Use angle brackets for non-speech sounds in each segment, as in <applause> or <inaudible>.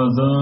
هدى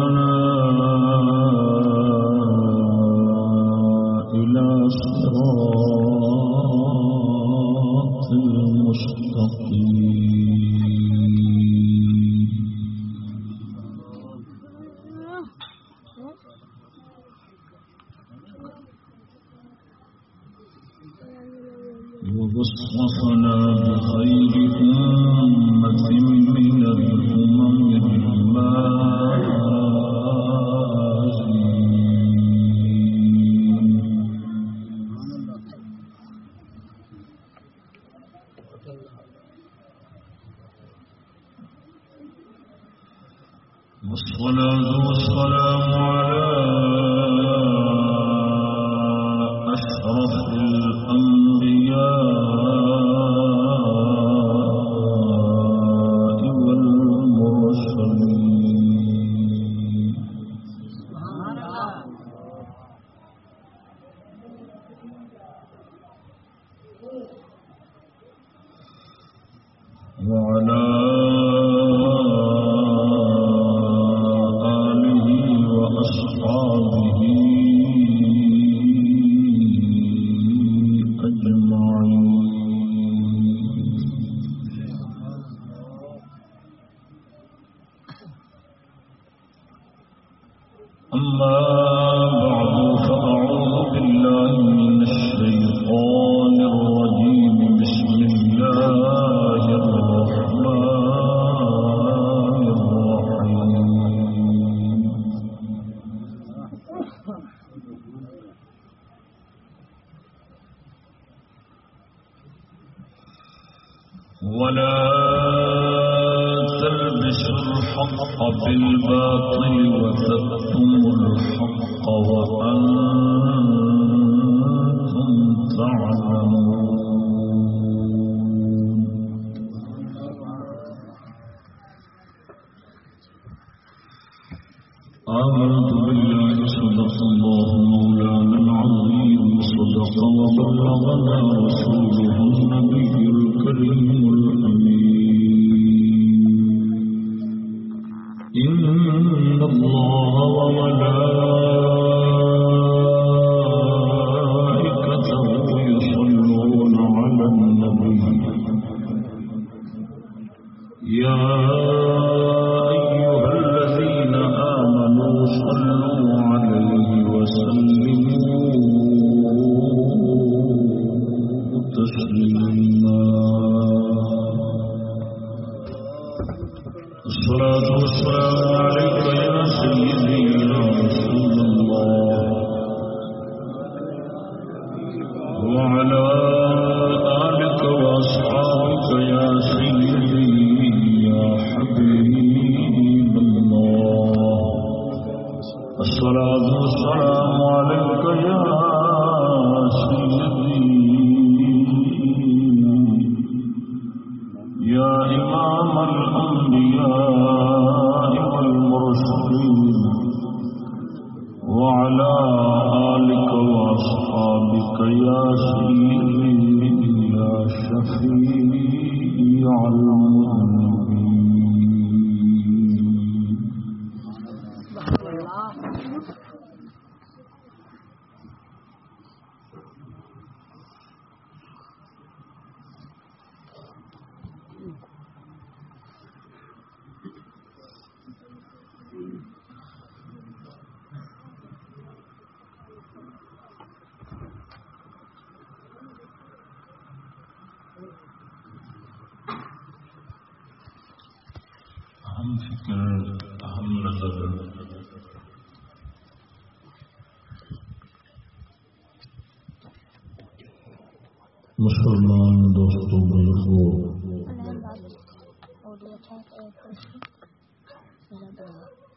مسلمان دوستوں بزرگوں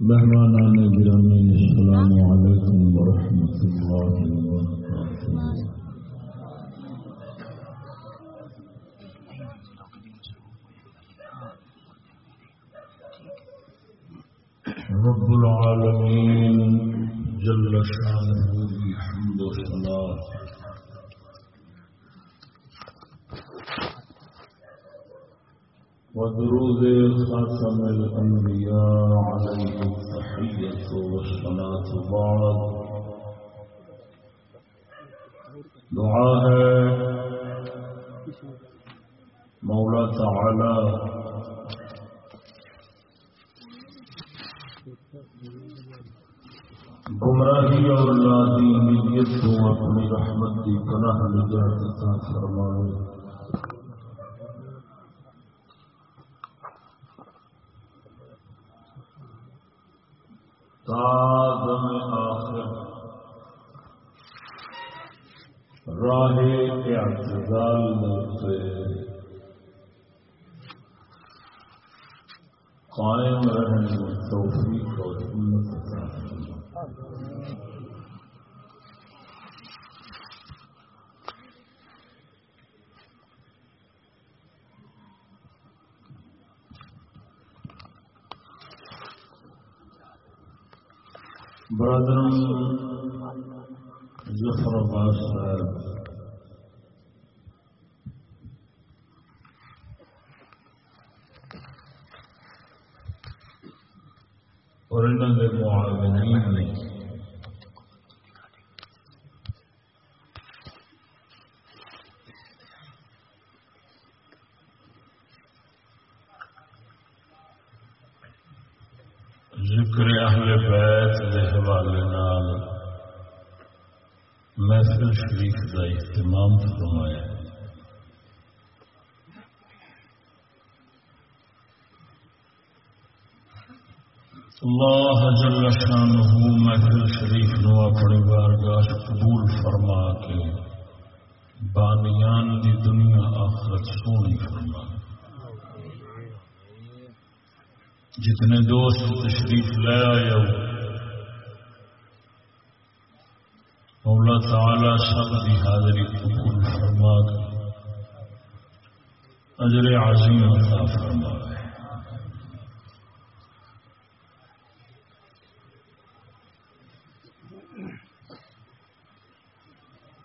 مہمان نے گرامی، السلام علیکم ورحمۃ اللہ وبرکاتہ۔ رب العالمین جل شانہ الحمد لله ودرود خاتم الأنبياء عليه التحية والصلاة بعد دعاء مولا تعالى گمراہی اور لادینیت کو اپنی رحمت کی پناہ نجات عطا فرمائے. تازم آخر۔ راہ اعتدال سے قائم رہنے توفیق اور ہمت۔ عطا ظفر عباس صاحب۔ اور انہوں نے معاونین نے ذکر اہل بیت کے حوالے نال محفل شریف کا اہتمام فرمایا اللہ جل شانہ محفل شریف نو اپنی بارگاہ قبول فرما کے بانیان دی دنیا آخرت سونی فرما جتنے دوست تشریف لے آئے ہو۔ مولا تعالی سب کی حاضری قبول فرما کے اجر عظیم عطا فرما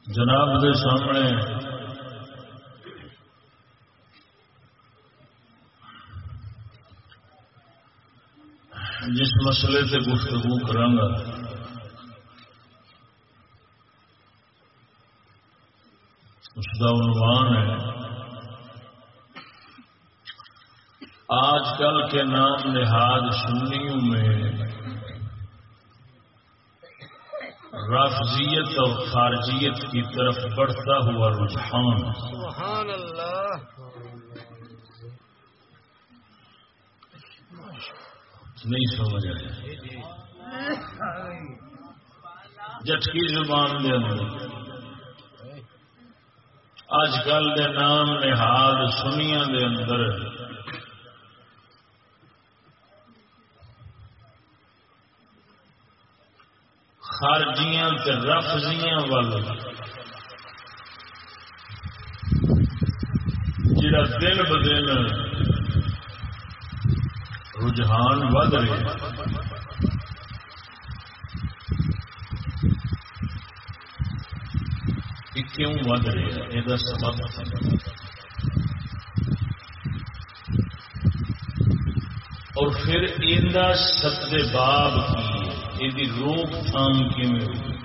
جناب دے سامنے جس مسئلے سے گفتگو کرانگا اس کا عنوان ہے، آج کل کے نام نہاد سنیوں میں رافضیت اور خارجیت کی طرف بڑھتا ہوا رجحان۔ سبحان اللہ۔ نہیں سمجھ آیا۔ جٹکی زبان دے اندر اج کل دے نام نہاد سنیا دے اندر۔ خارجیاں تے رفضیاں وال۔ جڑا دن ب دن رجحان ود رہے کیوں ود رہے یہ سبب اور پھر یہ سد باب کی یہ روک تھام کیون ہوئی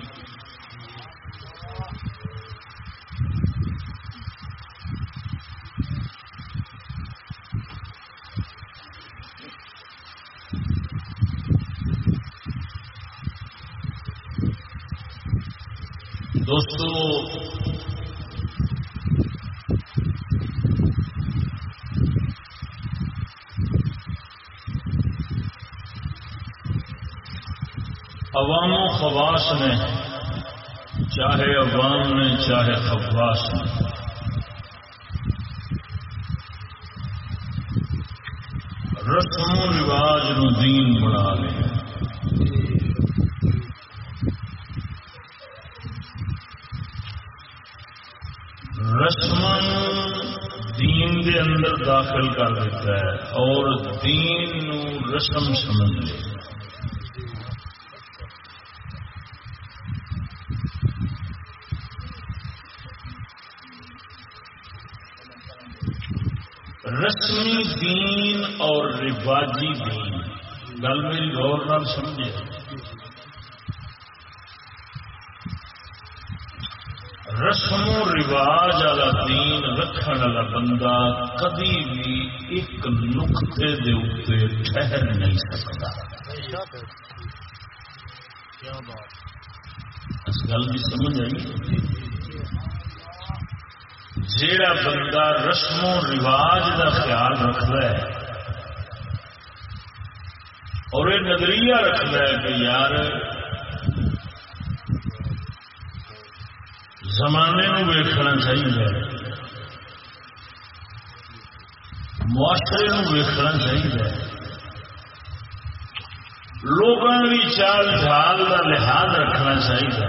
دوستو، عوام و خواص نے، چاہے عوام نے، چاہے خواص نے، رسم و رواج نو دین بنا لیا داخل کر دیتا ہے اور دین نو رسم سمجھ لے۔ رسمی دین اور رواجی دین۔ گل میری غور نال سمجھے۔ ایک نقطے دے اتنے ٹھہر نہیں سکتا اس گل کی سمجھ آئی جیڑا بندہ رسم و رواج کا خیال رکھتا ہے اور یہ نظریہ رکھتا ہے کہ یار زمانے ویخنا چاہیے معاشرے ویخنا چاہیے لوگوں کی چال ڈھال کا لحاظ رکھنا چاہیے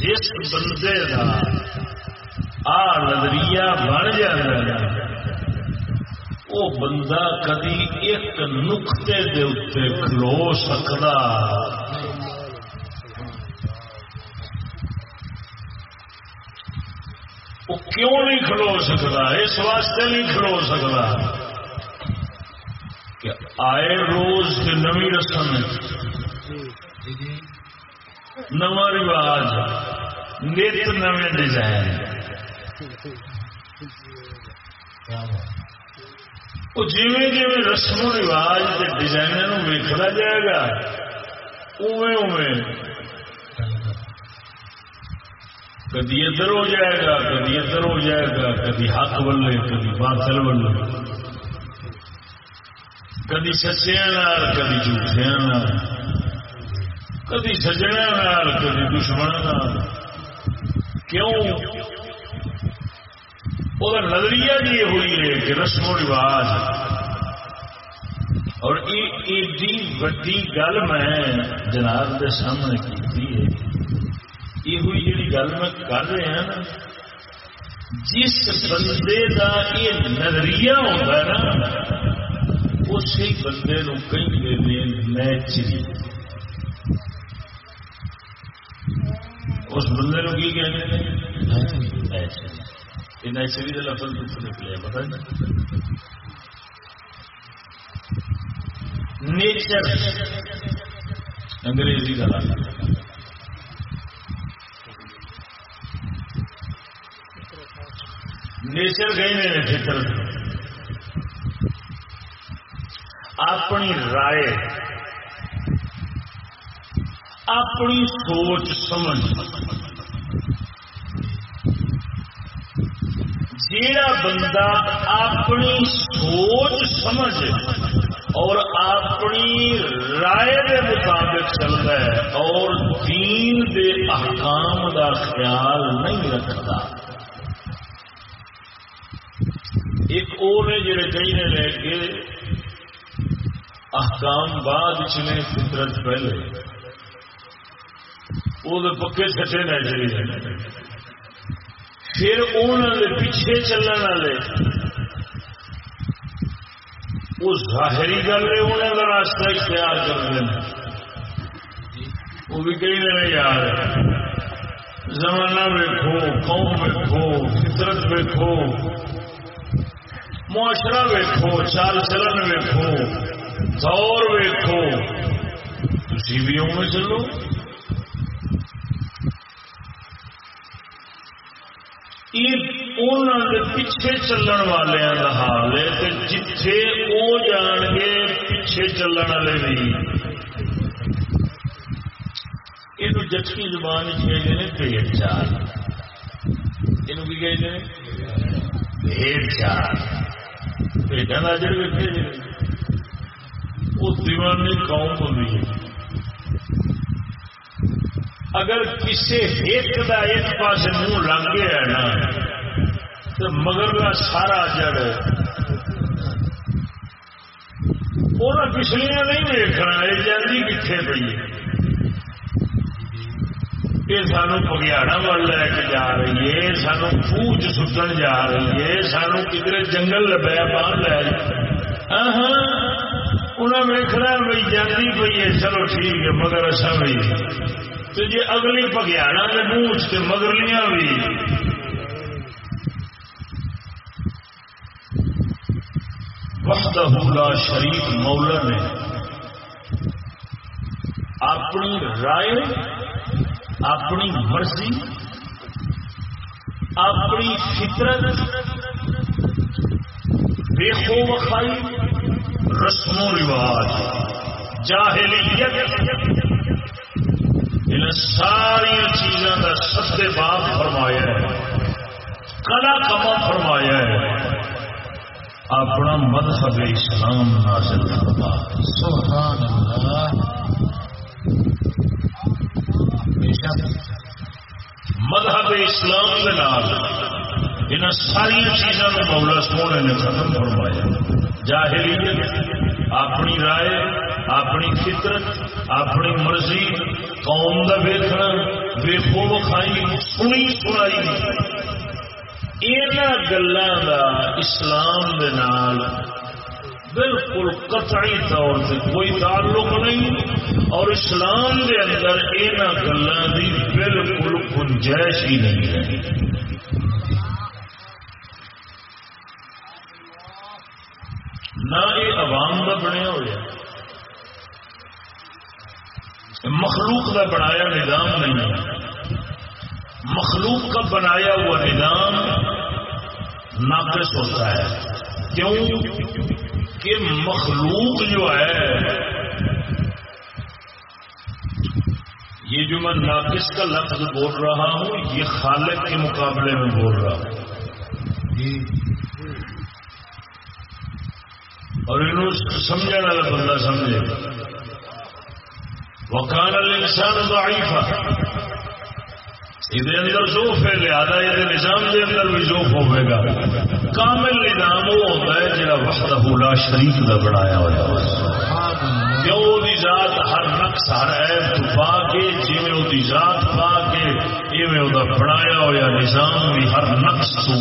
جس بندے کا آ نظریہ بن جائے وہ بندہ کدی ایک نقطے دے اتنے کھلو سکتا وہ کیوں نہیں کھلو سکتا؟ اس واسطے نہیں کھلو سکتا کہ آئے روز کے نوی رسم نو رواج، نت نویں ڈیزائن۔ وہ جیویں جیویں رسم و رواج کے ڈیزائن ویکھنا جائے گا اوے اوے کدی ادھر ہو جائے گا، کدی ادھر ہو جائے گا، کدی حق بلے کدی باطل بلے کدی سچیا کدی جھوٹیا کدی سجنا کدی دشمن کیوں؟ وہ نظریہ جی یہ ہوئی ہے کہ رسم و رواج۔ اور ایڈی جی وڈی گل میں جناب کے سامنے کی ہے۔ یہ ہوئی جی گل میں کر رہے ہیں نا، جس بندے کا یہ نظریہ ہوتا ہے نا، اسی بندے نو کہیں نیچری اس بندے نو کی کہتے ہیں نیچری یہ نیچری کا لفظ کچھ نکلے پتا نیچر۔ انگریزی کا لفظ نیچر گئے نے فطرت اپنی رائے، اپنی سوچ سمجھ۔ جیڑا بندہ اپنی سوچ سمجھ اور اپنی رائے کے مطابق چلتا ہے اور دین دے احکام کا خیال نہیں رکھتا۔ ایک اور نے جڑے کئی نے لے کے احکام بعد چنے فطرت پہلے۔ وہ پکے سچے نیچری پھر انہوں نے پیچھے چلنے والے۔ وہ ظاہری گل ہے انہوں کا راستہ اختیار کرتے ہیں وہ بھی کئی نے یار۔ زمانہ ویکو قوم ویکو فطرت ویکو معاشرہ ویکو چال چلن ویکو دور ویکو تھی بھی او چلو۔ پیچھے چلن والے کا حال ہے جتھے وہ جان گے، پیچھے چلن والے بھی۔ یہ جٹکی زبان چاہیے نے پیٹ چال۔ یہ کہتے ہیں بھیڑ چال۔ پیٹا نظر ویٹے وہ دیوانی قوم ہوتی ہے اگر کسی ایک کا ایک پاس منہ لگ گیا نا تو مگر کا سارا جڑ وہ پچھلیاں نہیں دیکھنا یہ جلدی کتنے پی یہ سانو پگیاڑا وال لے کے جا رہی ہے سانو خوہ سٹن جا رہی ہے سانو کدھر جنگل لبیا باہر لے ہاں انہیں ویکنا بھائی جاتی پی ہے چلو ٹھیک ہے مگر اچھا بھی تو جی اگلی پگیاڑا کے منہ سے مگرلیاں بھی وحدہ لا شریف مولا نے اپنی رائے اپنی مرضی، اپنی فطرت، بے خو رسم و رواج، جاہلیت، ان ساری چیزوں کا سب باپ فرمایا ہے، کلا کما فرمایا ہے، اپنا مذہب اسلام نازل فرما۔ سبحان اللہ۔ مذہب اسلام کے نال ان ساری چیزوں کو مولا سونے نے ختم فرمایا۔ جاہلیت، اپنی رائے، اپنی فطرت، اپنی مرضی، قوم کا ویکنا ویخو وکھائی، سنی سنائی۔ یہاں گلوں کا اسلام دے نال بالکل قطعی طور سے، کوئی تعلق نہیں۔ اور اسلام دے اندر یہاں گلوں کی بالکل گنجائش ہی نہیں ہے۔ نہ یہ عوام کا بنیا ہوا مخلوق کا بنایا نظام نہیں ہے۔ مخلوق کا بنایا ہوا نظام ناقص ہوتا ہے۔ کیوں؟ کہ مخلوق جو ہے، یہ جو میں ناقص کا لفظ بول رہا ہوں، یہ خالق کے مقابلے میں بول رہا ہوں۔ اور انہوں سمجھنے والا بندہ سمجھے۔ وکان الانسان ضعیفا یہ اندر ذوف ہے، لہذا یہ نظام کے اندر بھی ذوف ہوئے گا۔ کامل نظام وہ ہوتا ہے جہاں وقت لا شریف کا بنایا ہوا جو دی ذات ہر نقص، ہر عیب تو پا کے جی وہ ذات پا کے، ایویں وہ بنایا ہوا نظام بھی ہر نقص تو۔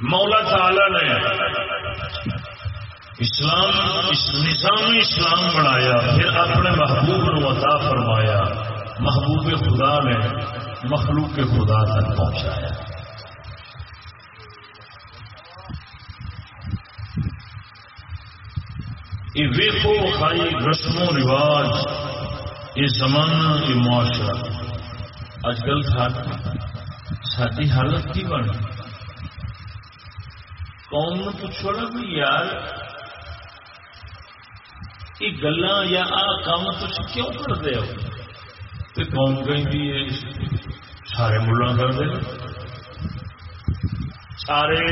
مولا تعالی نے اسلام نظام اسلام بنایا، پھر اپنے محبوب نو عطا فرمایا، محبوب خدا نے مخلوق کے خدا تک پہنچایا۔ یہ ویخو خائی رسم و رواج، یہ زمانہ یہ معاشرہ۔ اج کل ساری حالت کی بن قوم نے پوچھو نا بھی یار یہ گلا یا آ کام تھی کیوں کرتے ہو؟ تو قوم کہیں سارے ملا کرتے سارے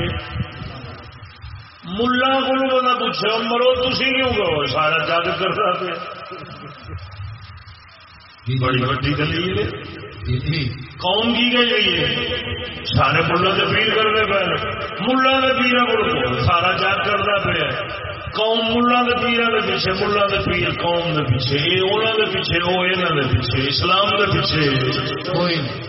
ملا کو بندہ پوچھو مرو تھی کیوں کہو سارا جگ کرتا پہ بڑی وڈی گلی ہے۔ قوم کی گئی ہے سارے ملا سے پیر کرتے پے ملا کے پیرا کو سارا جگ کرتا پیا قوم ملا کے پیرا کے پیچھے ملا کے پیر قوم کے پیچھے یہ انہوں کے پیچھے وہ یہاں کے پیچھے اسلام کے پیچھے۔ کوئی نہیں۔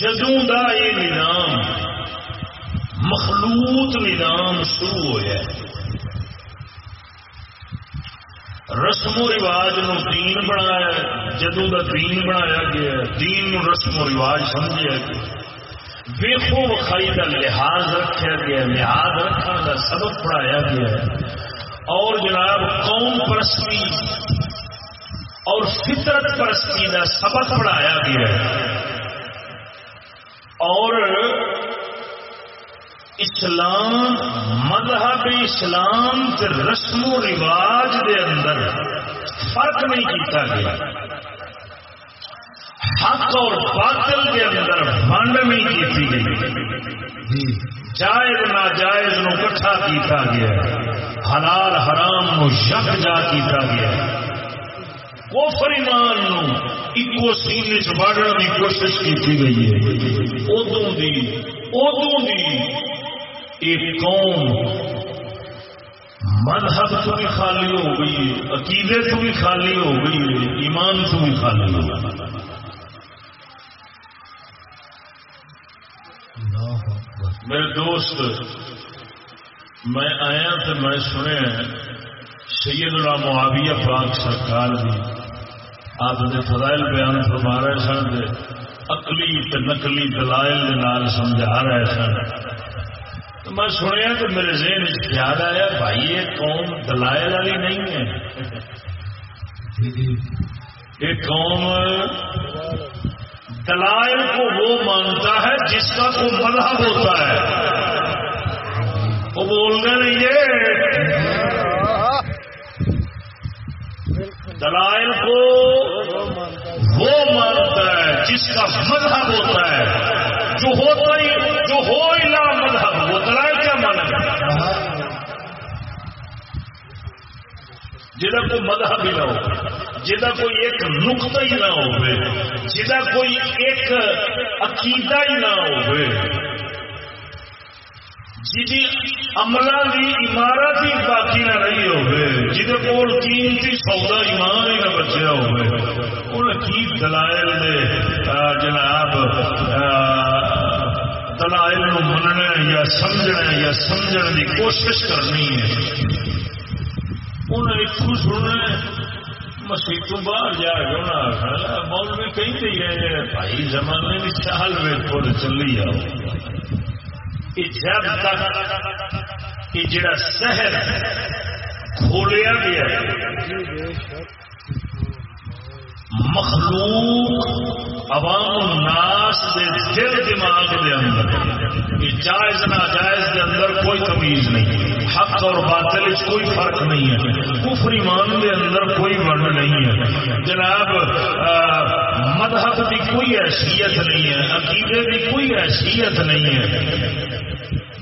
جدوں دا یہ نظام مخلوط نظام شروع ہوا رسم و رواج نو دین بنایا جدوں دا دین بنایا گیا دین نو رسم و رواج سمجھا گیا ویخو وکھائی کا لحاظ رکھا گیا لحاظ رکھنے کا سبق پڑھایا گیا اور جناب، قوم پرستی اور فطرت پرستی کا سبق پڑھایا گیا اور اسلام، مذہب اسلام کے رسم و رواج دے اندر فرق نہیں کیتا گیا۔ حق اور باطل کے اندر ونڈ نہیں کی گئی۔ جائز، ناجائز نو کٹھا کیتا گیا۔ حلال، حرام نو یک جا کیتا گیا۔ کوفر ایمان نو ایکو سینے چ بڑھنے کی کوشش کی گئی ہے۔ ادو دی ادو دی ایک قوم مذہب تو بھی خالی ہو گئی عقیدے تو بھی خالی ہو گئی ایمان تو بھی خالی ہو گئی میرے دوست میں آیا تو میں سنیا سیدنا معاویہ پاک سرکار دی۔ آپ نے فضائل بیان فرما رہے سن اقلی تے نقلی دلائل دے نال سمجھا رہے سن۔ میں سنیا تو میرے ذہن خیال آیا، بھائی یہ قوم دلائل والی نہیں ہے۔ یہ قوم دلائل کو وہ مانتا ہے جس کا کوئی مذہب ہوتا ہے۔ وہ بولنا نہیں ہے دلائل کو وہ مانتا ہے جس کا مذہب ہوتا ہے۔ جو ہوتا ہی جو ہو ہی لا مذہب، وہ دلائل کیا مانا جہاں کوئی مذہب ہی نہ ہو جہاں کوئی ایک نقطہ ہی نہ ہو جہاں کوئی ایک عقیدہ ہی نہ ہو۔ جی عملہ دی عمارت ہی باقی نہ رہی ہو جہد کول قیمتی سودا ایمان ہی نہ بچیا ہو ان کی دلائل دے؟ جناب دلائل نو مننا یا سمجھنا یا سمجھنے کی کوشش کرنی ہے۔ انہیں اتو سننا مسیح تو باہر جا کے انہیں آخر مولوی کہیں گے بھائی زمانے کی چال ویٹ کو چلی آؤ جب تک یہ جڑا شہر کھولیا گیا مخلوق عوام الناس دے دل دماغ دے اندر یہ جائز ناجائز دے اندر کوئی تمیز نہیں حق اور باطل اس کوئی فرق نہیں ہے۔ کفر ایمان دے اندر کوئی ورن نہیں ہے۔ جناب مذہب کی کوئی حیثیت نہیں ہے، عقیدے کی کوئی حیثیت نہیں ہے۔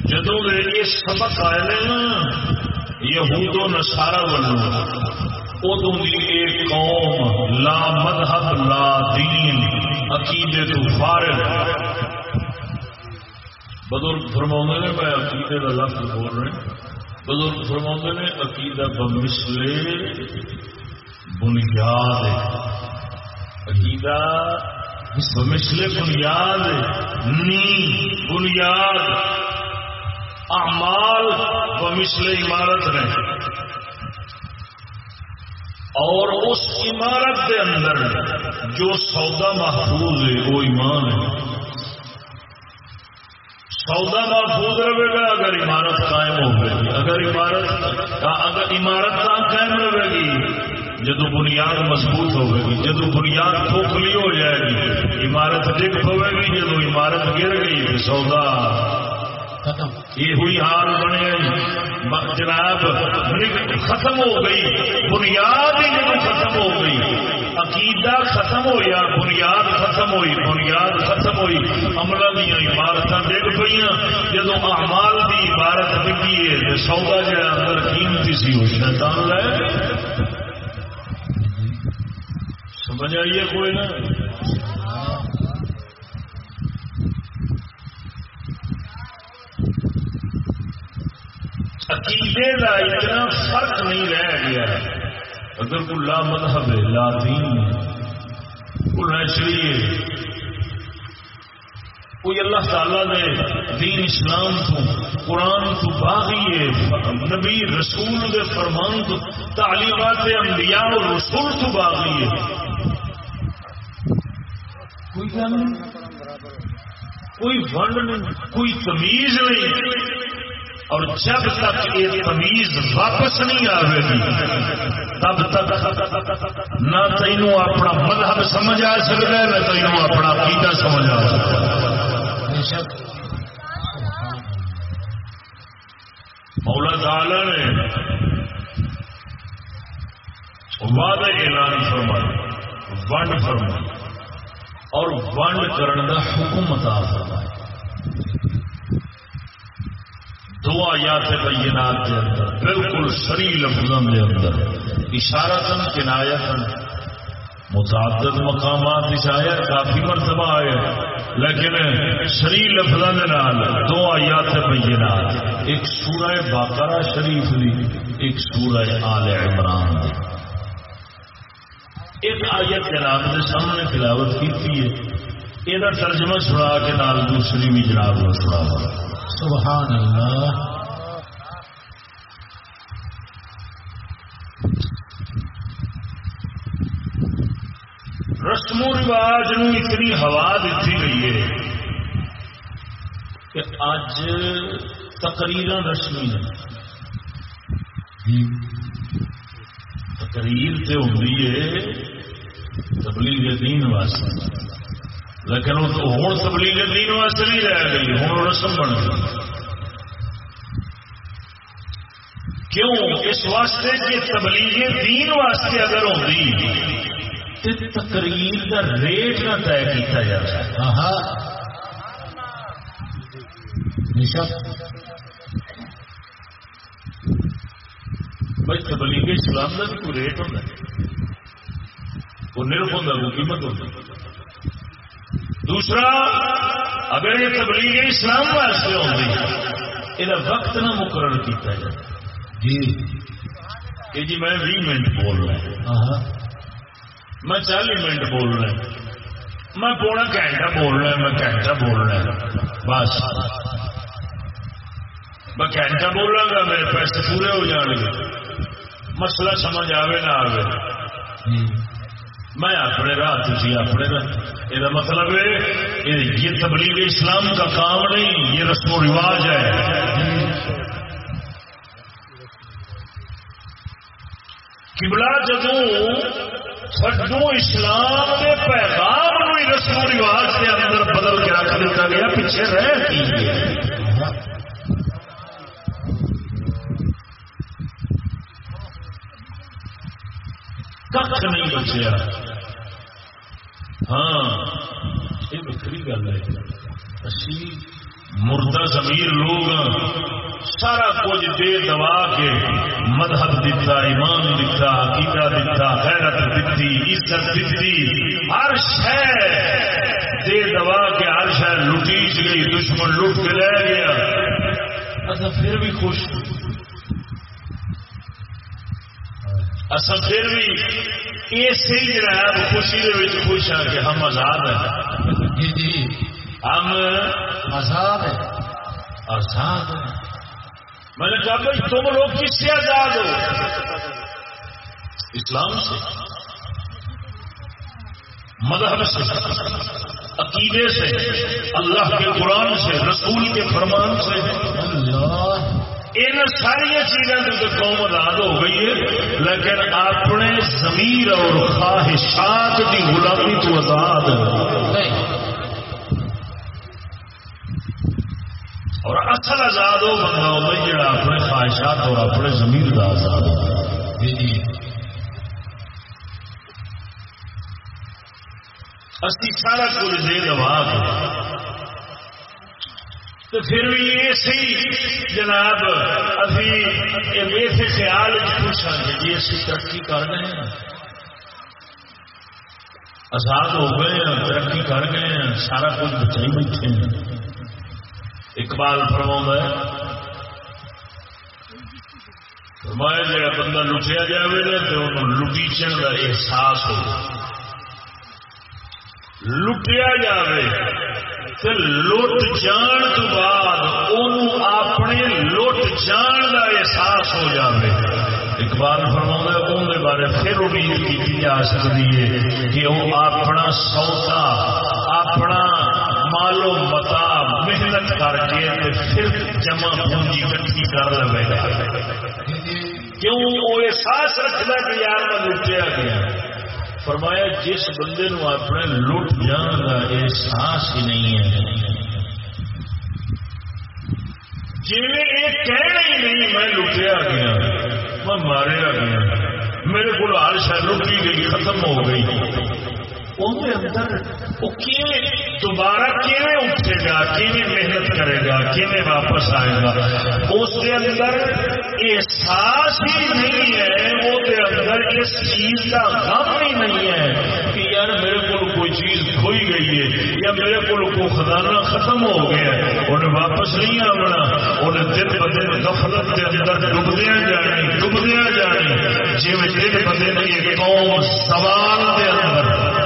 جدو یہ سبق آئے نا، یہود و نسارا والوں ادو کی ایک قوم، لا مذہب، لا دین، عقیدے تو فارغ بزرگ فرما نے، میں عقیدے کا لفظ بول رہے بزرگ فرما نے، عقیدہ بمسلے بنیاد عقیدہ بمسلے بنیاد نی بنیاد۔ اعمال بمسلے عمارت نے۔ اور اس عمارت کے اندر جو سودا محفوظ ہے، وہ ایمان ہے۔ سودا محفوظ رہے گا اگر عمارت قائم ہو گئی۔ اگر عمارت اگر عمارت قائم رہے گی، جدو بنیاد مضبوط ہوگی جدو بنیاد کھوکھلی ہو جائے گی، عمارت ڈگ پوے گی، جدو عمارت گر گئی سودا یہ ہوئی حال بنے جناب ختم ہو گئی۔ بنیاد ہی جب ختم ہو گئی۔ عقیدہ ختم ہو یا بنیاد ختم ہوئی، بنیاد ختم ہوئی۔ عملہ دیا عمارت ڈگ پہ جب احمال کی عمارت ڈگی ہے سودا جہاں اندر قیمتی سی، وہ شیطان لے سمجھ آئیے کوئی نا عقیدے کا اتنا فرق نہیں رہ گیا اگر کو لا مذہب ہے، لا دین کو نیچری کوئی اللہ تعالی دے دین اسلام تو، قرآن تو باغی ہے، نبی رسول دے فرمان تو، تعلیمات انبیاء اور رسول تو باغی ہے۔ کوئی گل نہیں، کوئی ونڈ نہیں، کوئی تمیز نہیں۔ اور جب تک یہ تمیز واپس نہیں آئے گی، تب تک نہ تینوں اپنا مذہب سمجھ آ سکتا ہے، نہ تینوں اپنا عقیدہ سمجھ آ سکتا مولا تعالی نے وعدہ اعلان فرمایا ونڈ فرمایا اور ونڈ کرنے کا حکم عطا فرمایا دو آیات بینات کے اندر، بالکل سری لفظوں کے اندر۔ اشارتن کنایتن متعدد مقامات اشایا کافی مرتبہ آئے، لیکن سری لفظوں کے نال دو آیات بینات۔ ایک سورہ باقرہ شریف دی، ایک سورہ آل عمران دی۔ ایک آیت جناب نے سامنے تلاوت کی ہے۔ یہ ترجمہ سنا کے نال دوسری بھی جناب نا سنا سبحان اللہ رسم و رواج نو اتنی ہوا دیتی گئی ہے کہ اج تقریر رسمی ہے تقریر تو ہوتی ہے تبلیغ دین واسطے لیکن وہ تو ہوں تبلیغ دین واسطے نہیں رہ گئی ہوں رسم بن گئی۔ کیوں؟ اس واسطے کہ تبلیغ دین واسطے اگر ہوتی تو تقریر کا ریٹ نہ طے کیا جاتا بھائی تبلیغ اسلام کا بھی کوئی ریٹ ہوتا ہے وہ نرف ہوتا وہ قیمت ہوتی دوسرا اگر یہ تبلیغ اسلام واسطے ہوتی یہ وقت نہ مقرر کیا جائے۔ جی۔ کہ جی میں بھی منٹ بول رہا ہوں۔ میں چالی منٹ بول رہا ہوں۔ میں پونا گھنٹہ بول رہا میں گھنٹہ بول رہا بس۔ میں گھنٹہ بولاں گا میرے پیسے پورے ہو جان گے۔ مسئلہ سمجھ آئے نہ آئے میں اپنے راہ تھی اپنے راہ یہ مطلب ہے یہ تبلیغ اسلام کا کام نہیں یہ رسم و رواج ہے کبلا جدو سڈو اسلام کے پیغام رسم و رواج کے اندر بدل کے رکھ دیتا گیا پیچھے رہ کی کھ نہیں بچیا۔ ہاں یہ بکری گل ہے۔ اسی مردہ زمیر لوگ سارا کچھ دے دبا کے مذہب دیتا ایمان دیتا عقیدہ دیتا غیرت دیتی عزت دیتی ہر شہ دے دبا کے ہر شہ لٹیچ گئی دشمن لٹ کے رہ گیا۔ اچھا پھر بھی خوش۔ اصل پھر بھی اسی جناب خوشی دے خوش ہاں کہ ہم آزاد ہیں۔ جی جی۔ ہم آزاد ہے آزاد ہیں۔ میں نے کہا بھائی تم لوگ کس سے آزاد ہو؟ اسلام سے۔ مذہب سے۔ عقیدے سے۔ اللہ کے قرآن سے۔ رسول کے فرمان سے۔ اللہ۔ ان ساری چیزوں سے قوم آزاد ہو گئی ہے، لیکن اپنے زمیر اور خواہشات کی غلامی تو آزاد اور اصل آزاد وہ بندہ ہوتا جڑا اپنے خواہشات اور اپنے زمیر کا آزاد ہو۔ اسی سارا کچھ دے دوا تو پھر بھی یہ سی، جناب، ابھی میرے خیال پوچھا گے جی اسی ترقی کر گئے ہیں۔ آزاد ہو گئے ہیں، ترقی کر گئے ہیں، سارا کچھ بچائی بیٹھے ہیں۔ اقبال فرما ہے، فرمایا جا بندہ لٹیا جائے تو انہوں لٹیچن کا احساس ہو لٹیا جائے لٹ جان تو بعد ان اپنے لٹ جان کا احساس ہو جائے اقبال فرما ان بارے پھر امید کی جا سکتی ہے کہ وہ اپنا سودا اپنا مالو متا محنت کر کے پھر جمع پونجی کٹھی کر لے گا کیوں وہ احساس رکھنا کہ یار میں لٹیا گیا فرمایا، جس بندے نو اپنے لٹ جان کا احساس ہی نہیں ہے۔ جی یہ کہنا ہی نہیں، میں لٹیا گیا، میں ماریا گیا۔ میرے کو ہر شاید لٹی گئی، ختم ہو گئی۔ اندر وہ دوبارہ کیویں اٹھے گا؟ کیویں محنت کرے گا؟ کیویں واپس آئے گا؟ اس کے اندر احساس ہی نہیں ہے، وہ اندر اس چیز کا غم ہی نہیں ہے کہ یار میرے کو کوئی چیز کھوئی گئی ہے یا میرے کو خزانہ ختم ہو گیا ہے۔ انہیں واپس نہیں آنا انہیں دن ب دن غفلت کے اندر ڈبدیا جانی ڈبدیا جانی۔ جی دن ب دن یہ قوم سوال کے اندر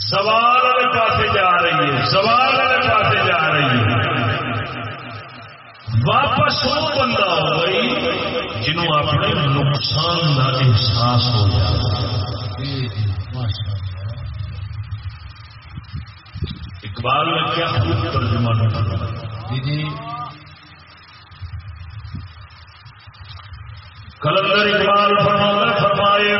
سوال والے پاس جا رہی ہے، سوال والے پاس جا رہی ہے۔ واپس وہ بندہ ہو گئی جنہوں اپنے نقصان کا احساس ہو جائے اقبال نے کیا خوب ترجمہ نکلا کلندر اقبال فرماتا فرمائے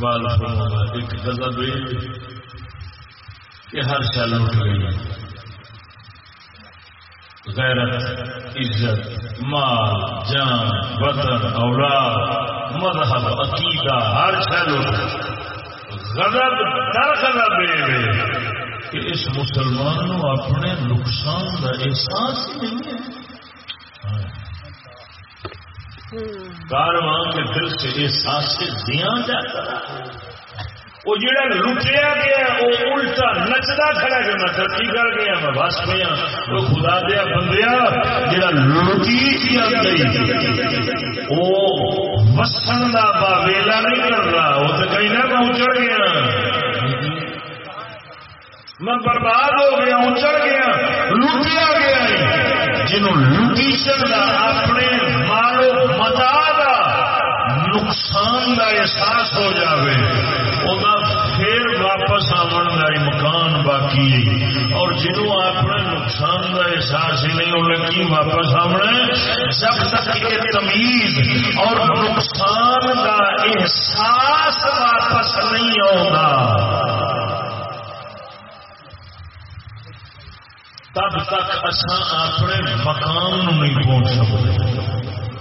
اقبال فرماتا ایک غضب یہ کہ ہر شال اٹھ گئی غیرت، عزت، مال، جان، وطن، اولاد، مذہب، عقیدہ، ہر شل غضب در غضب یہ کہ اس مسلمان اپنے نقصان کا احساس ہی نہیں ہے۔ کارواں کے دل سے احساس سے دیا جاتا وہ جڑا لٹیا گیا وہ الٹا نچتا کھڑا کہ میں ترقی کر گیا میں بس پہ ہاں۔ وہ خدا دیا بندیا جڑا لٹی کیا گئی۔ وہ وسن کا باویلا نہیں کر رہا، وہ تو کہیں نہ میں اچڑ گیا۔ میں برباد ہو گیا اچڑ گیا لٹیا گیا۔ جنہوں لٹی چڑھا اپنے مالو متا کا نقصان کا احساس ہو جاوے وہ پھر واپس آن کا امکان باقی ہے۔ اور جنہوں اپنے نقصان کا احساس ہی نہیں، انہیں کی واپس آنا جب تک یہ تمیز اور نقصان کا احساس واپس نہیں آتا تب تک اصا اپنے مقام نہیں پہنچ سکتے۔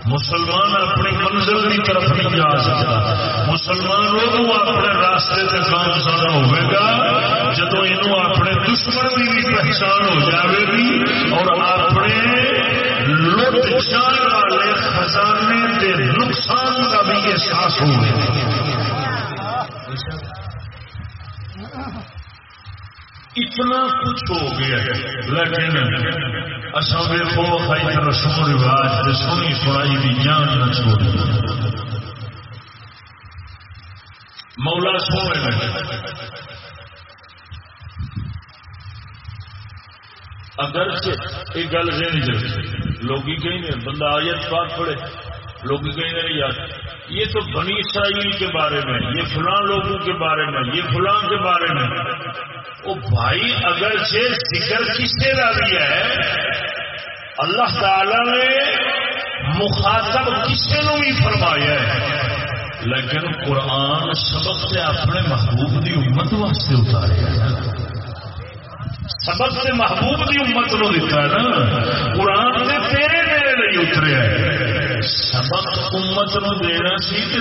مسلمان اپنی منزل کی طرف نہیں جا سکتا۔ مسلمان ادو اپنے راستے سے گامسان ہوئے گا۔ جدو یہ اپنے دشمن کی بھی پہچان ہو جاوے گی اور اپنے لٹ جان والے خزانے کے نقصان کا بھی احساس ہوگا اتنا کچھ ہو گیا لیکن اصا ویکو خائی رسم و رواج سے سونی سنائی کی جان نہ چھوڑ مولا سونے میں اگر یہ گل نہیں لوگ کہیں بندہ آیت پاک پڑے لوگ کہیں گے یار، یہ تو بنی اسرائیل کے بارے میں، یہ فلاں لوگوں کے بارے میں، یہ فلاں کے بارے میں۔ وہ بھائی، اگر سے ذکر کس سے بھی ہے؟ اللہ تعالی نے مخاطب کسی نو بھی فرمایا ہے؟ لیکن قرآن سبق سے اپنے محبوب کی امت واسطے اتارے سبق سے محبوب کی امت نو دیتا ہے نا۔ قرآن سے تیرے میرے لیے اترے ہے سبق امت نو دینا سی تے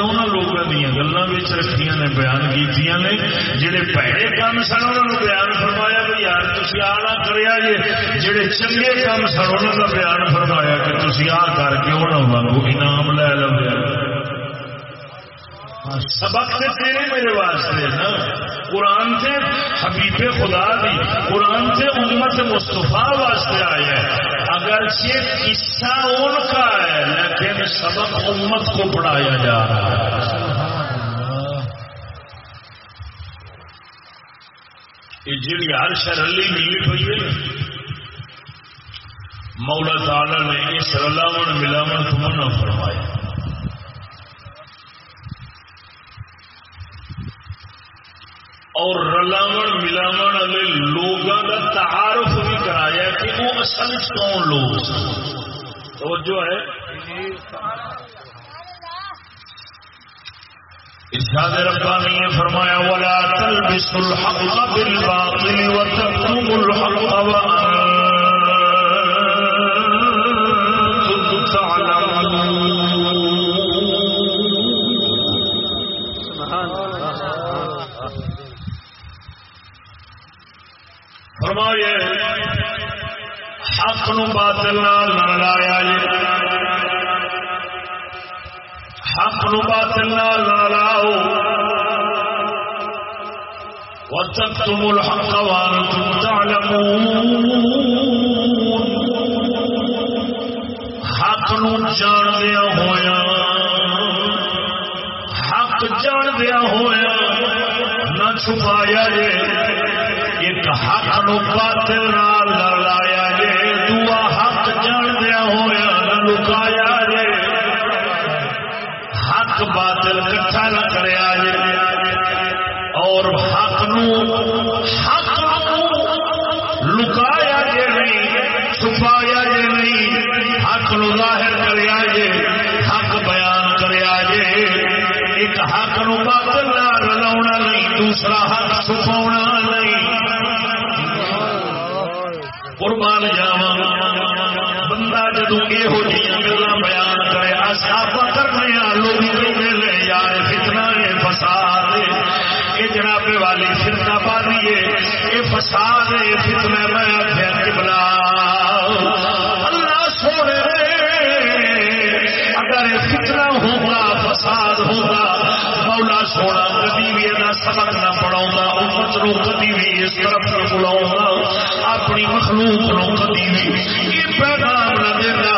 انہوں لوگوں دیا گلوں رکھیا نے، بیان کی نے۔ جہے پیڑے کام سن انہوں بیان فرمایا کہ یار تھی آ نہ کریا جی جہے چنگے کام سن انہوں کا بیان فرمایا کہ تھی آ کر کے انہوں واگو انعام لے لو۔ سبق سے تیرے میرے واسطے نا۔ قرآن سے حبیب خدا دی، قرآن سے امت مصطفیٰ واسطے آیا ہے اگر یہ قصہ ان کا ہے، لیکن سبق امت کو پڑھایا جا رہا ہے۔ یہ جی ہر شرلی ملی ہوئی ہے، مولا تعالی نے اس رلاون ملاون کو منع فرمایا۔ اور رلاو ملاو والے لوگوں کا تعارف بھی کرایا کہ وہ اصل کون لوگ توجہ ہے۔ ارشاد ربانی نے فرمایا، ولا تلبسوا الحق بالباطل وتكتموا الحق وانتم فرمایا حق نو باطل نال نہ لایا جے حق نو باطل نال نہ لاؤ وتكتم الحق وانتم تعلمون۔ حق نو جاندیا ہویا حق جاندیا ہویا چھپایا جے، ایک حق نو باطل نال لایا جے دعا حق جاندیا ہویا نہ لکایا جے۔ حق باطل کٹھا نہ کریا جے، اور حق نو حق نو لکایا جے نہیں، چھپایا جے نہیں، حق نو ظاہر کریا جے، حق بیان کریا جے۔ ایک حق نو باطل دوسرا حق چھپاونا نہیں۔ قربان جاوا بندہ جدو یہ گلا بیان کرے آپ کرنے لوگ لے یار فتنا ہے، فساد یہ جناب والی فرقہ پانی ہے یہ فساد ہے فتنا میں آخیا کہ بلا اللہ سونے، اگر فتنا ہوگا، فساد ہوگا مولا سونا کبھی بھی یہ سبق نہ پڑھاؤں امت نو کبھی بھی اس طرف نہ بلاؤں اپنی مخلوق نو کبھی بھی۔ یہ پیغام نہ دینا۔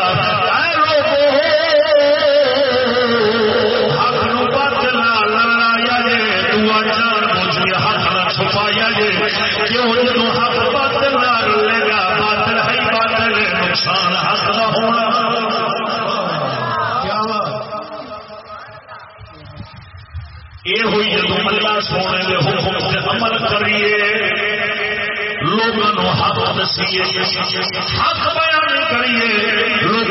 جان بوجھ نہ کیوں جدو حق باطل نہ لے گا، باطل ہے باطل نقصان حق نہ ہونا کیا بات یہ ہوئی جدو اللہ سونے کے حکم سے عمل کریے لوگوں حق دسیے، حق بیان کریے۔ لوگ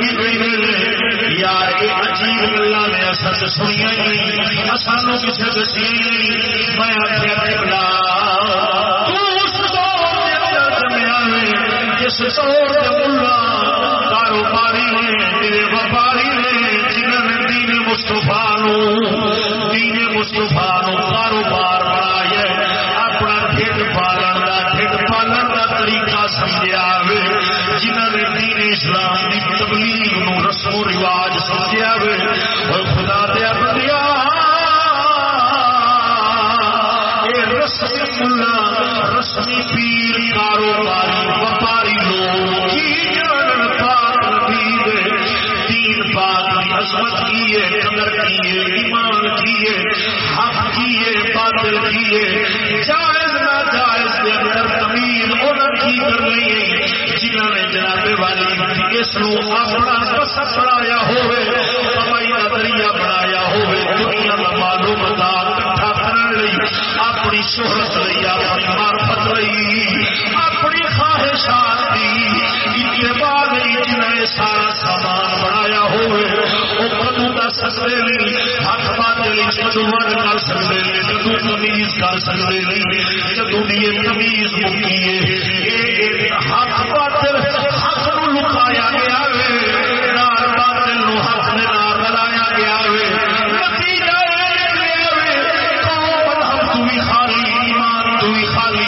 یار، یہ عجیب گلا نے اصل سنیا نہیں سانو کسی دسی نہیں۔ میں آخیا بلا جس دور کے ملا، کاروباری نے میرے وپاری نے جنہوں نے دین مستفا دین مستفا کاروبار بنایا اپنا ڈھڈ پالن کا ڈھڈ پالن کا طریقہ سمجھا وے جنہوں نے دین اسلام کی تبلیغ نو رسم و رواج سمجھا وے اور خدا دیا بندیا رسمی ملا، رسمی پیر کاروباری کیے، قدر کیے، ایمان کیے، حق کیے، باطل کیے۔ جائز نہ جائز کے اندر تمیز انہوں کی کر لی جنہوں نے جناب والی اس اپنا بس بنایا ہوئے، کمائی کا ذریعہ بنایا ہوئے، دنیا کا معلومات اکٹھا کرنے لئی، اپنی شہرت لئی، اپنی معرفت لئی، اپنی خواہشات کی اتباع لئی نے سارا سامان بنایا ہوئے وہ سکتے نہیں حق باطل کدو کر سکتے نہیں کدو تمیز کر سکتے نہیں جدو یہ تمیز مکی حق باطل حق نو لکایا گیا باطل نو حق نے گیا نتیجہ خالی، ایمان تو بھی خالی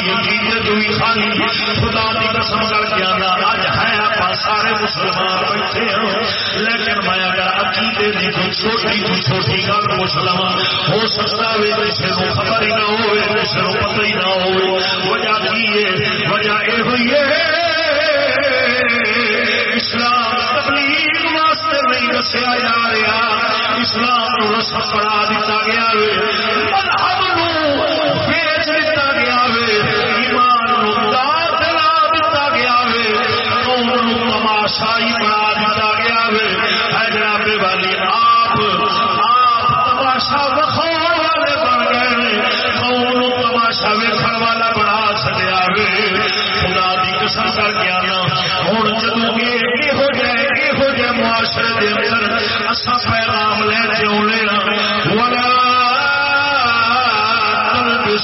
تو بھی خالی خدا کی قسم کر کے آنا اج ہے آپ سارے مسلمان بیٹھے ہیں لیکن میں اگر عقیدے کی کوئی چھوٹی تو چھوٹی گل پوچھ لوا ہو سکتا ہے کسی کو خبر ہی نہ ہو کسی کو پتہ ہی نہ ہو وجہ کی ہے وجہ یہ ہوئی ہے اسلام تبلیغ واسطے نہیں دسیا جا رہا اسلام نو رسم بنا دیتا گیا ہے مذہب نو بیچ دیتا سائی بنا یہ معاشرے کے اندر پیغام لے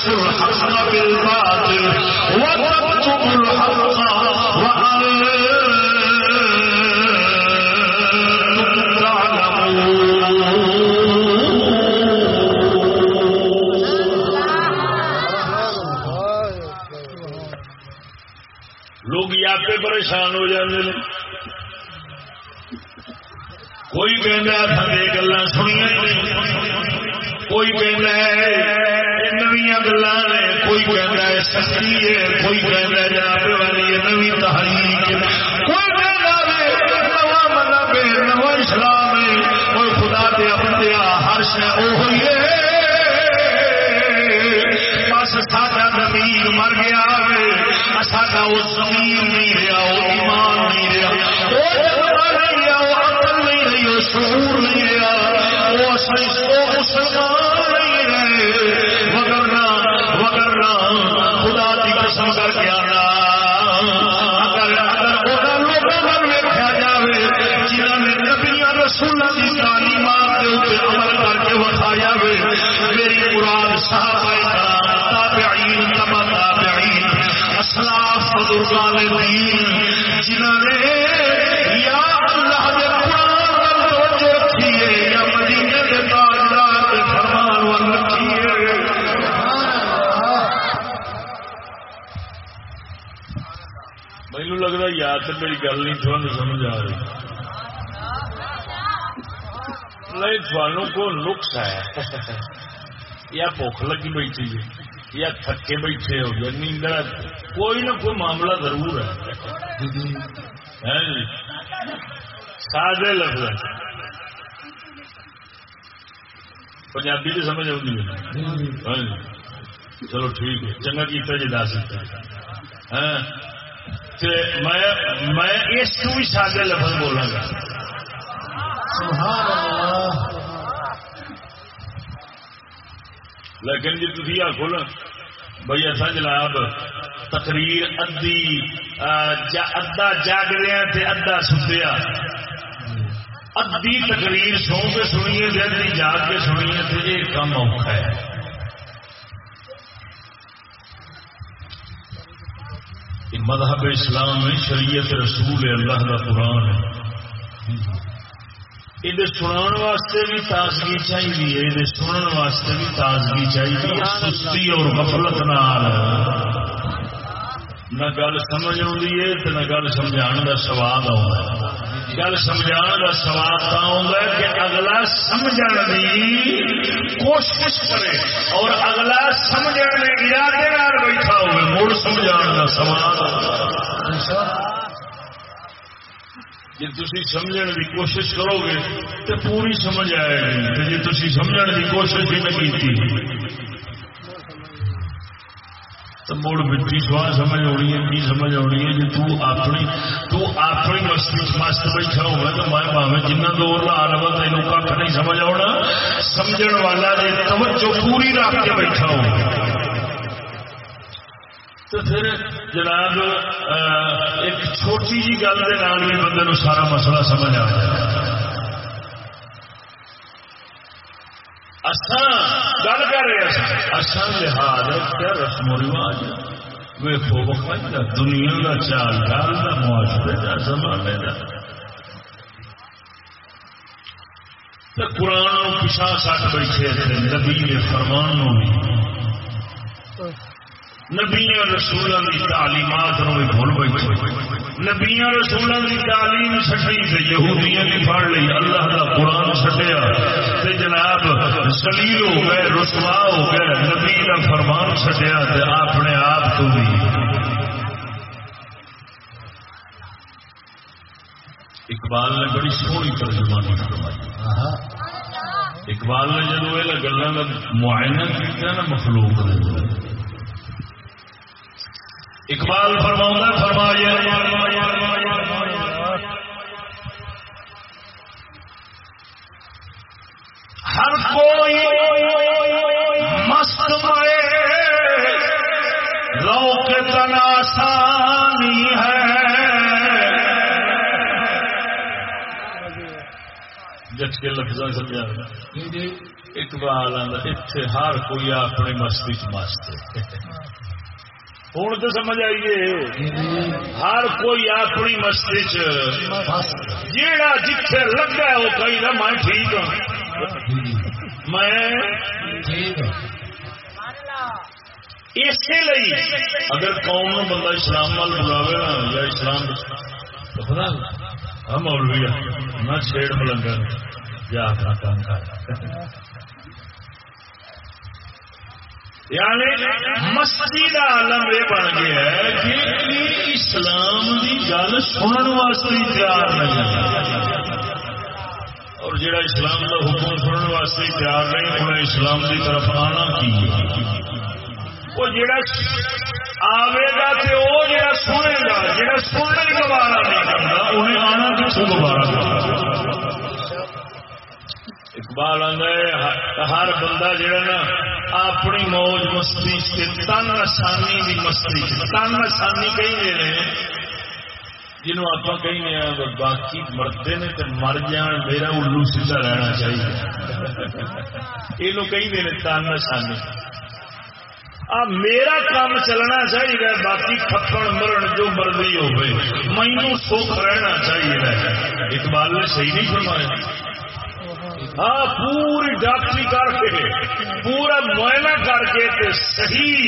الحق بالباطل وتكتب الحق وألقى پریشان ہو جاتے کوئی کہنا تھے گلا سنیا کوئی کہنا ہے نویا گلا نے، کوئی کہنا ہے سچی ہے، کوئی کہنا ہے جناب والی ہے نوی تحریک کوئی ہے مذہب ہے اسلام ہے، کوئی خدا دیا بندیا ہر ہے۔ بس ساڈا زمین مر گیا ہے۔ ساڈا وہ زمین نہیں رہا وہ ایمان نہیں رہا وہ نہیں رہا وہ رہی وہ نہیں رہا وہ مسلمان اسلاف نے یا اللہ قرآن توجہ رکھی ہے یا مدینے تاجدار فرمان رکھی ہے مینو لگتا یاد تو میری گل نہیں تھوڑا سمجھ آ رہی نہیں تھانوں کو نقص ہے یا بھوک لگی بیٹھی ہے یا تھکے بیٹھے ہو یا نیندر کوئی نہ کوئی معاملہ ضرور ہے۔ ہاں جی۔ سادے لفظ پنجابی کی سمجھ آؤں ہاں جی۔ چلو ٹھیک ہے۔ چنگا کیتا جی دس ہاں۔ میں اس کو بھی سادے لفظ بولاں گا لیکن جی تھی آخو نا بھائی اصا جناب، تقریر ادی جا- ادا جاگ رہا تے ادا ستیا ادی تقریر سو کے سنیے تے ادی جاگ کے سنیے تے یہ کام اوکھا ہے۔ مذہب اسلام ہے، شریعت رسول ہے اللہ کا قرآن ہے۔ یہ سنن واسطے بھی تازگی چاہیے یہ سنن واسطے بھی تازگی چاہیے سستی اور غفلت نال نہ گل سمجھ آتی ہے تو نہ گل سمجھا کا سواد آتا گل سمجھا کا سواد آتا ہے کہ اگلا سمجھن کی کوشش کرے اور اگلا سمجھن ارادے بیٹھا ہوئے مڑ سمجھا کا سواد آتا جی تھی سمجھنے کی کوشش کرو گے تو پوری سمجھ آئے گی جی تھی سمجھنے کی کوشش ہی نہیں کی تو مڑ مٹی سوال سمجھ آنی ہے کی سمجھ آنی ہے جی تو اپنی تو اپنی مستی مست بیٹھا ہوگا تو میں پاوے جنہ دور لا لوا تینوں کھ نہیں سمجھ آنا سمجھن والا جی توجہ پوری رکھ کے بیٹھا ہوگا تو پھر جناب ایک چھوٹی جی گل کے نام بھی بندے نو سارا مسئلہ سمجھ آ جائے۔ اسان گل کر رہے اصل لحاظ کیا رسم و رواج ویخو وقت دنیا کا چال ڈال کا معاشرے کا زمانے کا قرآن پچھا سٹ بیٹھے تھے نبی فرمان بھی نبیا رسولوں کی تعلیمات نو بھی بھول بیٹھے۔ نبیا رسولوں کی تعلیم چھٹی تے یہودیاں کی پڑھ لی اللہ کا قرآن چھٹیا تے جناب سلیل ہو گئے، رسوا ہو گئے، نبی کا فرمان چھٹیا تے اپنے آپ تو بھی۔ اقبال نے بڑی سونی ترجمانی فرمائی۔ اقبال نے جدو یہ گلوں کا معائنہ کیا نا، مخلوق نے اقبال فرماؤں فرمایا ہر کوئی مست مئے لو کے تناسانی ہے۔ جٹ کے لفظ سمجھا اقبال اتنے ہر کوئی اپنی مستی چ مست ہوں تو سمجھ آئیے۔ ہر کوئی اپنی مستی چیڑا جتھے لگا وہ کہیں نہ میں ٹھیک ہوں میں اسی لیے اگر قوم نو بندہ اسلام وال بلاوے نا یا اسلام ہم ہاں مولوی نہ چھیڑ ملنگا۔ یا اپنا کام کر یعنی مستی کا عالم یہ بن گیا ہے کہ اسلام کی گل سننے واسطے تیار نہیں اور جڑا اسلام کا حکم سننے واسطے تیار نہیں انہیں اسلام کی طرف آنا کی وہ جڑا آئے گا تو وہ جڑا سنے گا، جڑا سننے گوارا نہیں کرتا، انہیں آنا کچھ گوارا اقبال ہر بندہ جڑا نا اپنی موج مستی سے تن آسانی کی مستی تن آسانی کہیں دے رہے جنہوں آپ کہیں باقی مرتے نے تو مر جان میرا الو سیدھا رہنا چاہیے یہ کہیں دے تن آسانی آ میرا کام چلنا چاہیے باقی کھپن مرن جو مرضی ہو مینو سکھ رہنا چاہیے اقبال نے صحیح نہیں فرمایا ہاں پوری ڈاکٹری کر کے، پورا معائنہ کر کے تے صحیح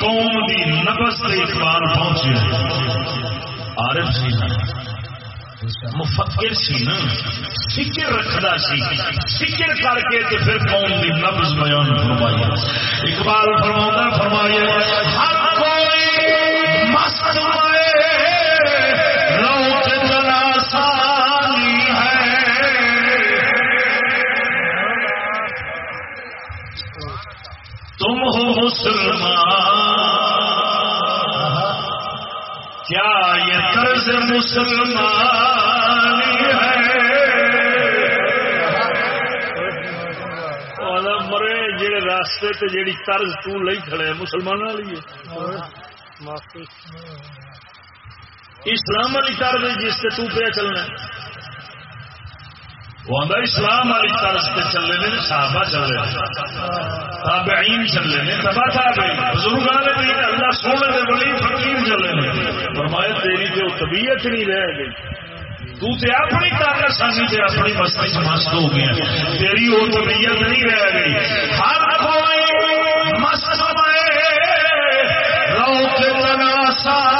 قوم کی نبس کے اقبال پہنچے۔ عارف سی نا، مفکر سی نا، فکر رکھتا سی۔ فکر کر کے تے پھر قوم کی نبز بیان فرمائی۔ اقبال فرما فرمایا، ہر کوئی مست تم ہو مسلمان۔ کیا یہ طرز مسلمان ہے؟ مرے جڑے راستے تے جیڑی طرز تو لئی کھڑے مسلمان والی اسلام والی طرز جس سے تو پہ چلنا وہ اسلام والی طرز سے چلے نے، صحابہ چل رہے تابعین چلے نے تبا تابعین، بزرگ والے بھی اللہ سونے دے بڑی فقیر چلے نے۔ فرمایا، تیری جو طبیعت نہیں رہ گئی۔ تو تے اپنی طاقت سانی تے اپنی مستی سے مست ہو گیا تیری وہ طبیعت نہیں رہ گئی۔ ہر کوئی مست روک لگا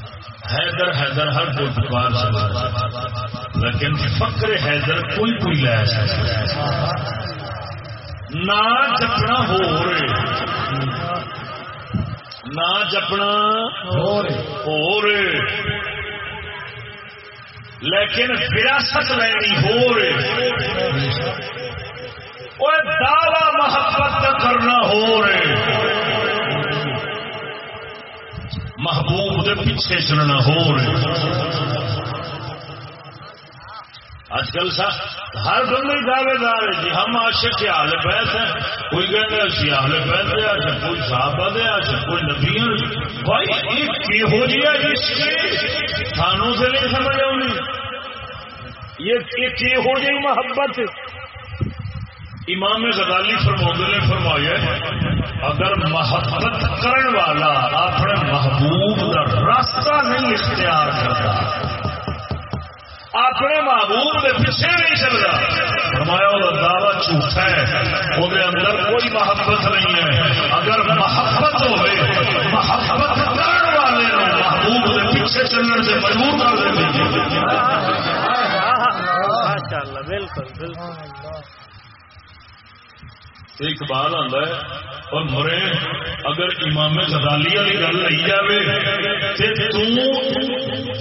حیدر حیدر ہر کوئی پکار سکتا لیکن فکر حیدر کوئی کوئی لے سکتا نہ جپنا ہو رہے۔ نہ جپنا ہو رہے۔ لیکن وراثت لینی ہو رہے۔ دعوی محبت کرنا ہو رہے۔ محبوب دے پیچھے چلنا ہو رہے اج کل سا ہر بندے دعوے دار جی ہم عاشق کے حال بیت ہیں۔ کوئی کہتے اسی حال بیت ہے اچھا کوئی صحابہ دے اچھا کوئی نبی ہیں۔ بھائی ایک یہ ہو جیا جس جی؟ کے تھانوں سے نہیں سمجھ آؤں یہ ہو جائے جی محبت؟ امام غزالی فرمودے نے فرمایا اگر محبت کرن والا اپنے محبوب کا راستہ نہیں اختیار کرتا، اپنے محبوب کے پیچھے نہیں چلتا۔ فرمایا، وہ دعوی جھوٹا ہے، وہ اندر کوئی محبت نہیں ہے۔ اگر محبت ہوئے، محبت کرن والے محبوب کے پیچھے چلنے سے مجبور کر دیں بالکل بالکل۔ اقبال آتا ہے، اور مرے، اگر امام غزالی والی گل لئی جائے تو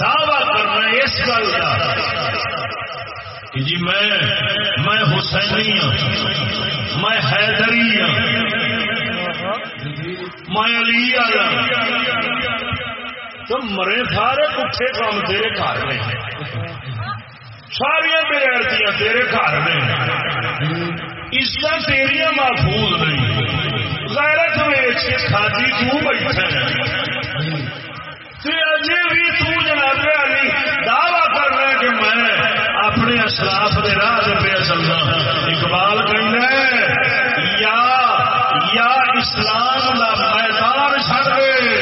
دعوی کرنا اس گل کا کہ جی میں میں حسینی ہوں میں حیدری ہوں میں علی ہوں تو مرے سارے پٹھے کام تیرے گھر میں ساریا بےغیرتیاں تیرے گھر میں عزت تیریا محفوظ نہیں۔ غیرت ویچ کے کھادی تو بیٹھا اجے بھی تو جناب علی دعوی کر رہے کہ میں اپنے اسلاف کے راہ پہ چلنا۔ اقبال کہنا یا یا اسلام کا میدان چڑ دے۔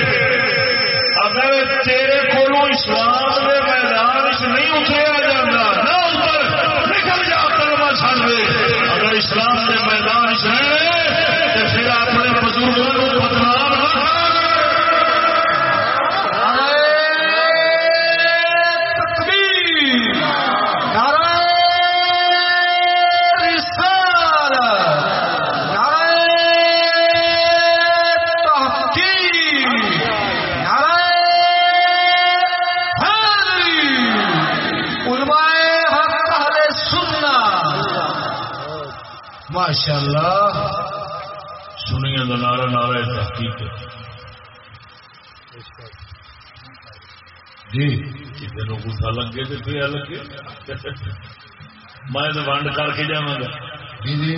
اگر تیرے کو اسلام کے میدان چ نہیں اتریا جاتا نہ اتر، نکل جا، کلمہ چھڑ دے۔ اگر اسلام ماشاء اللہ سنیا کا نعرہ نعرہ تحقیق جی کسی کو گسا لگے تو پھر لگے میں تو ونڈ کر کے جا گا۔ جی جی۔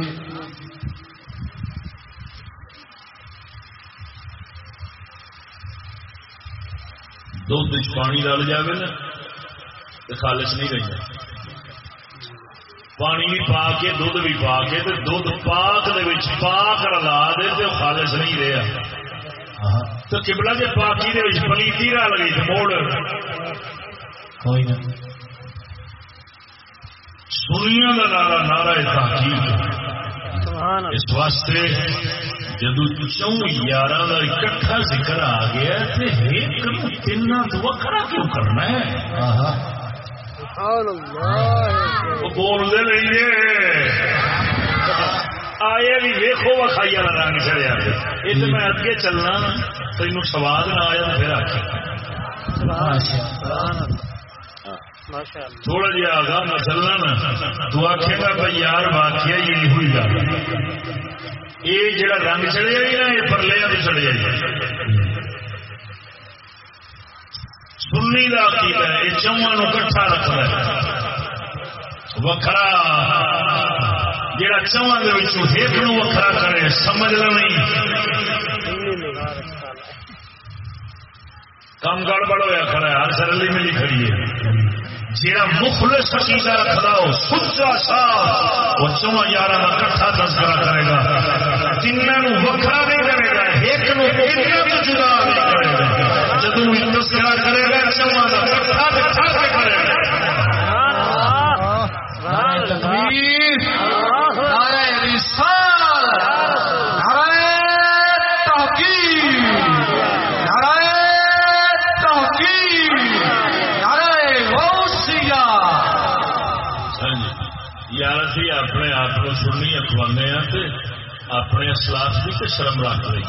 دھد پانی ڈل جائے نا تو خالص نہیں رہتا پانی بھی پا کے دھد بھی پا کے دھد پاک پاک رلا دے تو خالص نہیں رہا تو کبلا جی پاکی دے پلیتی رل گئی تو موڑ۔ کوئی نہ۔ سنیا کا نعرہ تحقیق اس واسطے جدو چون یار کا اکٹھا ذکر آ گیا تو ایک تین تو وکرا کیوں کرنا ہے؟ بولتے نہیں آئے بھی ویخو وکھائی والا رنگ چڑیا یہ میں اگے چلنا تین سواد نہ آیا تو پھر آخ تھوڑا جہا آگاہ میں چلنا نا تو آخے گا بھائی یار واقعہ یہ ہوئی گل یہ جڑا رنگ چڑھیا ہی نا یہ پرلیا تو چڑھیا ہی۔ سنی کا عقیدہ ہے یہ چواں کٹھا رکھتا ہے۔ وکھرا۔ جڑا چواں ایک نو وکھرا کرے، سمجھ نہیں۔ کم گڑبڑ ہوا کھڑا ہے، ہر سرلی ملی کھڑی ہے۔ جہاں مخلص عقیدہ رکھدا ہو، سچا صاف وہ چواں یار کا کٹھا تذکرہ کرے گا۔ تینوں وکھرا نہیں کرے گا ایک نو جدا نہیں کرے گا۔ جدو تذکرہ کرے اپنے آپ کو سننی اپنے اسلاف کی شرم رکھ رہی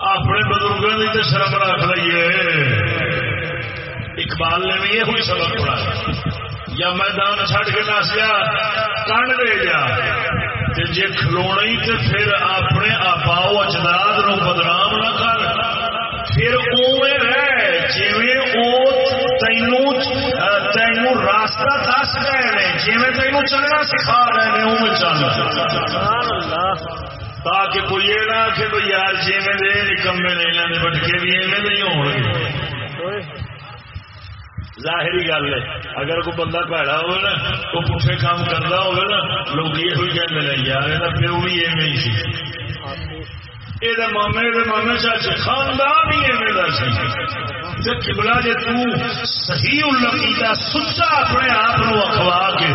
اپنے بزرگوں کی تو شرم رکھ لیے اقبال نے بھی یہ ہوئی سبق پڑھا۔ یا میدان چھڈ کے نسیا کنڈ دے جا۔ جی کھلونا ہی تو پھر اپنے آپاؤ اجداد نو بدنام نہ کر، پھر اوے رہ جی تینوں تینوں راستہ دس گئے جی تینوں چلنا سکھا رہے ہیں اوے چل۔ تاکہ کوئی یہ نہ کہ بھائی یار جی دے نکمے نہیں لینے بٹکے بھی ایویں نہیں ہو گے۔ ظاہری گل ہے، اگر کوئی بندہ پیڑا ہو نا تو پٹھے کام کرتا ہو نا لوگ یہ ہوئی کہتے ہیں یار یہ پیو بھی ایویں ہی سی۔ یہ مامے یہ مامے چاچے، خاندان ہی ایویں کا سی۔ کبلا جی صحیح القیدہ سچا اپنے آپ اخوا کے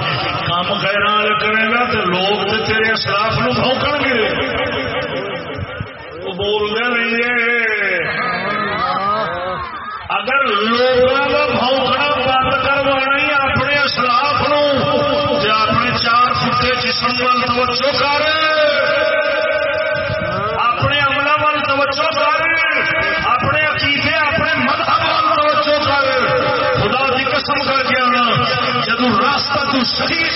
کام غیر کرے گا تو لوگ تیرے اسلاف نو بھوکن گے۔ بولتے نہیں اگر لوگوں کا بھونکنا بند کروانا ہی اپنے اسلاف اپنے چار فٹے جسم وال توجہ کر اپنے عمل وال توجہ کر اپنے عقیدے، اپنے مذہب وال توجہ کر خدا کی قسم کر کے آنا جدو راستہ تو صحیح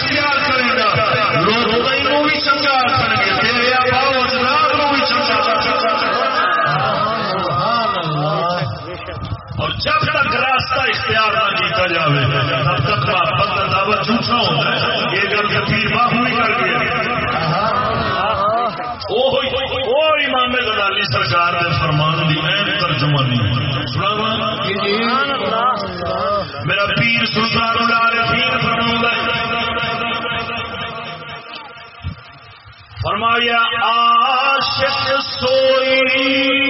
کیتا جائے تب تک محبت کا دعوت جھوٹا ہوتا ہے۔ یہ گل کے باہو ہی کر گیا وہ امام غزالی سرکار کے فرمان دی میں ترجمہ نہیں سنا میرا پیر سلطان العارفین فرمایا، عاشق سوئی۔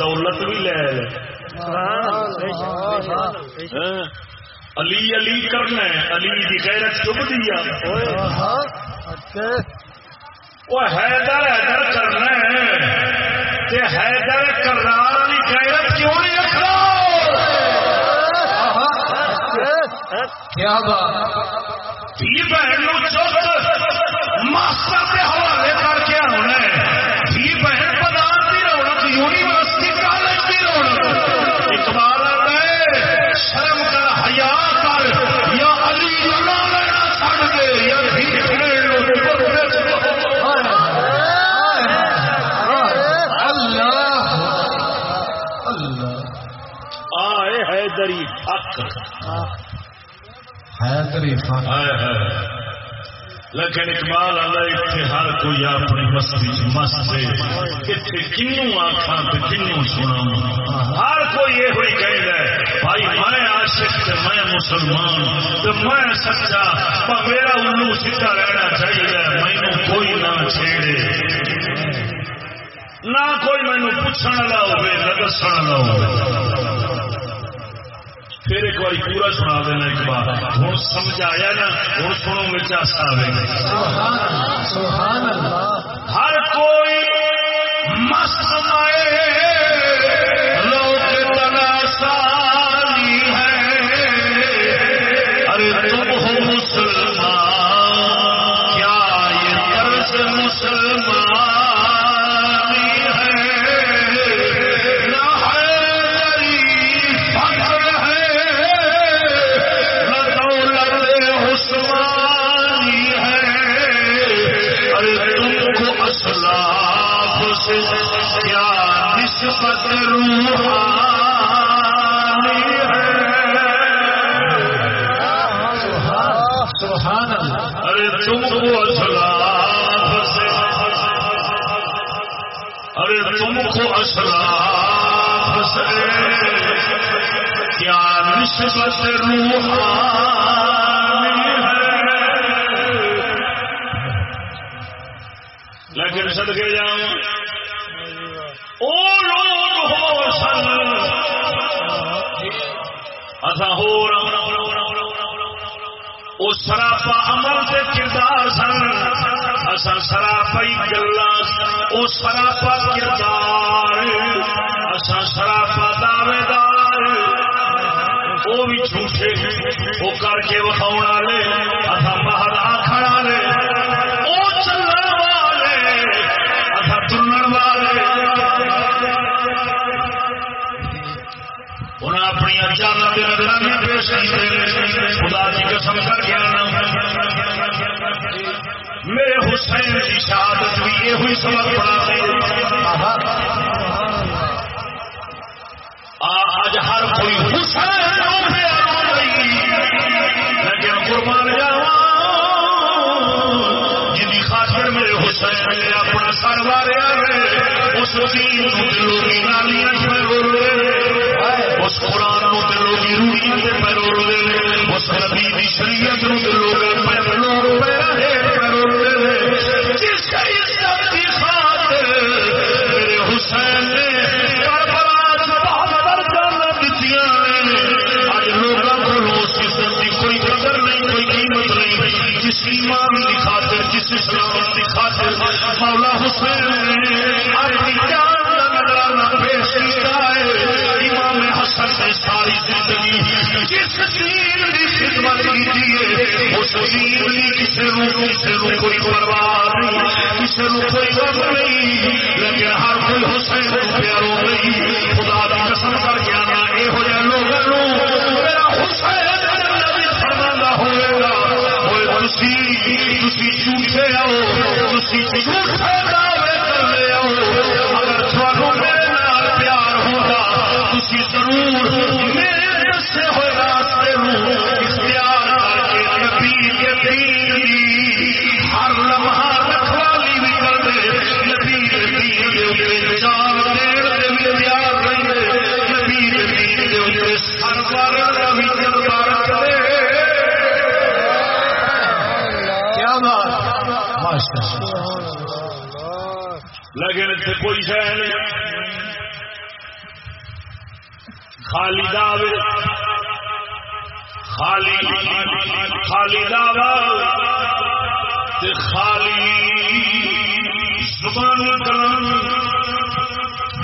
دولت بھی لے لے ہاں، علی علی کرنا ہے۔ علی کی غیرت چپ دیا وہ حیدر حیدر کرنا ہے۔ حیدر کرار کی گیرت کیوں نہیں کیا بات؟ بہن ماسٹر کے حوالے کر کے آنا ہے۔ اقبال ہے شرم کر حیا کر یا علی نہ حق حیدری ہے لیکن اقبال اللہ اتنے ہر کوئی اپنی مستی مست اتنے کنوں آخا تو کنوں سنا ہر کوئی یہ ہوئی کہہ ہے، بھائی میں عاشق تے میں مسلمان تے میں سچا، پر میرا الو سیدھا رہنا چاہیے مینو کوئی نہ چھیڑے۔ نہ کوئی مینو پوچھنے والا ہوئے نہ دسنے والا ہوئے پھر ایک بار پورا سنا دینا ایک بار۔ ہوں سمجھایا نا ہوں سنو میں چاسا ہر کوئی مست مائے تم کو اسلاف سے کیا نسبت روحانی ہے؟ لیکن صدقے جاؤں، او لوگ ہو سن۔ اصا ہو وہ سراپا عمل کے کردار سن۔ اصا سراپا گلا وہ سراپا کردار۔ اصا سراپا دعوے دار وہ بھی جھوٹے۔ وہ کر کے وکھاؤ والے۔ اصا باہر آخر والے۔ جانا نظرانے پیش خدا کی قسم کر کے میرے حسین کی شہادت بھی یہ ہوئی سبق پڑا آج ہر کوئی حسین لیکن قربان جاوا جن خاطر میرے حسین نے اپنا سر ماریا اس دین دلوں کی نالیاں اس قرآن نبی شریعت نہیں، کوئی نہیں۔ جس ایمان کی خاطر جس اسلام کی خاطر مولا حسین اپنی جان کا نظرانہ پیش کیا ہے۔ امام حسن نے ساری زندگی کی خدمت کی کسی کسی کوئی پرواہ نہیں، کسی کوئی غم نہیں۔ لیکن ہر کوئی حسین پیارو نہیں۔ خدا کی قسم کر کے آنا یہ ہو جائے لوگوں میرا حسین اتنے کوئی شہ نہیں۔ خالی دعوے خالی خالی دعوی۔ خالی زبان کرن۔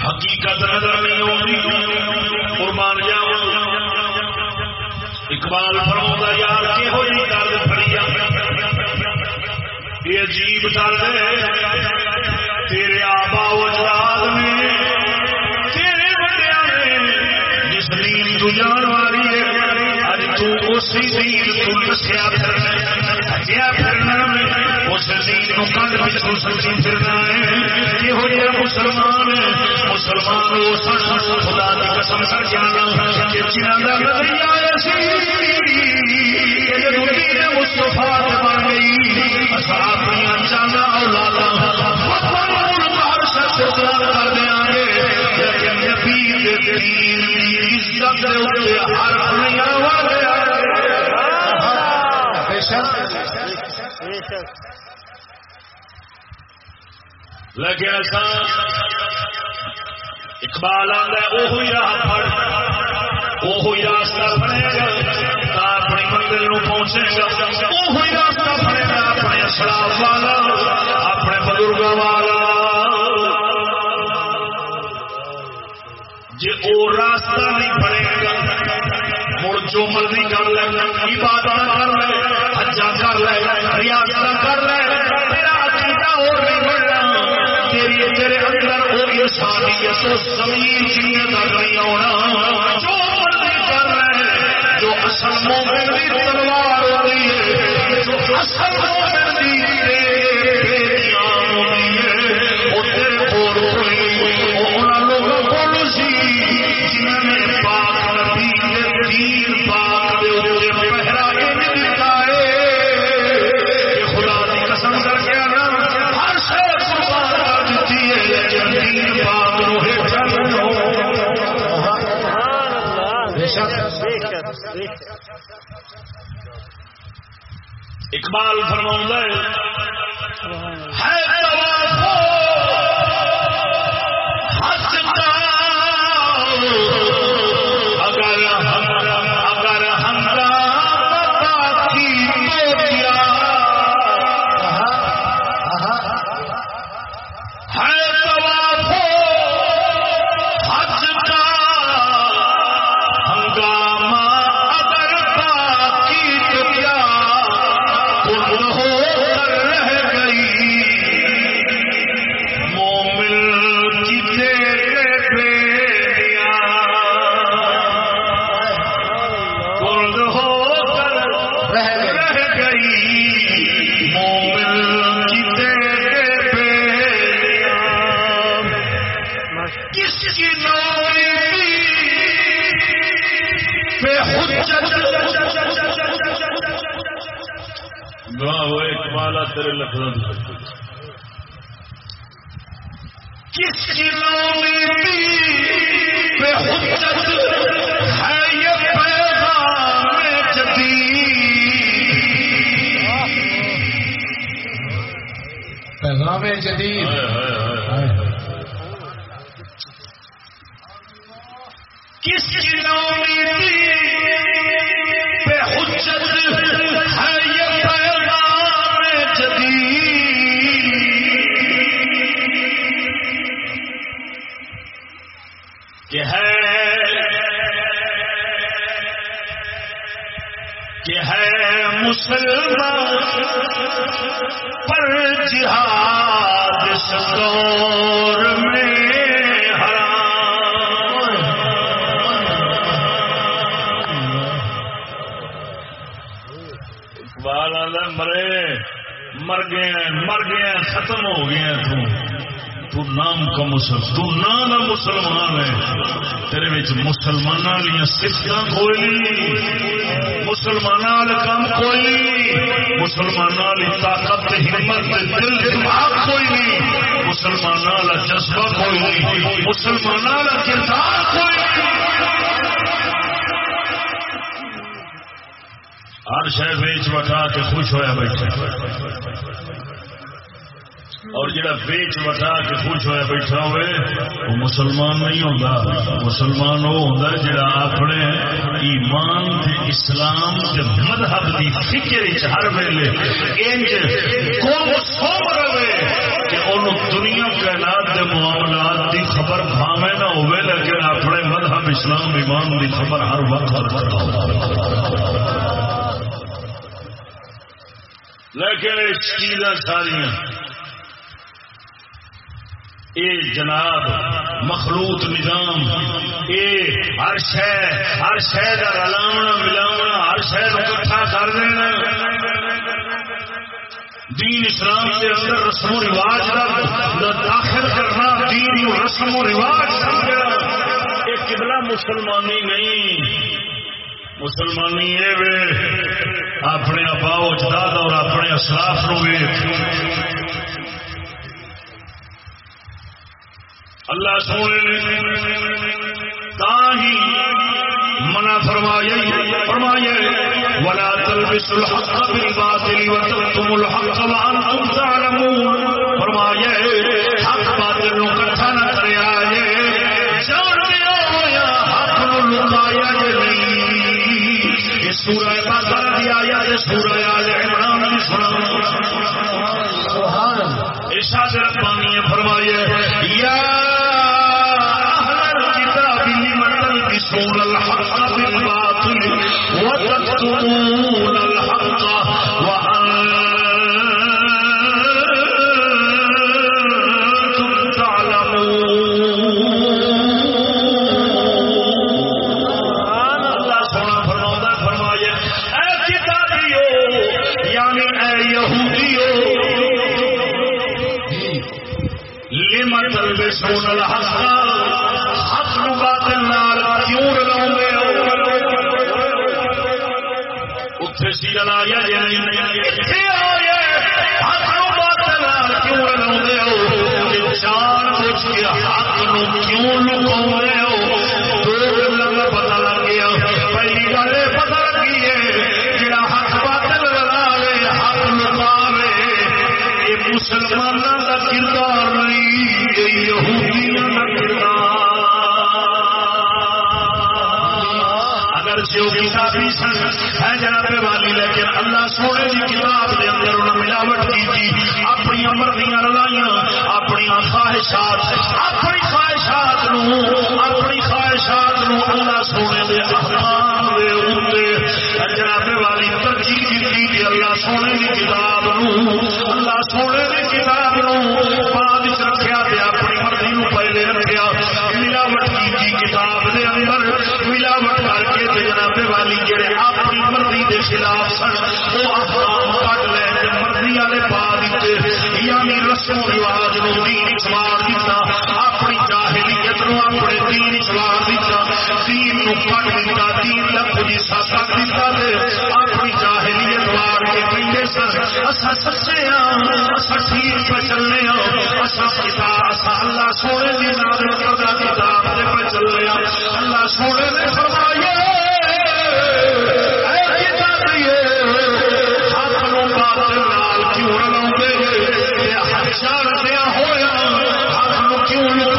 حقیقت نظر نہیں آتی قربان جاؤ اقبال فرما یار کہ ہو جی گل فری یہ عجیب گل ہے۔ تیرے آبا نے، تیرے بڑیا نے، جس دین تو جان والی ہے، اج تو اسی دین تو پھرنا پھرنا اس دین کو پچھو سچی پھرنا ہے مسلمان مسلمان وہ سن، خدا کی قسم کر جانا کہ نظریہ بن گئی۔ اصا لیکن گیا ایسا اقبال وہ راہ پڑ وہ راستہ پڑے گا۔ تا اپنی منزل نو پہنچے گا۔ وہ راستہ پڑے گا اپنے اسلام والا، اپنے بزرگ والا۔ جی وہ راستہ نہیں پڑے گا، مڑ جو مرضی کر لے عبادت کر لے حجا کر لے ریاست کر لے، تیرا عقیدہ اور نہیں بننا تیری تیرے اندر وہ انسانیت و زمین جینے تک نہیں آنا جو مومن کی تلوار ہوتی ہے جو اصل مومن نے پاک نبی پاک اقبال فرماؤں ہے تیرے لفظ کس کی حجت ہے یہ پیغام جدید؟ پیغام جدید۔ کس پہ حجت مسلمان پر جہاد اس دور میں اقبال آدھا مرے، مر گئے مر گئے، ختم ہو گئے تو تو۔ نام کا مسلم تو نام کا مسلمان ہے۔ تیرے وچ مسلمانوں والی سفت کوئی نہیں۔ مسلمانوں والا کام کوئی نہیں۔ مسلمانوں والی طاقت ہمت دل دماغ کوئی نہیں۔ مسلمانوں والا جذبہ کوئی نہیں۔ مسلمانوں والا کردار کوئی نہیں۔ ہر شہ ویچ وٹا کے خوش ہویا بیٹھا اور جڑا ویچ وٹا کے خوش ہویا بیٹھا ہوئے، وہ مسلمان نہیں ہوتا مسلمان وہ ہوتا ہے جڑا اپنے ایمان تے اسلام تے مذہب دی فکر ہر ویلے انج گم رہے کہ انہوں دنیا کائنات دے معاملات دی خبر بھاوے نہ ہوئے لیکن اپنے مذہب اسلام ایمان دی خبر ہر وقت رکھتا ہو لیکن یہ چیزاں ساریاں اے جناب، مخلوط نظام، اے ہر شہ ہر شہ کا رلاونا، ملاونا، ہر شہ کو کٹھا کر دینا دین اسلام کے اندر رسم و رواج کا داخل کرنا، دین رسم و رواج سمجھنا۔ یہ کبلا مسلمانی نہیں، مسلمانی یہ اپنے ابا اجداد اور اپنے اسلاف نو اللہ سونے منع فرمایا فرمایا ولا تلبسوا الحق بالباطل وتكتموا الحق وانتم تعلمون۔ فرمایا حق باطل نو کٹھا نہ کریا جے جان دیا ہویا حق نو لکایا جے نہیں۔ یہ سورہ بقرہ دی آیات سورہ آل عمران دی سنا سبحان اللہ۔ ارشاد ربانی فرمایا وتكتمون الحق وأنتم تعلمون. اللہ سونا فرماتا فرمایا اے کتابیو یعنی اے یہودیو الحق؟ اتنے سی رلایا جی کیوں جان بوجھ کے حق نو کیوں دو گلوں کا پتا لگ گیا۔ پہلی گل پتا لگی ہے، جڑا حق باطل رلا لے حق لکا لے یہ مسلمانوں کا کردار اللہ سونے کی کتاب دے اندر انہوں ملاوٹ کی تھی اپنی مرضیاں رلائیاں، اپنی خواہشات اپنی خواہشات نو، اپنی خواہشات نو اللہ سونے دے احکام دے اوپر جناب والی ترجیح دیتی کہ اللہ سونے کی کتاب نو، اللہ سونے کی کتاب نو بعد وچ رکھیا تے اپنی مرضی نو پہلے رکھیا۔ ملاوٹ کی تھی کتاب دے اندر، ملاوٹ کر کے جناب والی جڑے اپنی خلاف سن، وہ احکام کٹ لے تے مرضی والے پا دیتے یعنی رسم و رواج نو دین سوار دیتا اپنی جاہلیت نو اپنے دین سوار دیتا دین نو کٹ دیتا، دین دا کچھ حصہ کٹ دیتا تے اپنی جاہلیت وار کے کہندے سن۔ اسا سچے ہاں اسا ٹھیک پہ چلنے ہاں۔ اسا کتاب اسا اللہ سونے دی نازل کردہ کتاب دے پہ چلنے ہاں۔ اللہ سونے نے فرمایا کیوں رلاؤندے اے حق چاہدیا ہویا حق نو کیوں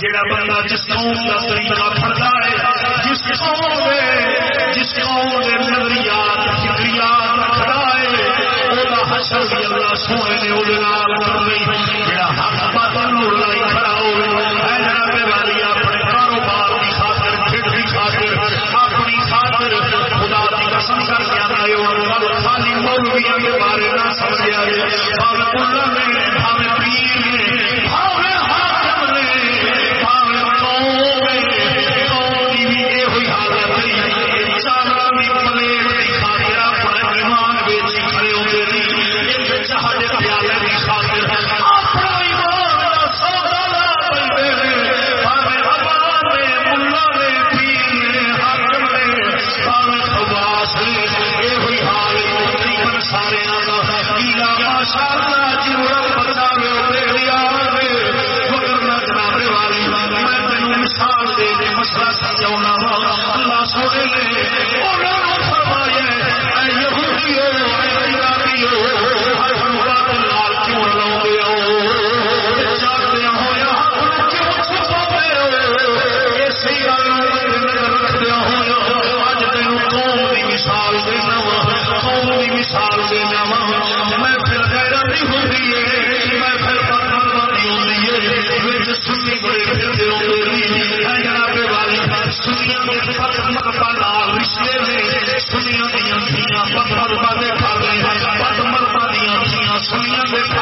جیڑا بندہ جس قوم کا طریقہ پڑتا ہے، جس قوم میں جس قوم کے نظریات، فکریات رکھتا ہے وہ حشر بھی اللہ سونے نے وہ نال کر حق نور لائی کھڑا ہو جناب والی، اپنے کاروبار کی خاطر کھیت کی خاطر، اپنی خاطر خدا کی قسم کر کے ہے۔ اور خالی مولویوں کے بارے نہ سمجھا ہے بھاوے اللہ نے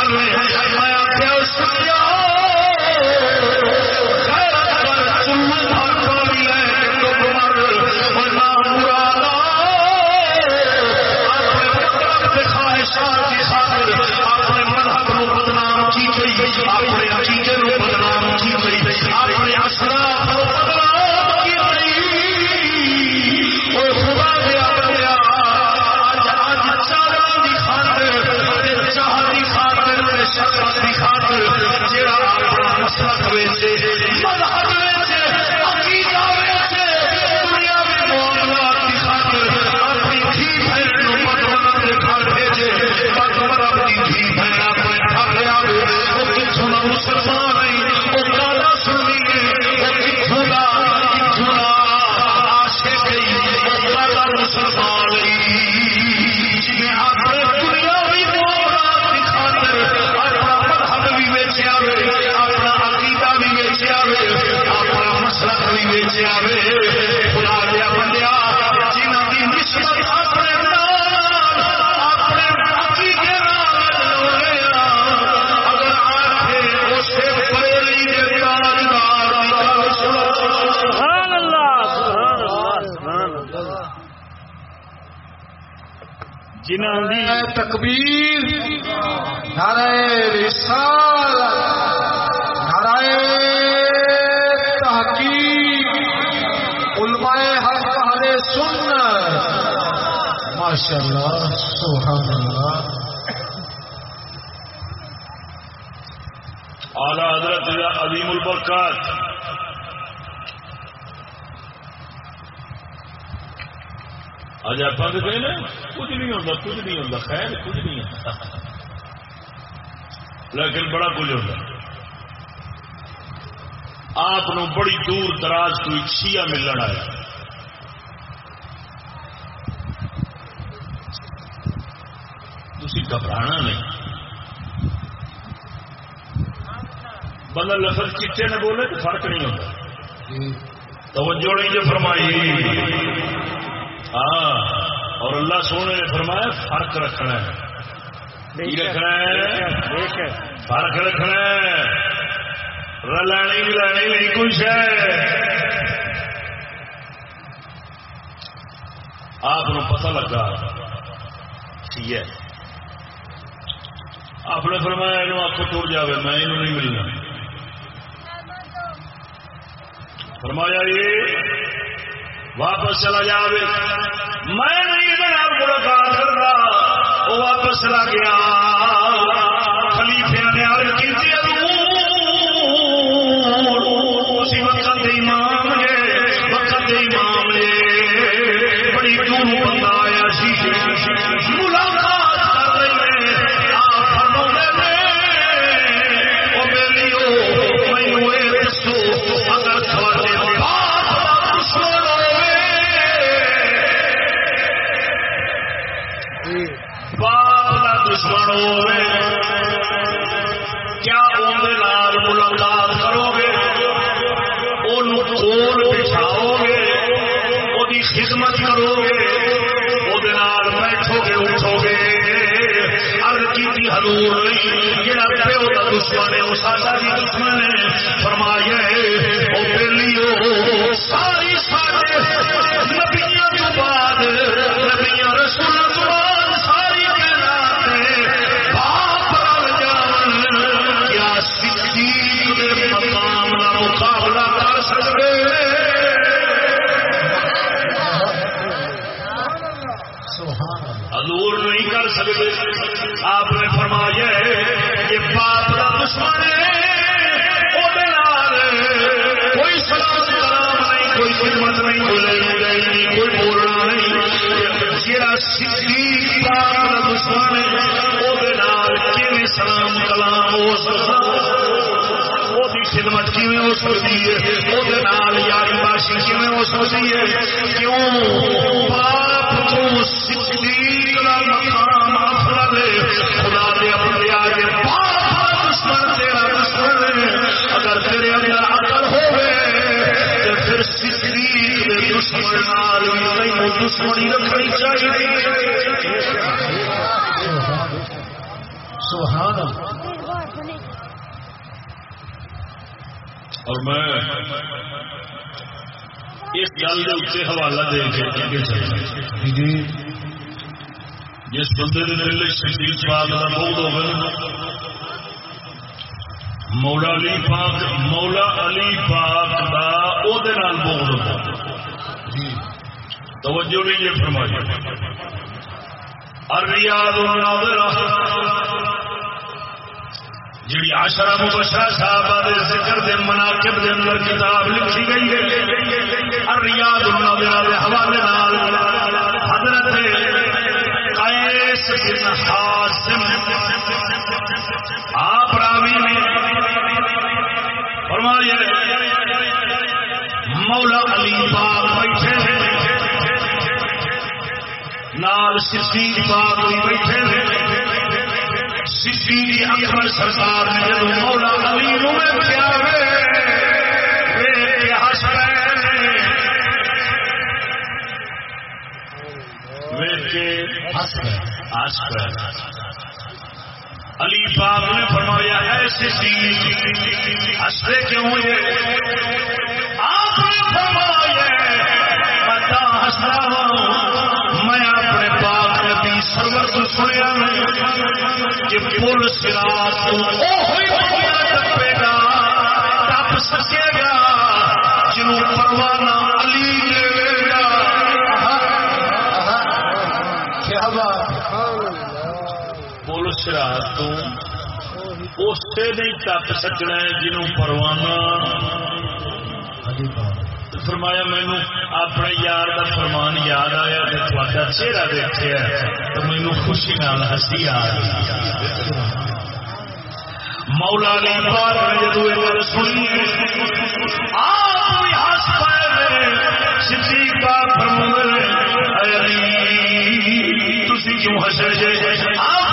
میں تکبیر، نعرہ رسالت، نعرہ تحقیق، علماء حق اہل سنت۔ ماشاء اللہ سبحان اللہ اعلی حضرت عظیم البرکات۔ اج آپ کہتے نا؟ کچھ نہیں ہوتا کچھ نہیں ہوتا خیر کچھ نہیں ہوتا لیکن بڑا کچھ ہوتا آپ بڑی دور دراز کوئی شیعہ ملن آیا۔ تھی گھبرانا نہیں۔ بندہ لفظ چٹے نے بولے تو فرق نہیں ہوتا توجہ نہیں جو فرمائی۔ ہاں۔ اور اللہ سونے نے فرمایا فرق رکھنا ہے۔ رکھنا ہے؟ فرق رکھنا ہے۔ رلانی ملانی نہیں کچھ ہے آپ پتہ لگا ٹھیک ہے آپ نے فرمایا یہ آپ کو ٹوٹ جائے میں یہ نہیں ملنا۔ فرمایا یہ واپس چلا جائے میں نہیں بنا ملاقات کرتا وہ واپس چلا گیا۔ خدمت نہیں کوئی لڑائی نہیں، کوئی بولنا نہیں۔ جہاں صدیق باپ کا دشمن ہے وہ سلام کلام ہو سکتا؟ وہی خدمت کیویں ہو سکتی ہے؟ وہ یاری باشی کیویں ہو سکتی ہے؟ کیوں؟ باپ تو صدیق دا مقام افضل ہے خدا دے اپنے آگے باپ دشمن، تیرا دشمن اگر تیرے اندر عقل ہوئے تو پھر چاہیے سبحان اور میں اس گل کے اتنے حوالہ دے کے اگے چلنا۔ جس بندے کے دل شدید پاک کا بہت ہوگا مولا علی پاک، مولا علی پاک کا وہ بہت ہوتا جی توجہ نہیں یہ فرمائی۔ الریاض الناظرہ۔ جڑی آشرا مبشرہ صاحب دے ذکر دے مناقب دے اندر کتاب لکھی گئی ہے، الریاض الناظرہ دے حوالے نال حضرت قیس بن حاسم آپ راوی نے فرمایا، مولا علی پاک بیٹھے ہیں۔ نال صدیق پاک بیٹھے ہیں۔ صدیق اکبر سرکار نے جب مولا علی نو علی پاک نے فرمایا ہے صدیق ہستے کیوں یہ آپ نے فرمایا پتا ہستا ہوں۔ سرور کو سنیا کہ پل سرا ٹپے گا ٹپ سکے گا، جنوں پروانہ علی پل سرا تو اس نہیں ٹپ سکنا جنوں پروانہ۔ فرمایا مینو اپنے یار کا فرمان یاد آیا کہ تھوڑا چہرہ دیکھا تو مینو خوشی نال ہسی آ گئی مولا علی پاک جدو گل سنی آپ بھی ہس پائے صدیق کیوں ہسے جے؟ آپ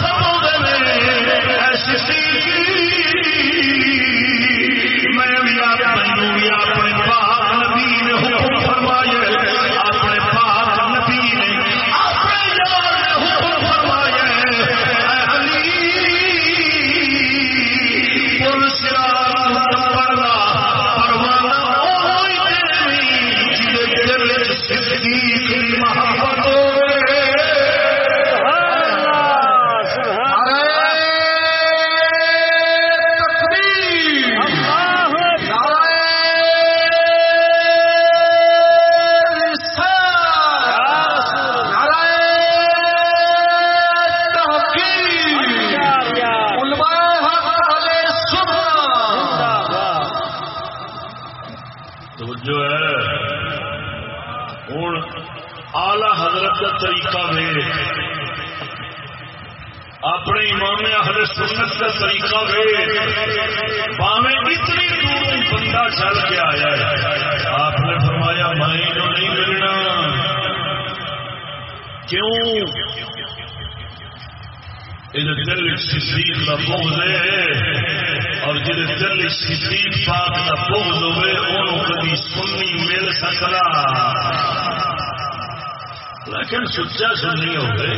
لیکن سچا سننی ہوگی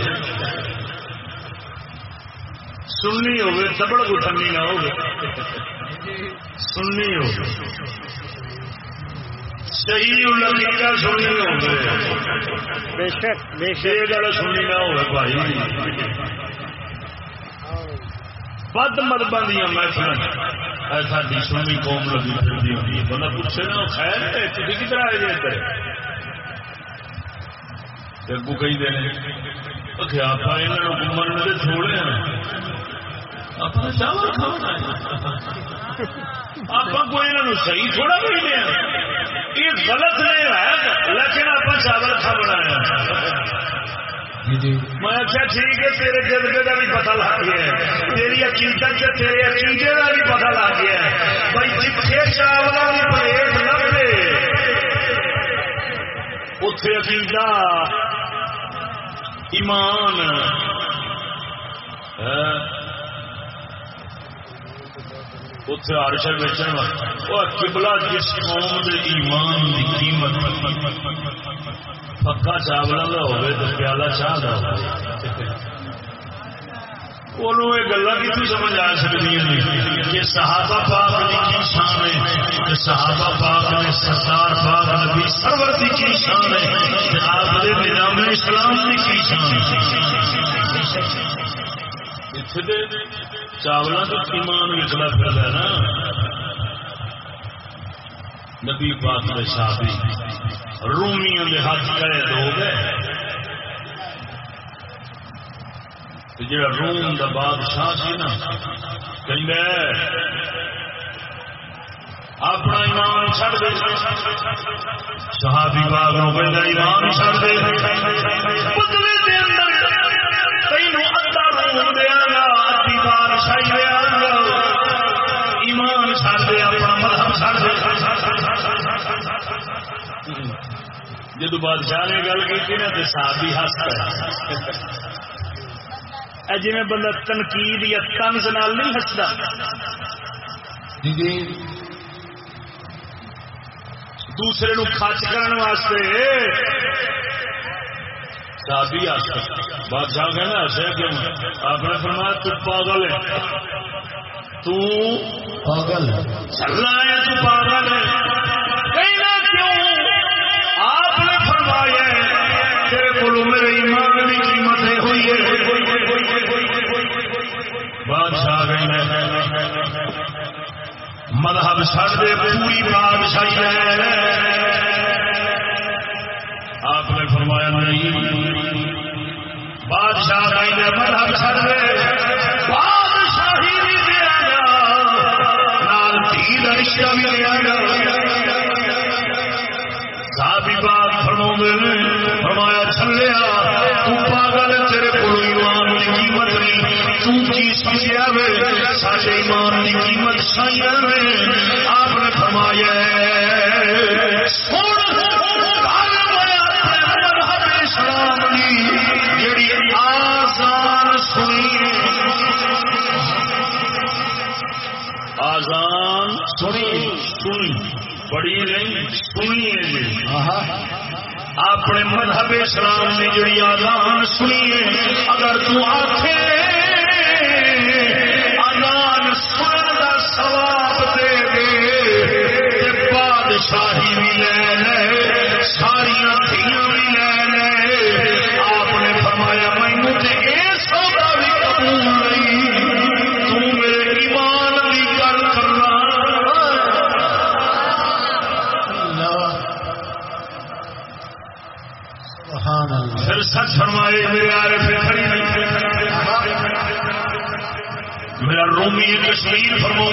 سننی ہوگی تبڑ گٹھنی نہ ہوگی سننی ہوگی صحیح لگا سننی ہوگی بے شک بے یہ شک گل سننی نہ ہوگی بھائی بد مدبا دیا محفل ساری سنی قوم لگی ہے بندہ پوچھے نا خیر ہے کدھر آئے جی ادھر اگو کئی کہ آپ گمن میں چھوڑے آپ چاول کھانا آپ کوئی انہوں صحیح تھوڑا ہیں یہ غلط نہیں ہے لیکن آپ چاول کھانا ہے جی جی۔ میں اچھا ٹھیک ہے تیرے جذبے کا بھی پتا لگ گیا ہے۔ تیری عقیدت سے تیرے عقیدے کا بھی پتا لگ گیا ہے۔ بھائی جتنے چاولوں کی پلیٹ لبے اتے عقیدہ ایمان۔ اتنے آرشا بیچن وہ کبلا جس قوم دے ایمان دی قیمت پکا چاولا کا ہوگی تو پیالہ چاہ کا انہوں یہ گلا سمجھ آ سکتی ہیں کہ صحابہ پاک کی کی شان ہے صحابہ پاک نے سرکار پاک نبی سرور کی کی شان ہے آپ نظام اسلام کی کی شان ہے چاولوں تو ایمان نکلا پھر ہے نا نبی پاک نے صحابی ہاتھ قید ہو گئے جا روم دا بادشاہ سی نا کہ اپنا ایمان چڑ دے۔ صحابی باغ نو کہ ایمان چڑ دے۔ دے اندر تینوں روم دیا گا بادشاہی دیا گا ایمان چڑ دے، اپنا مذہب چڑ دے۔ جدو بادشاہ نے گل کی نا تو صحابی ہس جی بندہ تنقید یا تنز نال نہیں ہستا دوسرے نو خچ کرنے واسطے۔ بادشاہ کہنا ہسیا کیوں آپ نے فرمایا تو پاگل ہے۔ تو پاگل ہے۔ تو پاگل ہے۔ کہنا کیوں؟ آپ نے فرمایا تیرے کو میرے ایمان کی قیمت ہوئی ہے بادشاہ مذہب چڑھ دے، پوری بادشاہی آپ نے فرمایا نہیں۔ بادشاہ مذہب چڑھ دے۔ تو پاگل تیرے کو ایمان کی قیمت نہیں۔ تو کی سمجھا وے سارے ایمان کی قیمت سائیا وے آپ نے فرمایا اسلام کی جڑی آسان سنی آزان سنی سنی بڑی نہیں۔ اپنے مذہب اسلام نے جڑی آزان سنیے اگر تو آخے آزان سن کا سواب دے دے بادشاہی بھی لے لے میرا کشمیر فرما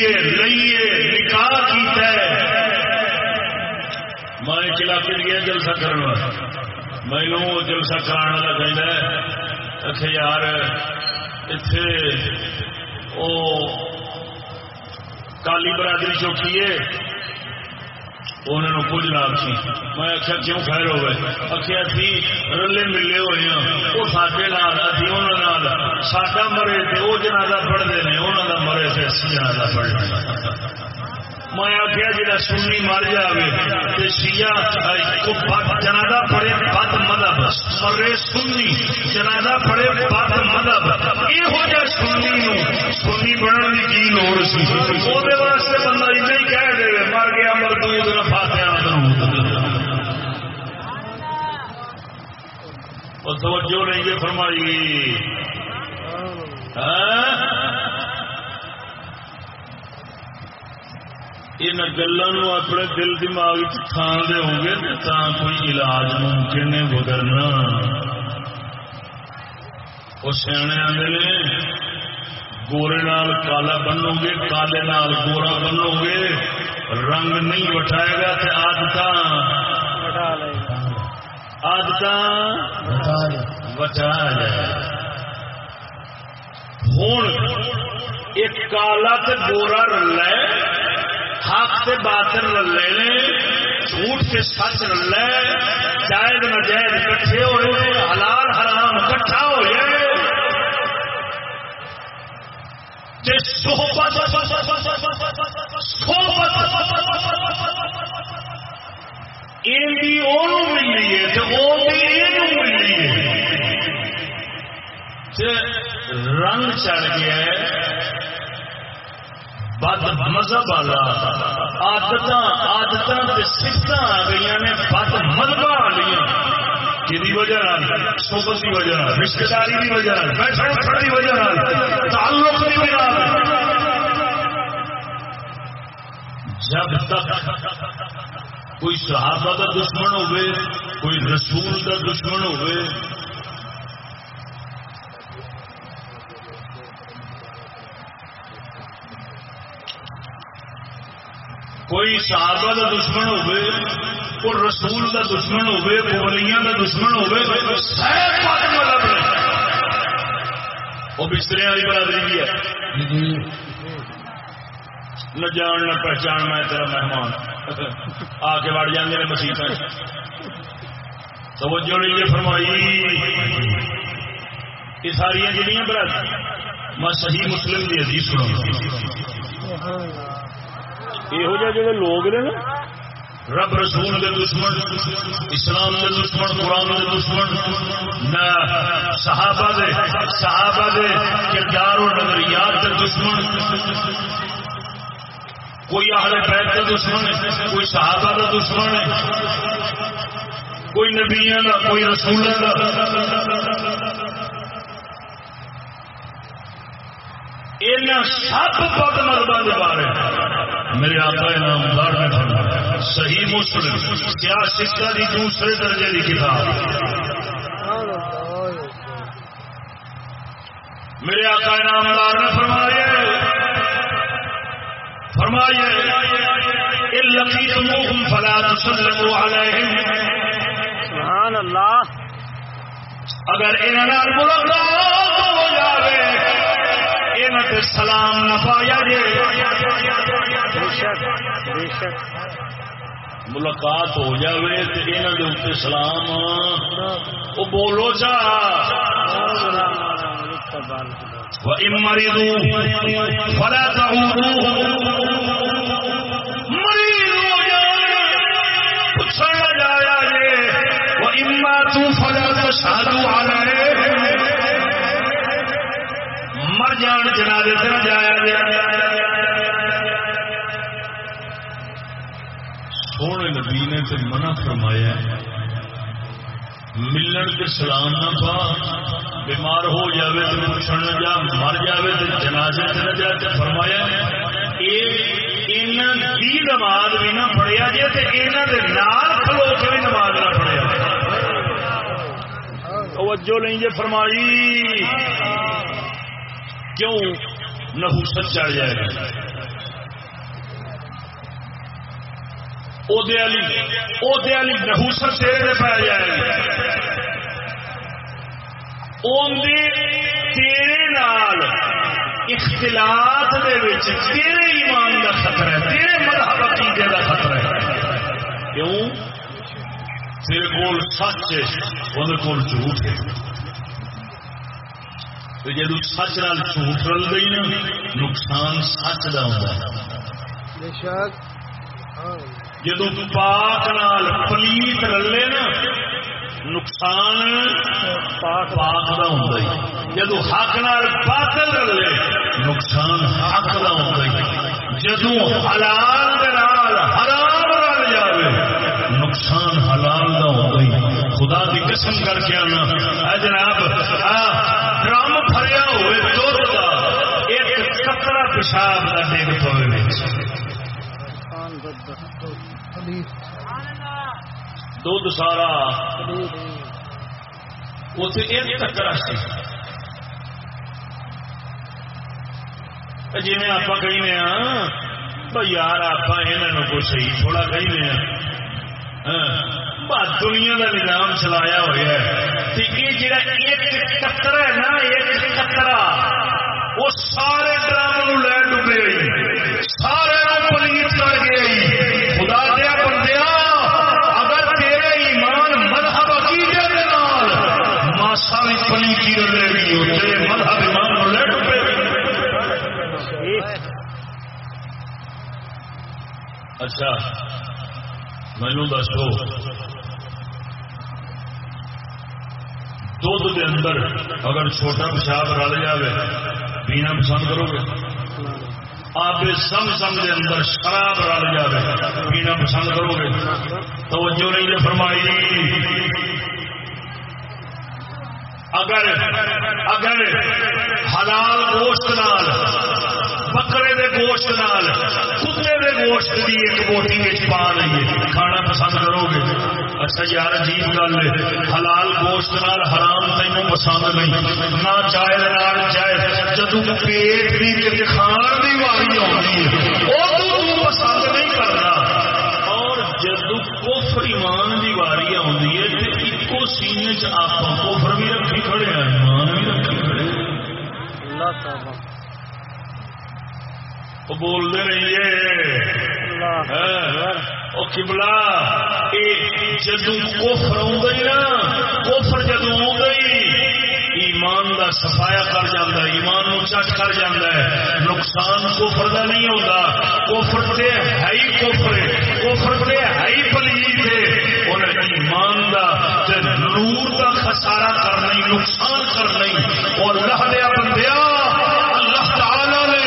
دیتی لئیے، نکاح کیتا ہے۔ میں ایک علاقے گیا جلسہ کرنا۔ مینو جلسہ کرا کہہ اچھے یار، اتے وہ کالی برادری چوکی ہے۔ انہوں کچھ نام سی میں آخیا، کیوں خیر ہوئے آخیا تھی رلے ملے ہوئے ہیں وہ سارے نال ابھی جی، انہوں ساڈا مرے تو وہ جنازہ پڑھتے ہیں انہوں کا مرے سے اسی جنازہ پڑھنا میں آخیا جا سنی مر جائے شیا جنازہ پڑے بد مدب مرے سنی، جنازہ پڑے بد مدب یہ سنی نو، سنی بننے کی کی لوڑ سی؟ وہ واسطے بندہ نہیں کہہ دے مر گیا مردود نہ فاتیا توجہ نہیں جی فرمائی۔ ہاں؟ ان گلوں اپنے دل دماغ تھان دے ہوں گے تو کوئی علاج ممکن ہے وگرنا وہ سیانے آدھے گورے نال کالا بنو گے کالے نال گورا بنو گے رنگ نہیں وٹائے گا تو آدت آدت وٹا جائے ہوں ایک کالا تو گورا رلا حق سے باطل رلے نے جھوٹ سے سچ رلے جائز نجائز کٹھے ہوئے حلال حرام کٹھا ہوئے ملی ہے تو وہ ملی ہے رنگ چڑھ گیا بد مذہب والا آدت آدت سفت آ گئی نے بد مذہب والی کی وجہ سوبت کی وجہ رشتے داری کی وجہ اٹھنے کی وجہ تعلق کی وجہ جب تک کوئی صحابہ کا دشمن ہوئے کوئی رسول کا دشمن ہوئے کوئی صحابہ کا دشمن ہوئے، کوئی رسول کا دشمن ہوئے، کوئی ولیاں کا دشمن ہوئے مطلب وہ بسترے والی برادری بھی ہے۔ نہ جان، نہ پہچان، میں تیرا مہمان۔ آ کے وڑ جانے مسیح توجہ نہیں یہ فرمائی۔ یہ ساری جنیاں برادری۔ میں صحیح مسلم کی عزیز سنا یہو جہ لوگ نے نا رب رسول دے دشمن اسلام دے دشمن قرآن دے دشمن صحابہ دے صحابہ دے کردار اور نظریات دے دشمن کوئی اہل بیت کا دشمن ہے کوئی صحابہ کا دشمن ہے کوئی نبیاں کا کوئی رسول کا ان سب بد مذہبوں کے بارے۔ میرے آقا انعامدار نے فرمایا صحیح مسلم کیا سکہ دی دوسرے درجے کی کتاب؟ میرے آقا انعامدار نے فرمایا فرمایا ان لقیتموہم فلا تسلموا علیہم۔ سبحان اللہ۔ اگر انہاں ملاقات ہو جاوے تے سلام نہ پایا جے ملاقات ہو جاوے تے انہاں دے اوپر سلام۔ او بولو جا۔ وَإِن مَرِضُوا فَلَا تَعُودُوهُمْ مریض ہو جائے پوچھا جایا یہ وَإِن مَاتُوا فَلَا تَشْهَدُوا عَلَيْهِمْ مر جان، جنازے سے نہ جایا سونے نبی نے تو منع فرمایا ملن کے سلام نہ پا، بیمار ہو جاوے تو پوچھن نہ جا، مر جاوے تو جنازے سے نہ جا۔ فرمایا دی نماز بھی نہ پڑھیا جی یہاں کے نال کھلو کے بھی نماز نہ پڑھیا توجہ نہیں جی فرمائی۔ کیوں نحوست چڑھ جائے گا؟ علی نحوست تیرے پی جائے گی تیرے نال اختلاط دے وچ تیرے ایمان کا خطرہ ہے، تیرے مذہب عقیدے کا خطرہ ہے۔ کیوں؟ تیرے کول سچ ہے وہ کول جھوٹ ہے۔ تو جدو سچ نال جھوٹ رل گئی نا نقصان سچ کا ہوتا ہے جدو پاک نال پلیت رلے نا نقصان پاک پاک کا ہے جدو حق نال باطل رلے نقصان حق کا ہوتا ہے جدو حلال دے نال حرام رل جاوے نقصان حلال کا ہوتا ہے خدا کی قسم کر کے آنا اے جناب ڈرم بھریا ہوئے دودھ کا، ایک کپڑا پیشاب کا ڈگ پوے دھد سارا۔ اتنے ایک ٹکرا سی۔ جی آپ کہنے ہاں بھائی یار آپ یہاں کو تھوڑا کہنے ہاں۔, ہاں۔ دنیا کا نظام چلایا ہوا ہے یہ جڑا ایک ٹکرا ہے نا ایک ٹکرا وہ سارے ڈرام لے ڈبے سارے پلیت کر گئے خدا دیا بندیا اگر تیرے ایمان مذہب عقیدے کے نال ماسا بھی پلیتی رلے گی تیرے مذہب ایمان لے ڈبے اچھا مینو دسو دھد کے اندر اگر چھوٹا پیشاب رل جائے پینا پسند کرو گے؟ آپ سم سم کے اندر شراب رل جائے پینا پسند کرو گے؟ توجہ نہیں فرمائی۔ اگر اگر حلال گوشت نال، بکرے دے گوشت نال، کتے دے گوشت کی ایک بوٹی پا لئیے، کھانا پسند کرو گے۔ اچھا یار، عجیب گل ہے۔ حلال گوشت نال حرام تینوں پسند نہیں۔ نہ جائز نال جائز۔ جدو پیٹ بھی کسی کھان کی واری آتی ہے پسند نہیں کرنا۔ اور جدو کوفر ایمان کی واری آتی ہے چ آپ کوفر بھی رکھی کھڑے ہیں ایمان بھی رکھی کھڑے وہ بولتے رہیے۔ وہ کبلا جدو کوفر نا کوفر جدو آ گئی ایمان دا سفایا کر جانا ایمان نو چٹ کر جانا ہے۔ نقصان کوفر دا نہیں ہوتا کوفر تے ہے ہی کوفر کوفر تے ہے ہی پلیت ہے۔ اور ایمان دا خسارا کرنا نقصان کر نہیں اور اللہ نے بندیا اللہ تعالی نے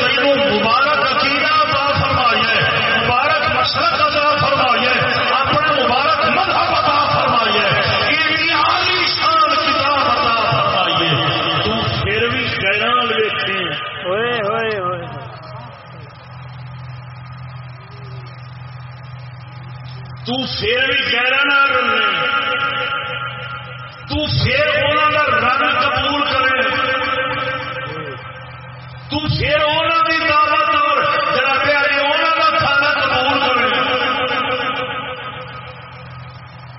تینوں مبارک عقیدہ عطا فرمایا مبارک مسلک عطا فرمایا اپنا مبارک مذہب عطا فرمایا اتنی عالی شان کتاب عطا فرمائیے تو پھر بھی گیران ہوئے ہوئے ہوئے۔ تو پھر بھی گیران آ رہے تو پھر انہوں کا رنگ قبول کرے۔ تو پھر انہوں کی دعوت اور انہوں کا کھانا قبول کرے۔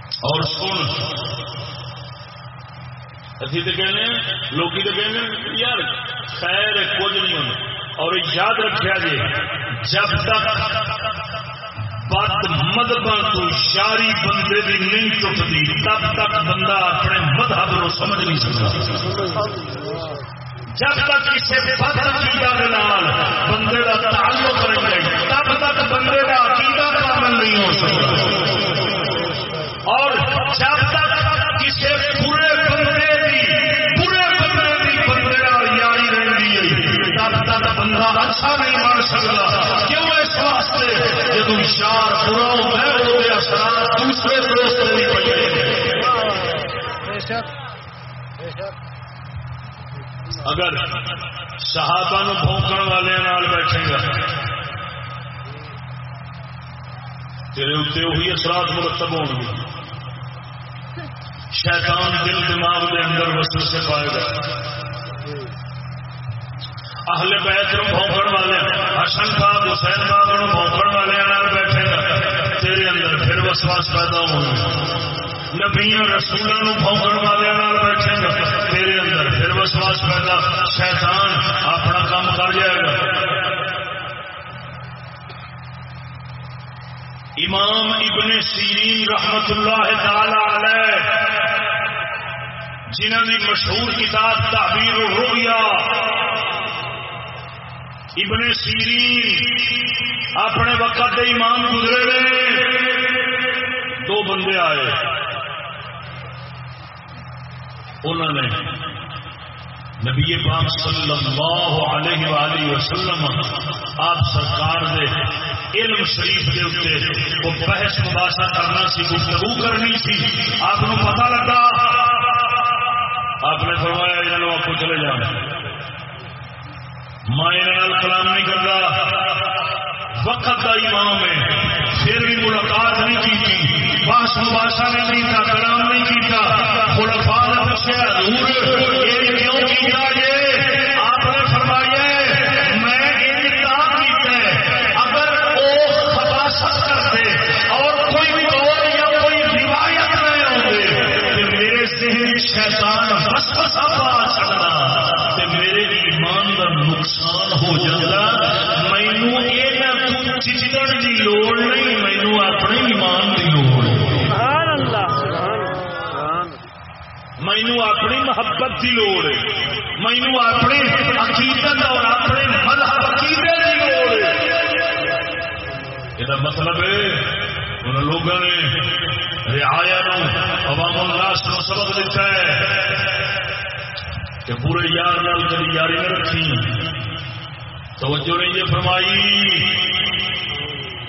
اور سن۔ ابھی تو کہنے لوگ تو کہنے یار خیر کچھ نہیں ہونا۔ اور یاد رکھا جی جب تک بد مدبا تو شاری بندے بھی نہیں چکتی تب تک بندہ اپنے مذہب کو سمجھ نہیں سکتا۔ جب تک کسی بد عقیدہ کے نال بندے کا تعلق رہ جائے تب تک بندے کا عقیدہ کامل نہیں ہو سکتا۔ اور جب تک واسطے جب اشار برا ہو گئے اثرات دوسرے دوست نہیں پڑے۔ اگر صحابہ نو بھونکن والے نال بیٹھے گا تیرے اتنے وہی اثرات مرتب ہو گے۔ شیطان دل دماغ کے اندر وسط سے پائے گا۔ اہل بیت نو بھونکن والے، حسن پاک حسین پاک نو بھونکن والے نال بیٹھے گا۔ تیرے اندر پھر وسواس پیدا ہو نبیاں رسولوں نو بھونکن والے نال بیٹھے گا۔ تیرے اندر پھر وسواس پیدا۔ شیطان اپنا کام کر جائے گا۔ امام ابن سیرین رحمت اللہ تعالی علیہ جنہوں نے مشہور کتاب تعبیر الرؤیا ابن سیرین اپنے وقت کے امام گزرے دو بندے آئے۔ انہوں نے نبی پاک صلی اللہ علیہ وآلہ وسلم آپ سرکار دے علم شریف کے اتنے وہ بحث مباحثہ کرنا سی، گفتگو کرنی سی۔ آپ کو پتا لگا۔ آپ نے فرمایا، انہوں آپ کو چلے جانا۔ میں کلام نہیں کرتا وقت کا امام ہے۔ پھر بھی ملاقات نہیں کی تھی باس مباشا نے نہیں تھا کلام نہیں کیتا۔ خلفاء نے پوچھا حضور، یہ کیوں کیتا یہ محبت کی لوڑ ہے۔ مینو اپنے عقیدت اور اپنے مذہب عقیدے کی لوڑ ہے۔ یہ مطلب ہے ان لوگوں نے رعایا نو عوام الناس نو سبق دیتا ہے کہ پورے یار نال کبھی یاری نہ رکھی۔ توجہ نہیں یہ فرمائی۔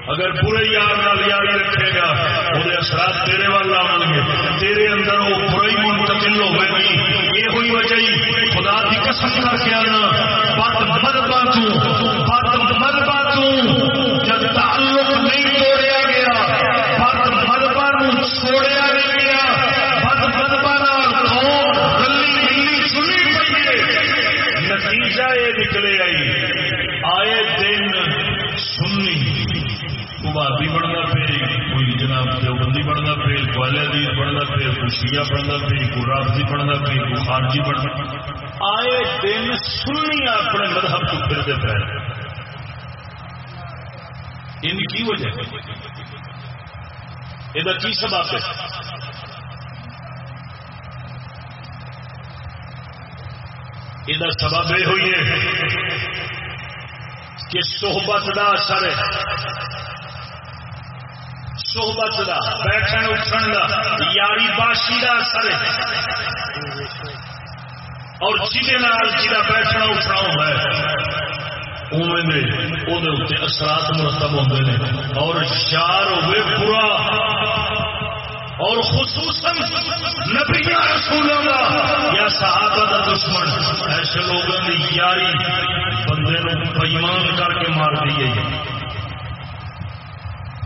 اگر برے یار نال یاری رکھے گا وہ اثرات تیرے وال آؤ گے۔ تیرے اندر وہ برائی منتقل ہو گئی یہ ہوئی وجہ خدا کی قسم کر کے آنا۔ بات مد باتوں بات مد شیعہ بننا پہ کوئی رابطی بننا پہ کوئی خارجی بننا آئے دن سننی اپنے مذہب کو پھرتے پہ ان کی وجہ؟ یہ کی سبب ہے؟ یہ سبب یہ ہوئی ہے کہ صحبت کا اثر ہے۔ صحبت دا بیٹھن اٹھن دا یاری باشی دا اثر ہے اور جہے نال جا بیٹھنا اٹھنا ہوتا ہے اوے اثرات مرتب ہوتے ہیں اور یار ہوئے برا اور خصوصاً نبی رسولوں کا یا صحابہ کا دشمن ایسے لوگوں کی یاری بندے بےمان کر کے مار دی گئی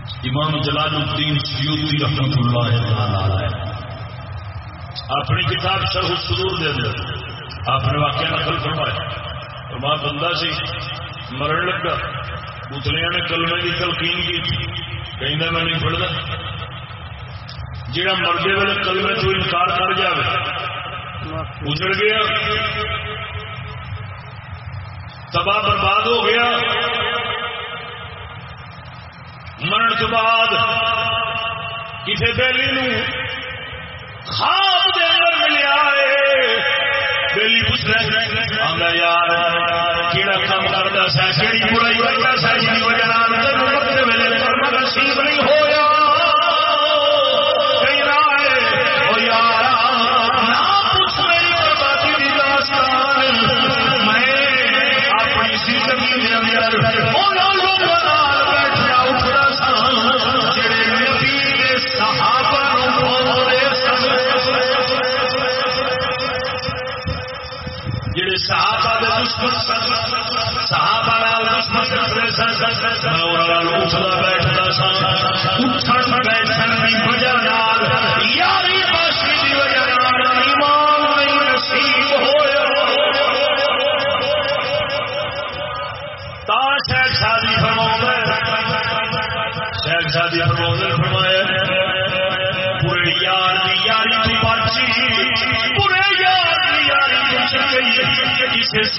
امام جلال الدین سیوتی رحمت اللہ علیہ۔ اپنی کتاب شرح الصدور دے اندر آپ نے واقعہ نقل فرمایا۔ فرما بندہ سی، مرن لگا۔ پتلیاں نے کلمے کی تلقین کی۔ کہ میں نہیں پڑھتا جہاں مردے والے کلمے تو انکار کر جائے اجڑ گیا۔ تباہ برباد ہو گیا۔ مرن تو بعد کسی دہلی خواب دے اندر ملیا ہے دہلی پوچھ رہے یار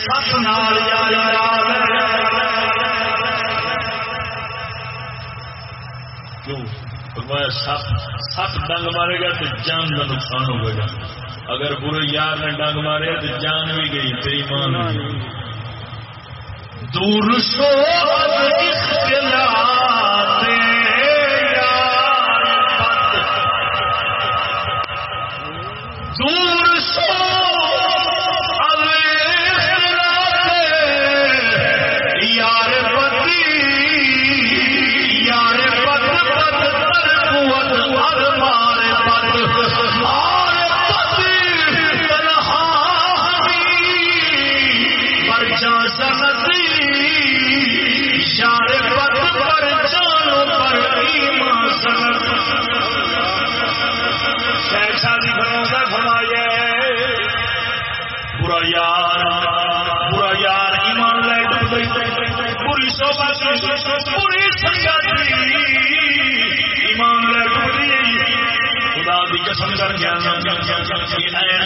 گئی جسے سب نال یاری سپ ڈنگ مارے گا تو جان کا نقصان ہوئے گا اگر برے یار نے ڈنگ مارے تو جان بھی گئی تو ایمان دور سو دور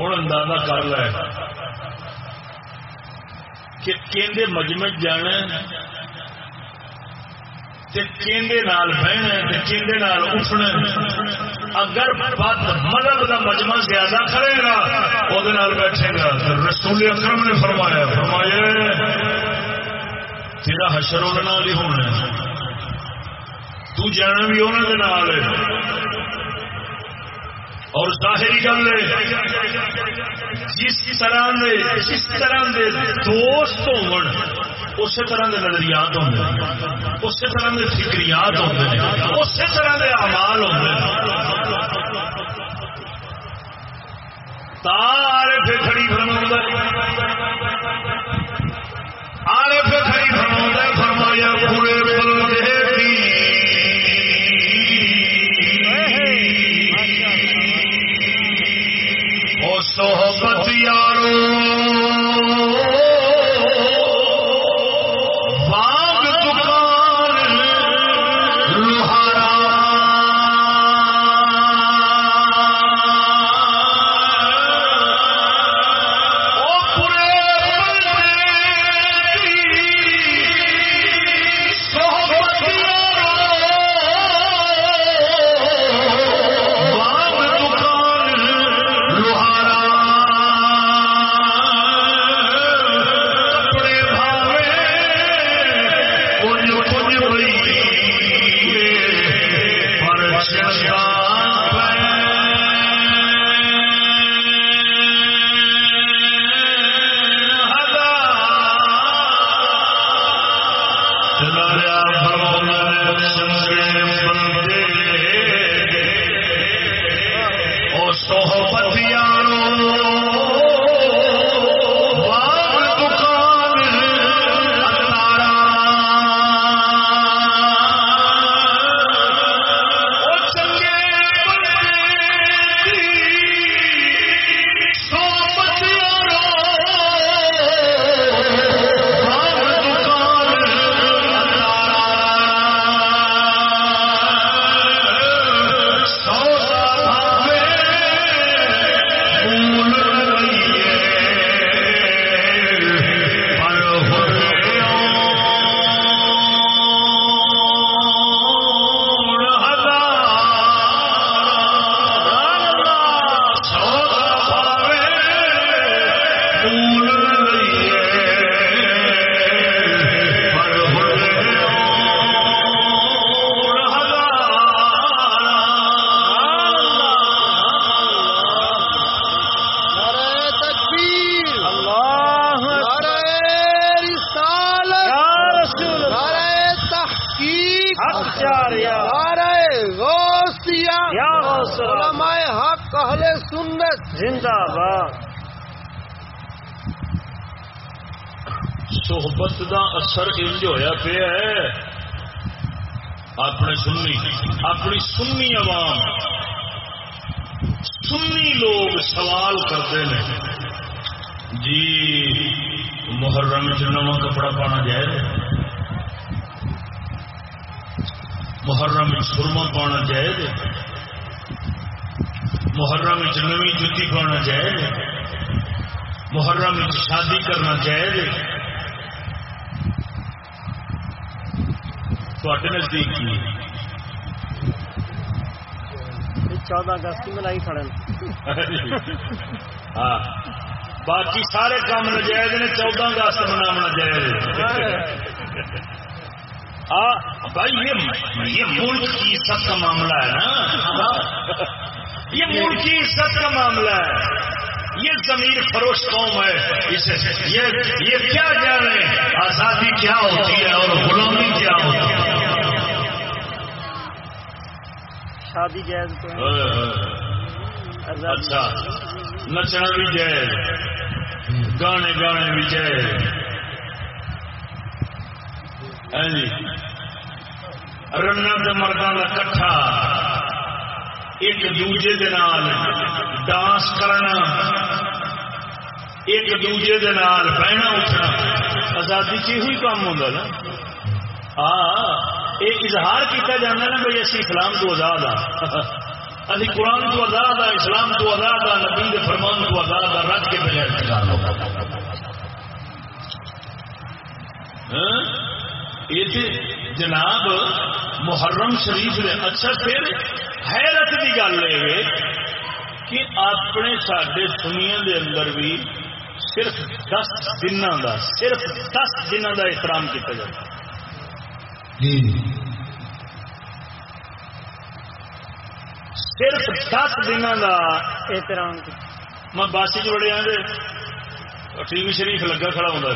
ہوں اندازہ کر لے کہ کہندے مجمع جانا بہنا اٹھنا اگر بد مذہب کا مجمع زیادہ کرے گا وہ بیٹھے گا رسول اکرم نے فرمایا فرمایا تیرا حشر وہ ہی ہونا تو جانا بھی انہوں اور ظاہری گل جس طرح دے، جس طرح دے دوست ہو اسی طرح کے نظریات ہوتے ہیں اسی طرح کے فکریات ہوتے ہیں اسی طرح کے امال ہوتے ہیں تارے پھر کھڑی فرما آرے پھر کھڑی فرما فرمایا، پورے تو ہو سارے کام نجائز نے چودہ اگست منانا جائز بھائی یہ ملک کی عزت کا معاملہ ہے نا۔ یہ ملک کی عزت کا معاملہ ہے۔ یہ زمین فروش قوم ہے۔ اسے یہ کیا جانے آزادی کیا ہوتی ہے اور غلامی کیا ہوتی ہے؟ شادی جائز اچھا نچنا بھی جائز۔ گانے گانے بھی جائز ہاں جی۔ رنگ مردوں کا کٹھا۔ ایک دوجے دے نال ڈانس کرنا ایک دوجے دے نال بہنا اٹھنا۔ آزادی چ ہوئی کام ہوتا نا؟ ہاں, ہاں۔ یہ اظہار کیتا جانا نا بھائی اسی اسلام تو آزاد ہاں۔ ابھی قرآن تو آزاد ہے اسلام تو آزاد ہے نبی کے فرمان تو آزاد ہے رج کے بغیر انتظار ہوگا یہ جناب محرم شریف نے اچھا پھر حیرت کی گل ہے کہ اپنے سڈے سنیا دے اندر بھی صرف دس دنوں کا صرف دس دنوں کا احترام کیا جاتا جی صرف دس دنوں کا احترام میں بس چ بڑے آدھے ٹی وی شریف لگا کھڑا اندر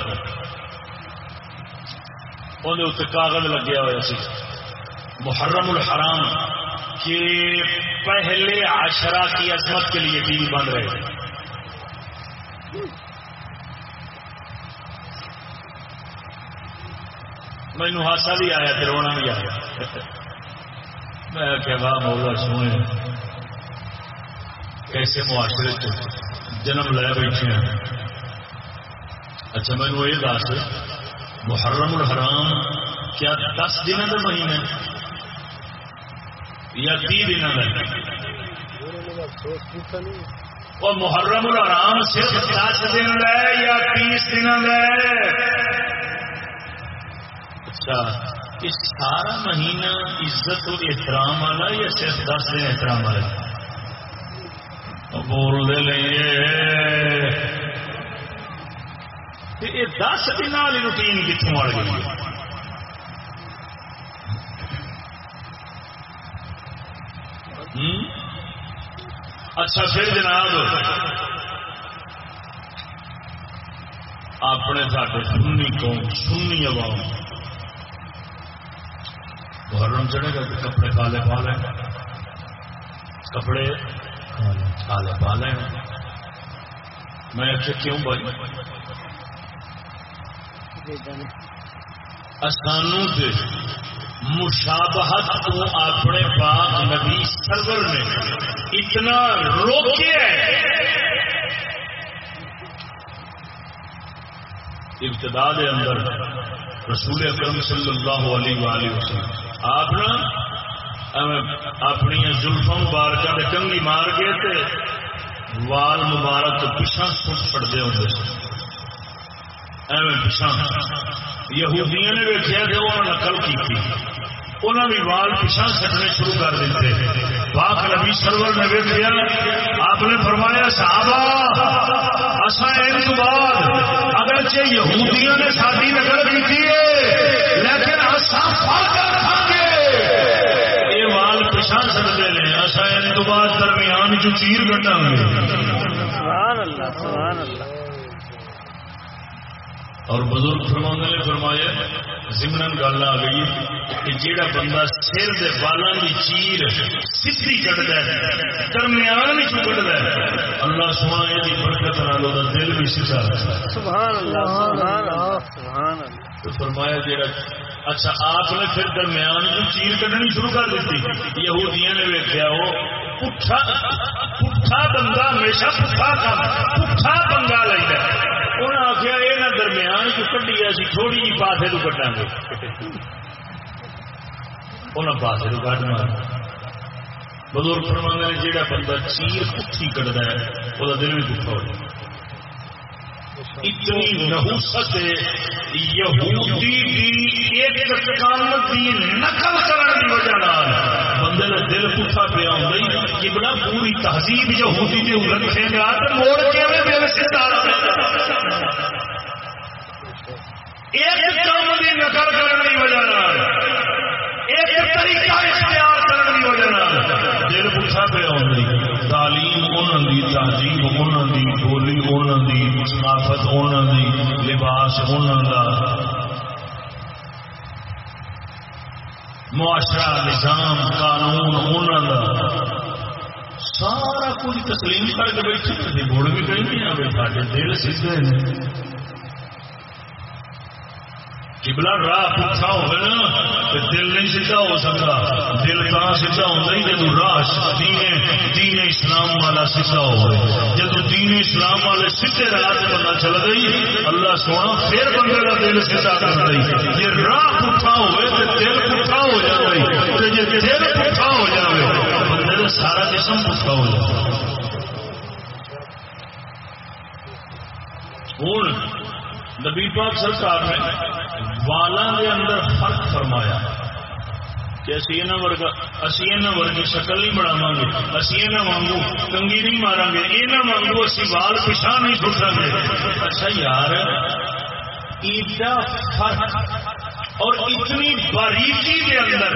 اتنے کاغذ لگیا ہوا سی۔ محرم الحرام کے پہلے عشرہ کی عظمت کے لیے ٹی وی بند رہے۔ تھے مینو ہاسا بھی آیا پھر رونا بھی آیا۔ میں کہ واہ مولا سونے کیسے معاشرے چ جنم لے بیٹھے ہیں؟ اچھا مینو یہ دس، محرم الحرام کیا دس دن کا مہینہ یا تی دن کا اور محرم الحرام صرف دس دن ہے یا تیس دن ہے؟ اچھا یہ سارا مہینہ عزت اور احترام والا یا صرف دس دن احترام والا؟ بول دے لیں یہ دس دن والی روٹین کتوں آ گئی؟ اچھا پھر جناب، اپنے ساڈے سنی قوم، سنی عوام محرم چڑھے گا تو کپڑے کالے پا لیں۔ کپڑے کالے پا لیں۔ میں آخیا، کیوں بھائی؟ اسانوں سے مشابہت کو اپنے پاک نبی سرور نے اتنا روکے ابتدا دے اندر رسول اکرم صلی اللہ علیہ وآلہ وسلم آپ اپنی زلفوں مبارکہ کے کنگی مار کے تے وال مبارک پچھا سٹ پڑتے ہوتے ایویں پچھا یہودیاں نے ویکیا کہ وہ نقل کی انہوں نے وال پچھا سٹنے شروع کر دیتے پاک نبی سرور نے ویکیا آپ نے فرمایا، صحابہ اصا ایک بعد اگرچہ یہودیاں نے ساری نقل کی ہے، لیکن اصا فرق رکھیں یہ وال پچھا سٹتے ہیں اصا ایک بعد درمیان جو چیر کٹا گے سبحان اللہ سبحان اللہ۔ اور بزرگ فرمانے نے فرمایا زمن گل آ گئی کہ جیڑا بندہ سر دے بالاں دی چیر سیدھی کٹدا ہے درمیان وچ کٹدا ہے اللہ سونا یہ برکت نال دا دل بھی سیدھا ہے۔ سبحان اللہ سبحان اللہ سبحان اللہ۔ تو فرمایا جیڑا اچھا آپ نے پھر درمیان جو چیر کٹنی شروع کر دیتی یہودیاں نے ویکیا وہ پٹھا پٹھا بندہ ہمیشہ پٹھا کام پٹھا بندہ یہ نہ درمیان جو کٹی اسی تھوڑی جی پاسے تو کٹا گے۔ انہیں پاسے تو کٹ مار۔ بزرگ فرمانے نے جہاں بندہ چیر پٹھی کٹتا ہے وہ دل بھی پٹھا ہو جائے اتنی نحوست یہودی دی ایک کام دی نقل کرنے کی وجہ بندے کا دل پٹھا پیا ہوں کہ بڑا پوری تہذیب یہودی دے رکھے گا تو موڑ کے دل سیدھا ایک کام نقل کرنے کی وجہ ایک طریقہ اختیار کرنے کی وجہ دل تعلیم انہوں دی، تہذیب انہوں دی، بولی انہوں دی، ثقافت انہوں دی، لباس انہوں دا۔ معاشرہ، نظام، قانون انہوں دا۔ سارا کچھ تسلیم کر کے بیٹھے کسی مڑ بھی کہیں نہیں آئے سارے دل سیدھے نے راہ پوچھا ہوگا نا تو دل نہیں سیدھا ہو سکتا دل کہاں سیدھا ہوتا ہی جب راہ دین دین اسلام والا سیدھا ہو جب دین اسلام والے سیدھے راہ سے بندہ چل گئی اللہ سونا پھر بندے کا دل سیدھا کر گئی یہ راہ پوچھا ہوئے تو دل پوچھا ہو جائے تو جی دل پوچھا ہو جائے بندے کا سارا جسم پوچھا ہو جائے ہوں نبی پاک سرکار نے والا دے اندر فرق فرمایا کہ اسی یہاں ورگا اسی یہاں ورگی شکل نہیں بناو گے اسی یہاں وانگو کنگی نہیں مارا گے یہاں وانگو اسی وال پچھا نہیں سٹا گے اچھا یار، ایڈا فرق اور اتنی باریکی کے اندر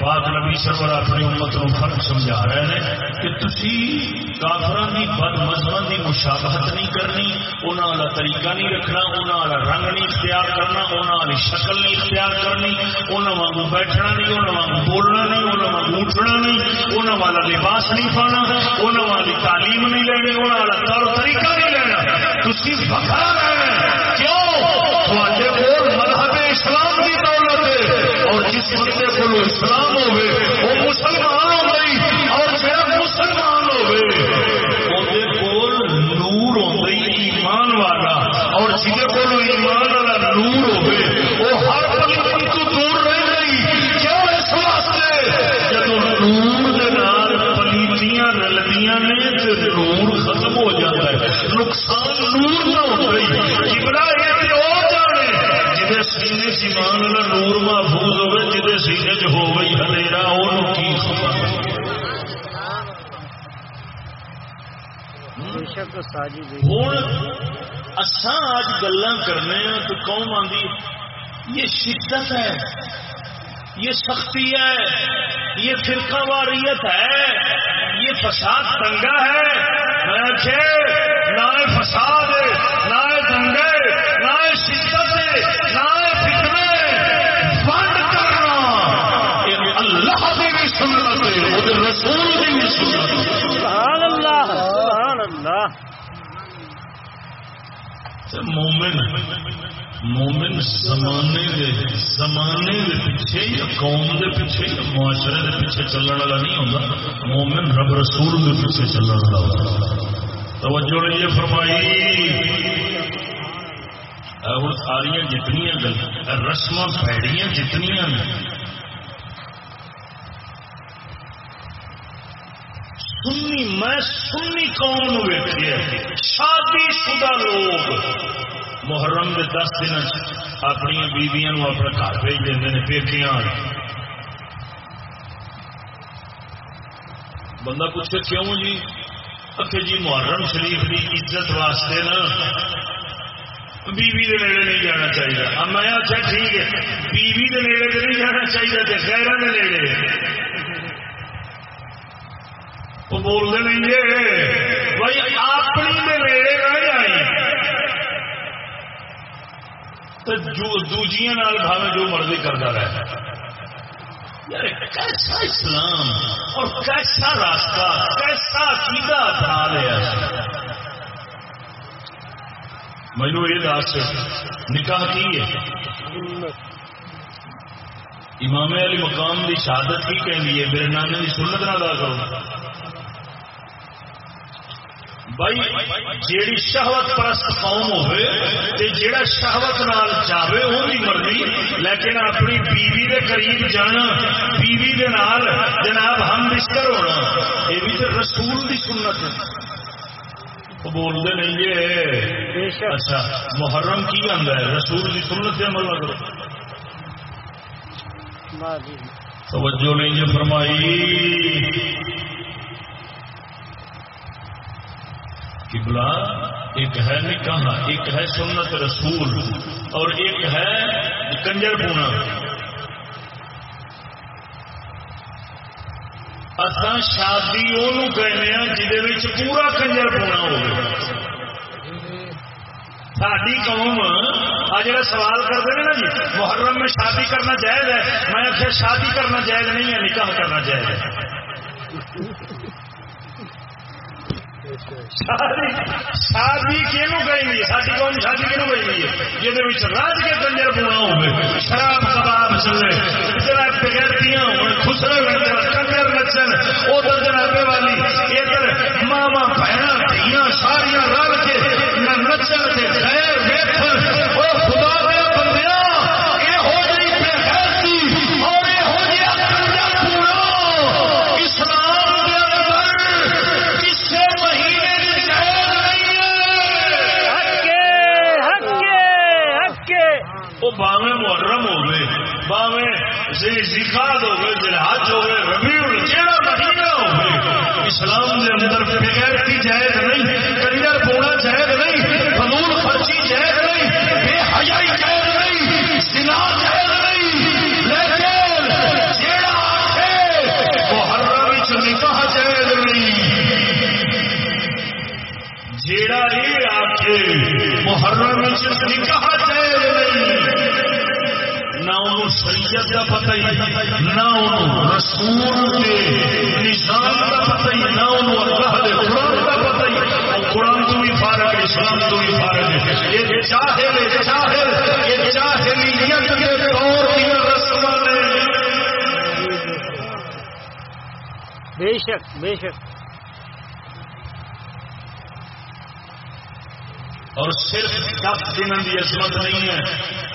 پاک نبی سرور اپنی امت کو فرق سمجھا رہے ہیں کہ تھی کافران کی بد مذہب کی مشابہت نہیں کرنی انہوں والا طریقہ نہیں رکھنا انہوں والا رنگ نہیں اختیار کرنا انہوں والی شکل نہیں اختیار کرنی انہوں وانگو بیٹھنا نہیں انہوں وانگو بولنا نہیں انہوں وانگو اٹھنا نہیں انہوں والا لباس نہیں پانا انہوں والی تعلیم نہیں لینی انہوں والا طور طریقہ نہیں لینا۔ تھی بکا رہے کیوں؟ اسلام کی دولت ہے۔ اور جس بندے کو اسلام ہوئے، وہ مسلمان ہو گئی۔ اور جہاں مسلمان ہوئے ہوں، اساں آج گلا کرنے ہیں تو قوم آدھی یہ شدت ہے، یہ سختی ہے، یہ فرقہ واریت ہے، یہ فساد دنگا ہے۔ نہ فساد نہ دنگے نہ شدت نہ فتنے بند کرنا۔ اللہ کی بھی سنت رسول کی بھی سنت سبحان اللہ سبحان اللہ مومن مومن زمانے دے زمانے دے پیچھے یا قوم دے پیچھے یا معاشرے دے پیچھے چلنے والا نہیں ہوتا مومن رب رسول دے پیچھے چلنے والا ہوتا توجہ نے یہ فرمائی۔ ہوں ساریا جتنی گل رسم پیڑیاں جتنی سنی میں سنی قوم نو ویکھی شادی شدہ لوگ۔ محرم کے دس دن اپنی بیویاں اپنے گھر بھیج دیں پیکیاں بندہ پوچھے کیوں جی؟ اکے جی محرم شریف کی عزت واسطے نا۔ بیوی کے نیڑے نہیں جانا چاہیے میں آخیا ٹھیک ہے، بیوی کے نیڑے نہیں جانا چاہیے خیروں کے نیڑے۔ وہ بولتے نہیں جی بھائی اپنی دے نیڑے نہ جائیں تو جو دوجیاں نال بھاوے جو مرضی کرتا رہے یار کیسا اسلام اور کیسا راستہ کیسا عقیدہ اپنا لیا مینو یہ دس نکاح کی ہے امام علی مقام دی شہادت کی کہنی ہے میرے نانے کی سنت نہ ادا کرو بھائی جیڑی شہوت پرست قوم ہوئے تے جیڑا شہوت نال جاوے وہ بھی مرضی۔ لیکن اپنی بیوی دے قریب جانا بیوی دے نال جناب ہم بستر ہونا۔ یہ بھی تو رسول دی سنت ہے۔ بولتے نہیں جی اچھا محرم کی آتا ہے؟ رسول دی سنت سے عمل کرو توجہ نہیں جی فرمائی۔ قبلہ، ایک ہے نکاح، ایک ہے سنت رسول، اور ایک ہے کنجر پونا اصا شادی وہ کہنے جہد پورا کنجر پونا ہوگا ساری قوم آ جڑا سوال کرتے ہیں نا جی محرم میں شادی کرنا جائز ہے؟ میں آخر شادی کرنا جائز نہیں ہے، نکاح کرنا جائز ہے۔ شادی شادی کینو ساری قوم شادی جہد کے کنجر پونا شراب کباب چلے جنا بغیرتیاں خسرے نچن کنجر نچن ادھر جنابے والی ادھر ماوا بہن دیا ساریا رل کے نہ نچن خیر وہ باویں محرم ہو باوے باویں زکات ہو گئے جلحج پتہ ہی نہ رسول نظام کا پتہ ہی نہ اللہ قرآن کا پتہ ہی اور قرآن تو بھی فارغ اسلام تو بھی فارغ ہے۔ یہ جاہل ہے جاہل۔ یہ جاہلیت کے دور کی رسم بے شک بے شک۔ اور صرف دس دن کی عصمت نہیں ہے۔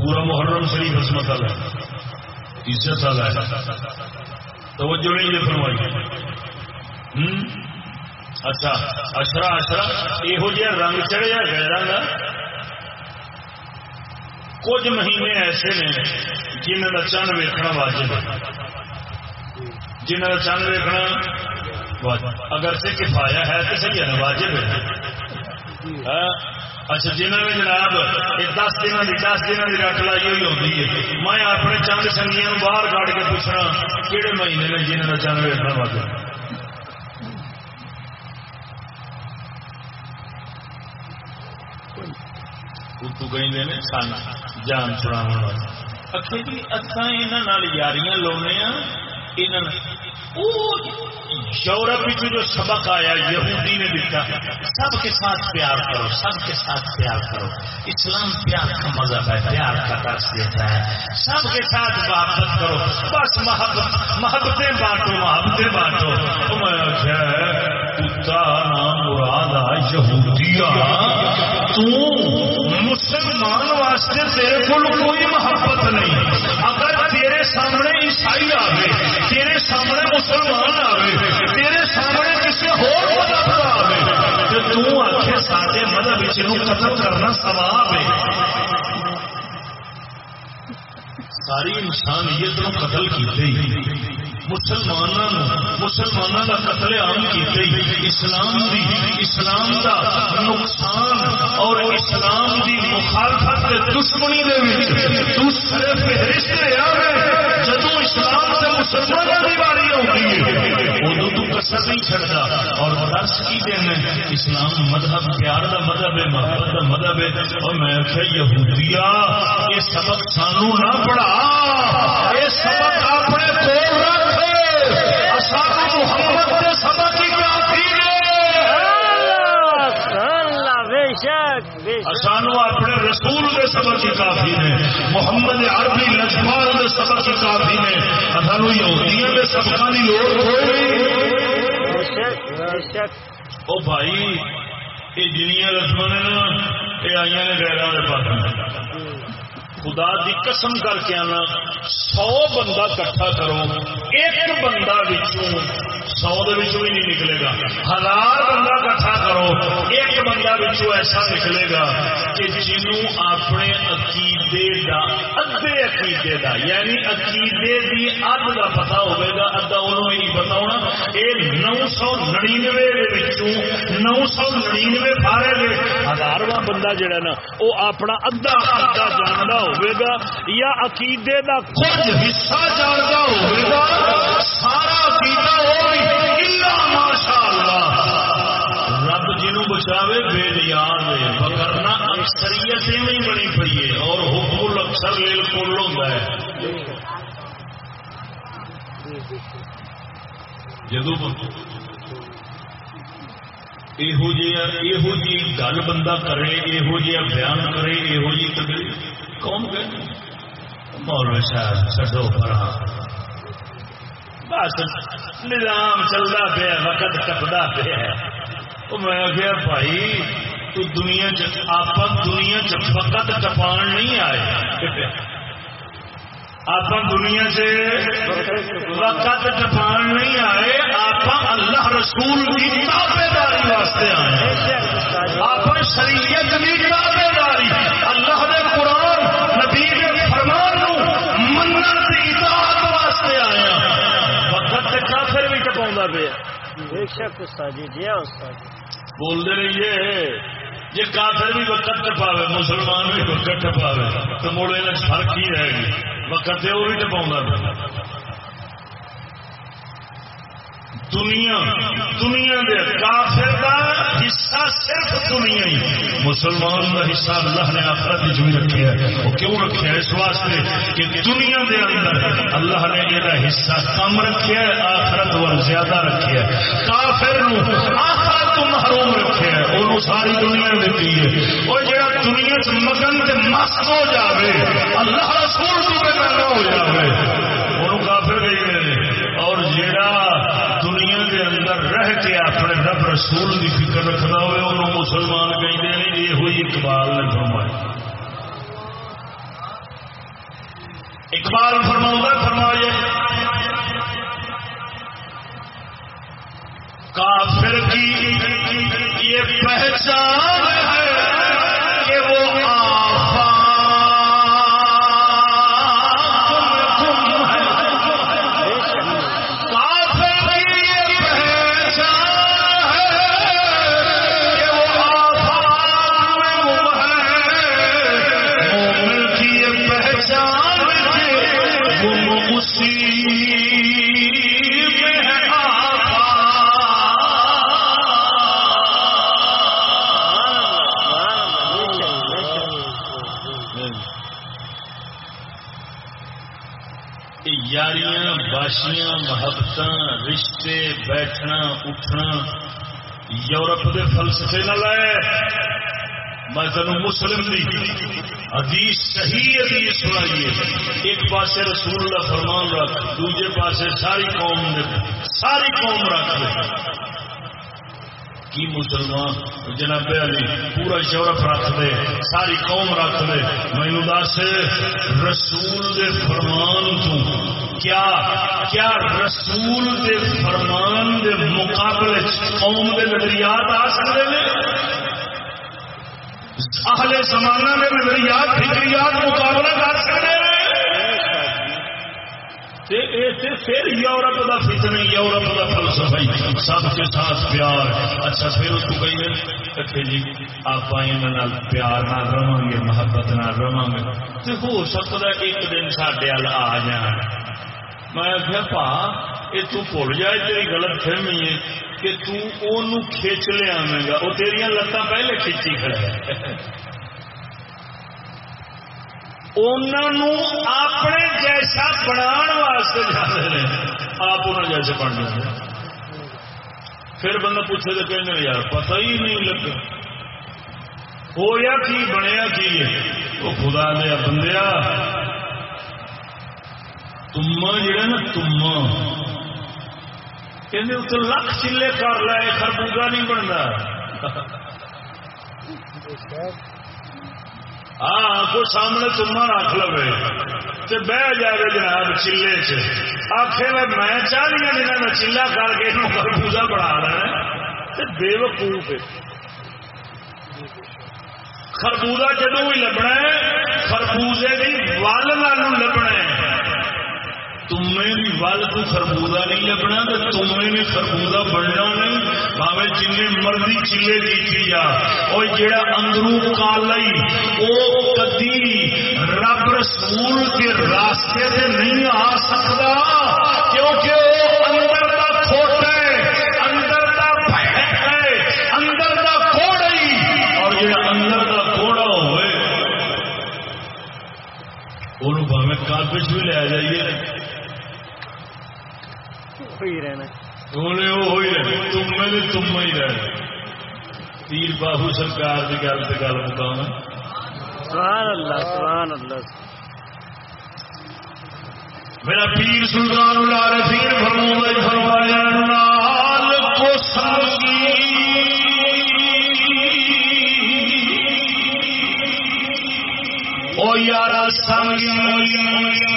پورا محرم شریف عصمت والا ہے، عزت والا ہے۔ توجہ نہیں یہ فرمائی۔ اچھا اشرا اشرا یہو جہاں رنگ چڑھیا گیا رنگ کچھ مہینے ایسے نے جنہوں کا چند ویکنا واجب ہے۔ جنہوں کا چند ویکنا اگر سے کفایا ہے تو صحیح ہے واجب ہے۔ ہاں؟ اچھا جنہوں نے جناب، یہ دس دن کی دس دن کی رٹ لائی ہوئی ہوتی ہے۔ میں اپنے چند سنگیاں باہر کاٹ کے پوچھنا کہڑے مہینے نے جنہوں کا چند ویکنا واجب ہے؟ اتو کہیں سن جان چھڑا اکھے جی اصا یہاں یاریاں لاؤنے ہاں، یورپ جو سبق آیا، یہودی نے دیتا سب کے ساتھ پیار کرو، سب کے ساتھ پیار کرو۔ اسلام پیار کا مذہب ہے، پیار کا درس دیتا ہے۔ سب کے ساتھ محبت کرو، بس محبت، محبتیں بانٹو محبتیں بانٹو۔ کتا نام مراد یہودیا تو مسلمان واسطے تیرے کو کوئی محبت نہیں۔ اگر تیرے سامنے عیسائی آئے تیرے سامنے مسلمان آئے تیرے سامنے کسی ہوتا آئے تو تو سارے مذہب قتل کرنا سواب ہے۔ ساری انسانیت نو قتل کیتے مسلمانوں مسلمانوں کا قتل عام کیتے اسلام دی اسلام دا نقصان اور اسلام دی مخالفت تے دشمنی دے وچ دوسرے فہرست رہا ہے جدو اسلام سے مسلمانوں کی باری ہوتی ہے۔ ادو تو کسر نہیں چڑھتا اور درس کی دینا اسلام مذہب پیار دا مذہب ہے، محبت دا اور میں آخیا یہودیا یہ سبق سانو نہ پڑھا۔ یہ سبق اپنے کول رکھ سانو محمد کے سبق ہی کافی ہے اللہ بے شک بے شک سانو اپنے رسول کے سبق ہی کافی نے محمد عربی لجپال کے سبق ہی کافی نے سانو یہودیاں کے سبقوں کی لوڑ کوئی او بھائی یہ جنیاں رسم نے نا یہ آئی نے غیر پاس۔ خدا دی قسم کر کے آنا، سو بندہ کٹھا کرو، ایک بندہ وچوں، سو ہی نہیں نکلے گا۔ ہزار بندہ کٹھا کرو، ایک بندہ وچوں ایسا نکلے گا کہ جنوں اپنے عقیدے دا ادھے عقیدے دا یعنی عقیدے دی اد دا پتا ہوئے گا انہوں ہی نہیں پتا ہونا۔ یہ نو سو نڑینوے نو سو نڑینوے فارے ہزارواں بندہ جڑا نا، وہ اپنا ادھا عقیدہ جاندا ہوئے گا یا عقیدے دا کچھ حصہ جاندا ہوئے گا، سارا عقیدہ ہوئی، الا ماشاءاللہ۔ رب جنوں بچاوے، بے نیاز ہے وگرنہ اکثریت میں بنی پئی ہے، اور حکم الاکثر لیل کل ہوندا ہے۔ جدو یہو یہو جی گل بندہ کرے یہو جہا بیان کرے یہو جی تقریر کون کہ مولوی صاحب چڈو پر بس، نظام چلتا پیا، وقت ٹپتا پیا۔ میں آخیا، بھائی، تو دنیا آپ دنیا چ وقت ٹپان نہیں آئے۔ آپ دنیا سے وقت ٹپان نہیں آئے آپ اللہ رسول کی تابے داری واسطے آئے۔ آپ شریعت کی تابے داری اللہ نے نبی فرمان نو منت کی اطاعت واسطے آیا۔ وقت کافر بھی ٹپا پیا۔ بے شک استاد جی جی استاد رہیے جی کافر بھی وقت ٹپاوے مسلمان بھی وقت ٹپاوے تو مڑ یہ فرق ہی رہے گی۔ وقت وہ بھی ٹپا دنیا دنیا دے کافر کا حصہ صرف دنیا ہی۔ مسلمان کا حصہ اللہ نے آخرت بھی رکھے ہے۔ وہ کیوں رکھے ہے؟ اس واسطے کہ دنیا دے اندر اللہ نے یہ حصہ کم رکھے ہے، آخرت وال زیادہ رکھے ہے۔ کافر نو آخرت تو محروم رکھے ہے، انہوں ساری دنیا دیتی ہے وہ جڑا دنیا چ مگن تے مست ہو جاوے، اللہ رسول تو بے ہو جاوے انہوں کافر گئی اور جڑا دنیا کے اندر رہ کے اپنے رب رسول کی فکر رکھنا ہوئے، انہوں مسلمان کہیں نہیں، یہ ہوئی اقبال نے فرمایا۔ اقبال فرماؤں فرمائیے کافر کی یہ پہچان ہے کہ وہ یاریاں محبت رشتے، بیٹھنا، اٹھنا، یورپ کے فلسفے نہ لائے میں تینوں مسلم دی حدیث صحیح حدیث سنائیے۔ ایک پاسے رسول اللہ فرمان رکھ دوجے پاسے ساری قوم دے ساری قوم رکھ دے کی مسلمان؟ جناب علی، پورا یورپ رکھ دے، ساری قوم رکھ دے۔ مینو دس رسول دے فرمان تو، کیا کیا رسول دے فرمان دے مقابلے قوم دے نظریات آ سکتے ہیں؟ اہل زمانہ دے نظریات، فکریات مقابلہ کر سکتے ہیں؟ پھر یورپ کا فتن یورپ کا فلسفہ سب کے ساتھ پیار اچھا پھر اس کو کہیے اچھا جی آپ پیار نہ رہا گے محبت نہ رہا گے تو ہو سکتا ایک دن سڈے وال آ جان۔ میں آخیا پا یہ تو بھول جائے، تیری غلط فہمی ہے کہ تو کھچ لیا گا۔ وہ تیریا لتاں پہلے کھچی کھڑا ہے۔ اپنے جیسا بنا واسطے جاتے ہیں آپ انہوں جیسے بن جاتے پھر بندہ پوچھے تو کہنے یار پتہ ہی نہیں لگا۔ ہویا کی بنیا کی ہے؟ وہ خدا دیا بندیا۔ تما جڑا نا تما کہ لکھ چلے کر لے خربوزہ نہیں بنتا۔ <laughs> ہاں کو سامنے تما رکھ لو بہ جائے جناب چیلے چکھے میں میں چاہیے دن ہاں میں چیلا کر کے خربوزہ بنا لینا بے وقوف خربوزہ جدو بھی لبنا ہے، خربوزے کی ول لبنا ہے۔ تمے بھی ول تو خربوزہ نہیں لبنا تو تمے نے خربوزہ بننا نہیں۔ بھاوے جن مرضی چلے کی جا اور جڑا اندروں کالی وہ کدی رب رسول کے راستے سے نہیں آ سکتا۔ کیونکہ وہ اندر کا کھوٹ ہے، اندر کا بھڑک ہے، اندر کا اور جڑا اندر کا کوڑا ہوئے وہ بھاوے بھی لے جائیے۔ ہوئی رہنا تم ہی رہنا تیر باہو سرکار کی گل سے گل مکاؤں۔ سبحان اللہ سبحان اللہ۔ میرا پیر سلطان پیر فرمو فرمایا نال کو سنگی۔ او یارا سنگی۔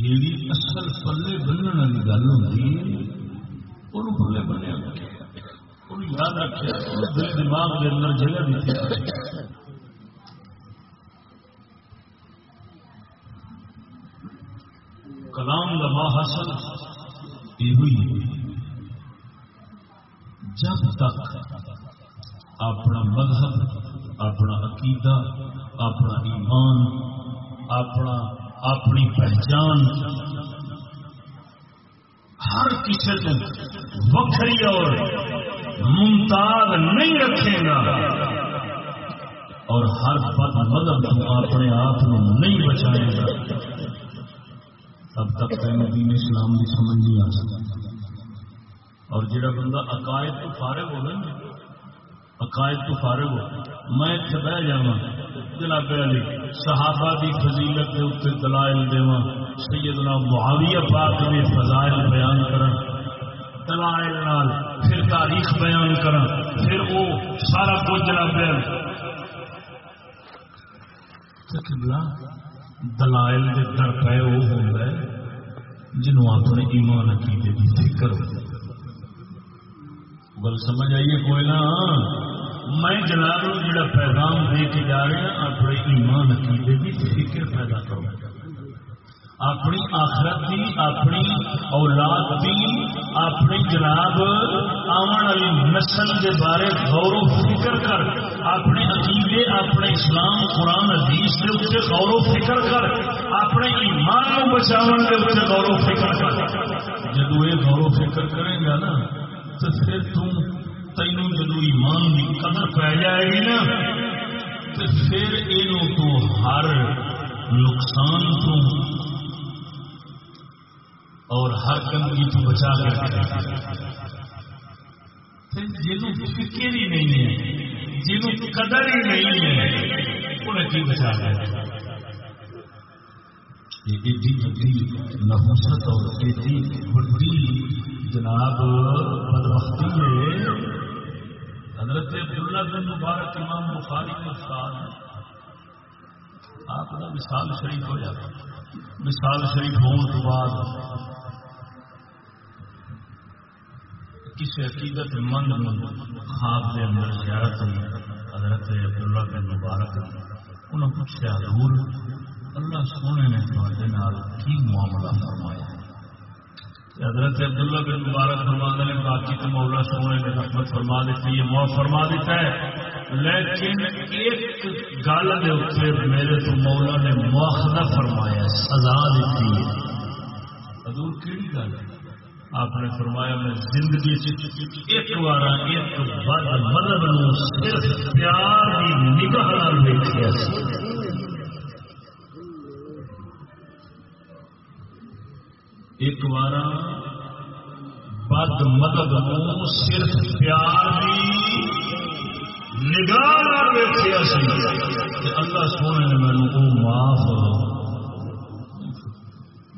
جیڑی اصل پلے بننے والی گل ہوتی ہے وہ پلے بنیا یاد رکھے دل دماغ کے اندر جگہ دیتی کلام کا ماحصل یہ ہوئی جب تک اپنا مذہب، اپنا عقیدہ، اپنا ایمان اپنا اپنی پہچان ہر کسی کو وکری اور ممتاز نہیں رکھے گا اور ہر پد مدد اپنے آپ کو نہیں بچائے گا تب تک دین اسلام کی سمجھ نہیں آ سکتا اور جڑا بندہ عقائد تو فارغ ہو نا عقائد تو فارغ ہو میں اتنے بہ جا جناب علی، صحابہ دی فضیلت کے اتنے دلائل دیوا سیدنا معاویہ پاک نے فضائل بیان کرن، دلائل نال پھر تاریخ بیان کرن، پھر وہ سارا کچھ جناب دلائل کے در پہ وہ ہوتا ہے، جنہوں اپنے ایمان عقیدے کی فکر ہو۔ گل سمجھ آئیے کوئی نہ میں جناب جڑا پیغام دے کے جا رہے ہیں اپنے ایمان عقیدے کی فکر پیدا کروں اپنی آخرت کی اپنی اولاد کی اپنی جناب آن والی نسل کے بارے غور و فکر کر۔ اپنے عقیدے، اپنے اسلام، قرآن، حدیث کے اتنے غور و فکر کر۔ اپنے ایمان کو بچاؤ کے اتنے غور و فکر کر۔ جدو یہ غور و فکر کرے گا نا، تو پھر تم تینوں جدو ایمان کی قدر پی جائے گی نا تو پھر یہ تو ہر نقصان تو اور ہر گندگی تو بچا کر جنوں فکر ہی نہیں ہے، جنوں قدر ہی نہیں ہے، انہیں کی بچا کر ایڈی بڑی نحوست اور ایڈی بڑی جناب بدبختی ہے۔ حضرت عبداللہ بن مبارک امام بخاری کے استاد آپ کا مثال شریف ہو جاتا مثال شریف ہونے کے بعد کسی عقیدت مند خواب کے اندر زیارت ہوئی حضرت عبداللہ بن مبارک۔ انہوں نے پوچھا، حضور، اللہ سونے نے تھوڑے کی معاملہ فرمایا؟ حضرت عبداللہ بن مبارک فرما نے باقی تو مولا سونے نے رحمت فرما دیتی ہے، معاف فرما دیتا ہے۔ لیکن ایک گل کے اتنے میرے تو مولا نے مواخذہ فرمایا، سزا دیتی ہے۔ حضور کہڑی گل آپ نے فرمایا، میں زندگی ایک بار ایک بد مدد صرف پیار کی نگاہ دیکھا ایک بار بد مدد صرف پیار کی نگاہ ویچیا اللہ سونے نے مینو وہ معاف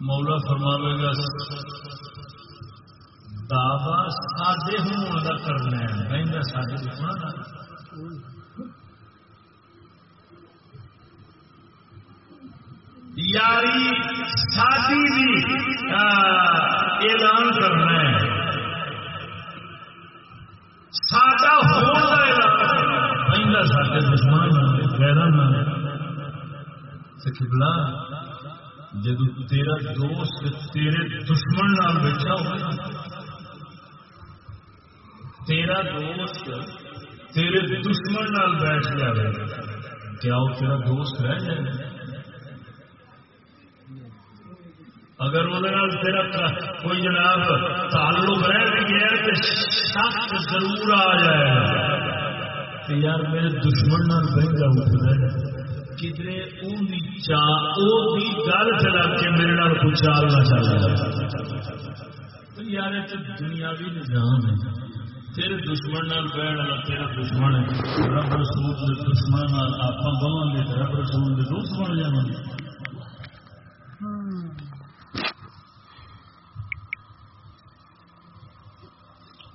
مولا فرماوے گا، دعوی سادے ہونے کا کرنا ہے کہیں سادے دکھنا یاری شادی بھی ہاں، اعلان کرنا ہے۔ سادہ ہونا اعلان سارے دشمن غیران سکھلا جب تیرا دوست تیرے دشمن نال بیٹھا ہو تیرا دوست تیرے دشمن نال بیٹھ جائے کیا وہ تیرا دوست رہ جائے؟ اگر وہ کوئی جناب تعلق رہ گیا تو شک ضرور آ جائے کہ یار میرے دشمن نال بہنگا اٹھنا گل چلا کے میرے نال کچھ آلنا چل رہا یار دنیاوی نظام ہے۔ تیرے دشمن نال بہن والا تیرا دشمن ہے۔ رب رسول دشمن آپ بہن گے رب رسول دوست بن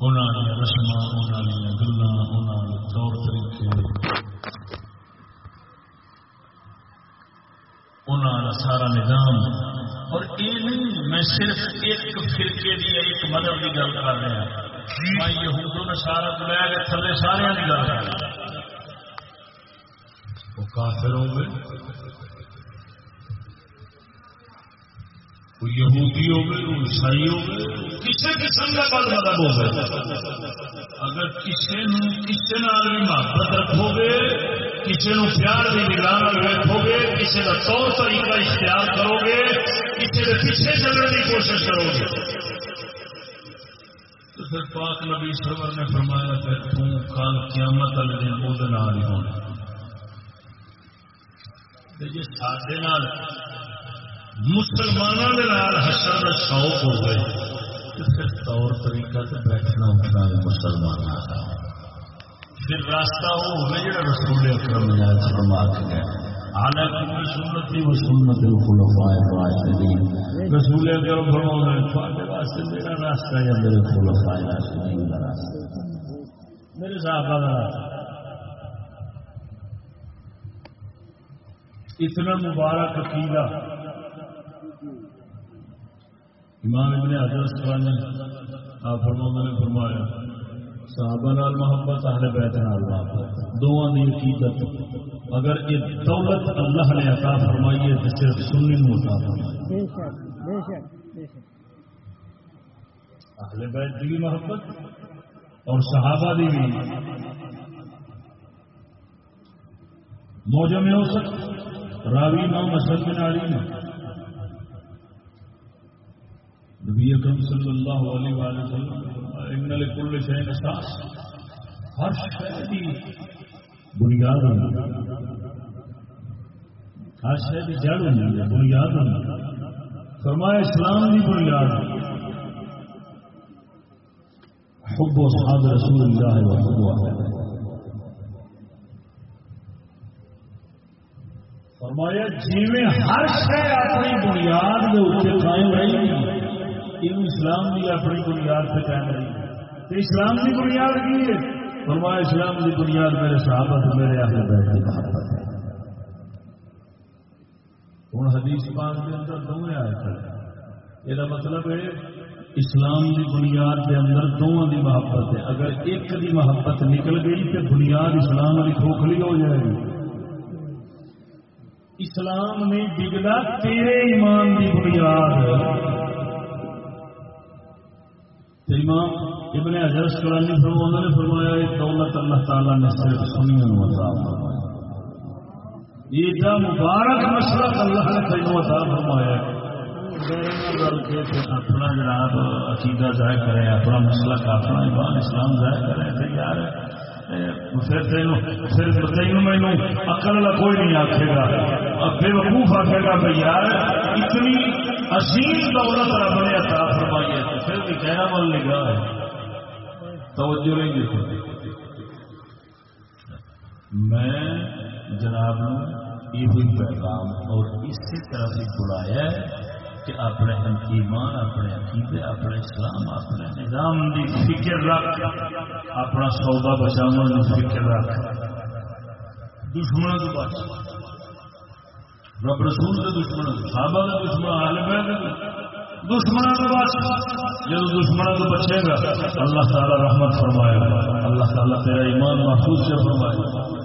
جانا رسم گلا طور طریقے سارا نظام. اور یہ نہیں، میں صرف ایک فرقے کی ایک مدد کی گل کر رہا میں یہودوں نے سارا لے کے تھلے سارے کی گل کر رہا وہ کافر ہو گئے کوئی یہودی ہو گئے کوئی عیسائی ہو گئے کسی قسم کا بد مدد ہو گئے اگر کسی کسی بھی محبت رکھو گے کسی نو پیار کی نگاہ رکھو گے کسی کا طور طریقہ اختیار کرو گے کسی کے پیچھے چلنے کی کوشش کرو گے تو پھر پاک نبی سرور نے فرمایا کہ تم کال قیامت والے دن وہ ہونا۔ جی سارے مسلمانوں کے حسن کا شوق ہو گئے پھر طور طریقہ سے بیٹھنا ہوتا ہے مسلمان پھر راستہ وہ ہوگا جا رسول اکرم نجات فرما کے گئے۔ حالانکہ سنت ہی وہ سنت الخلفاء الراشدین۔ رسول اکرم فرما گئے تھوڑے واسطے میرا راستہ یا میرے خلفاء الراشدین کا راستہ؟ میرے کا اتنا مبارک عقیدہ امام ابن حضرت نے آپ فرما نے فرمایا صحابہ نال محبت اہل بیت نال محبت دونوں کی عقیدت اگر یہ دولت اللہ نے عطا فرمائی ہے تو صرف سننے میں عطا فرمائی اہل بیت کی محبت اور صحابہ دی بھی موجہ میں ہو سکتا راوی نام مسجد بن علی نے نبی اکرم صلی اللہ علیہ وآلہ وسلم ان لکل شہن اساس ہر شہر کی بنیاد ہوئی. ہر شہر کی جڑ ہوئی ہے، بنیاد ہوئی فرمایا اسلام کی بنیاد حب و صحاب رسول اللہ و حب فرمایا جی ہر شہر اپنی بنیاد کے اتنے قائم رہی یہ اسلام کی اپنی بنیاد سے قائم رہی اسلام کی بنیاد کی ہے؟ فرمایا اسلام کی بنیاد میرے صحابت میرے اہل بیت کی محبت ہے۔ ہوں حدیث پاک کے اندر دونوں آئے تھے یہ مطلب ہے اسلام کی بنیاد کے اندر دونوں کی محبت ہے۔ اگر ایک کی محبت نکل گئی تو بنیاد اسلام والی کھوکھلی ہو جائے گی۔ اسلام میں بگڑا تیرے ایمان کی بنیاد امام ابن حضرت کلانی فرما نے فرمایا، یہ دولت اللہ تعالیٰ نے صرف سنی عطا فرمایا یہ مبارک مشرق اللہ نے تینوں عطا فرمایا اپنا جناب عقیدہ ضائع کرے، اپنا مسئلہ کا اپنا ایمان اسلام ضائع کرے تو یار پھر تینوں تینوں مینو اکل والا کوئی نہیں آخے گا۔ اب بے وقوف آخے گا بھائی یار، اتنی عظیم دولت رب نے عطا فرمائی ہے، تو پھر بھی کہنا من لگا ہے۔ توجہ نہیں دیتی میں جناب یہ پیغام اور اسی طرح سے بلایا ہے کہ اپنے ایمان اپنے عقیدے، اپنے اسلام، اپنے نظام کی فکر رکھ۔ اپنا سودا بچاؤ فکر رکھ۔ دشمنوں کو بچ۔ رب رسول کے دشمن صحابہ کا دشمن عالم دشمن. جب دشمن تو بچے گا، اللہ تعالیٰ رحمت فرمائے گا۔ اللہ تعالیٰ تیرا ایمان محفوظ سے فرمائے گا۔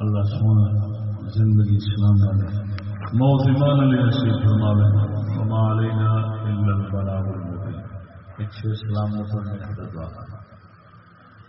اللہ سونا، زندگی اسلام والے، موت ایمان علی نصیب فرماوے۔ وما علینا الا البلاغ المبین۔ اچھے سلامت ہونے کا دعا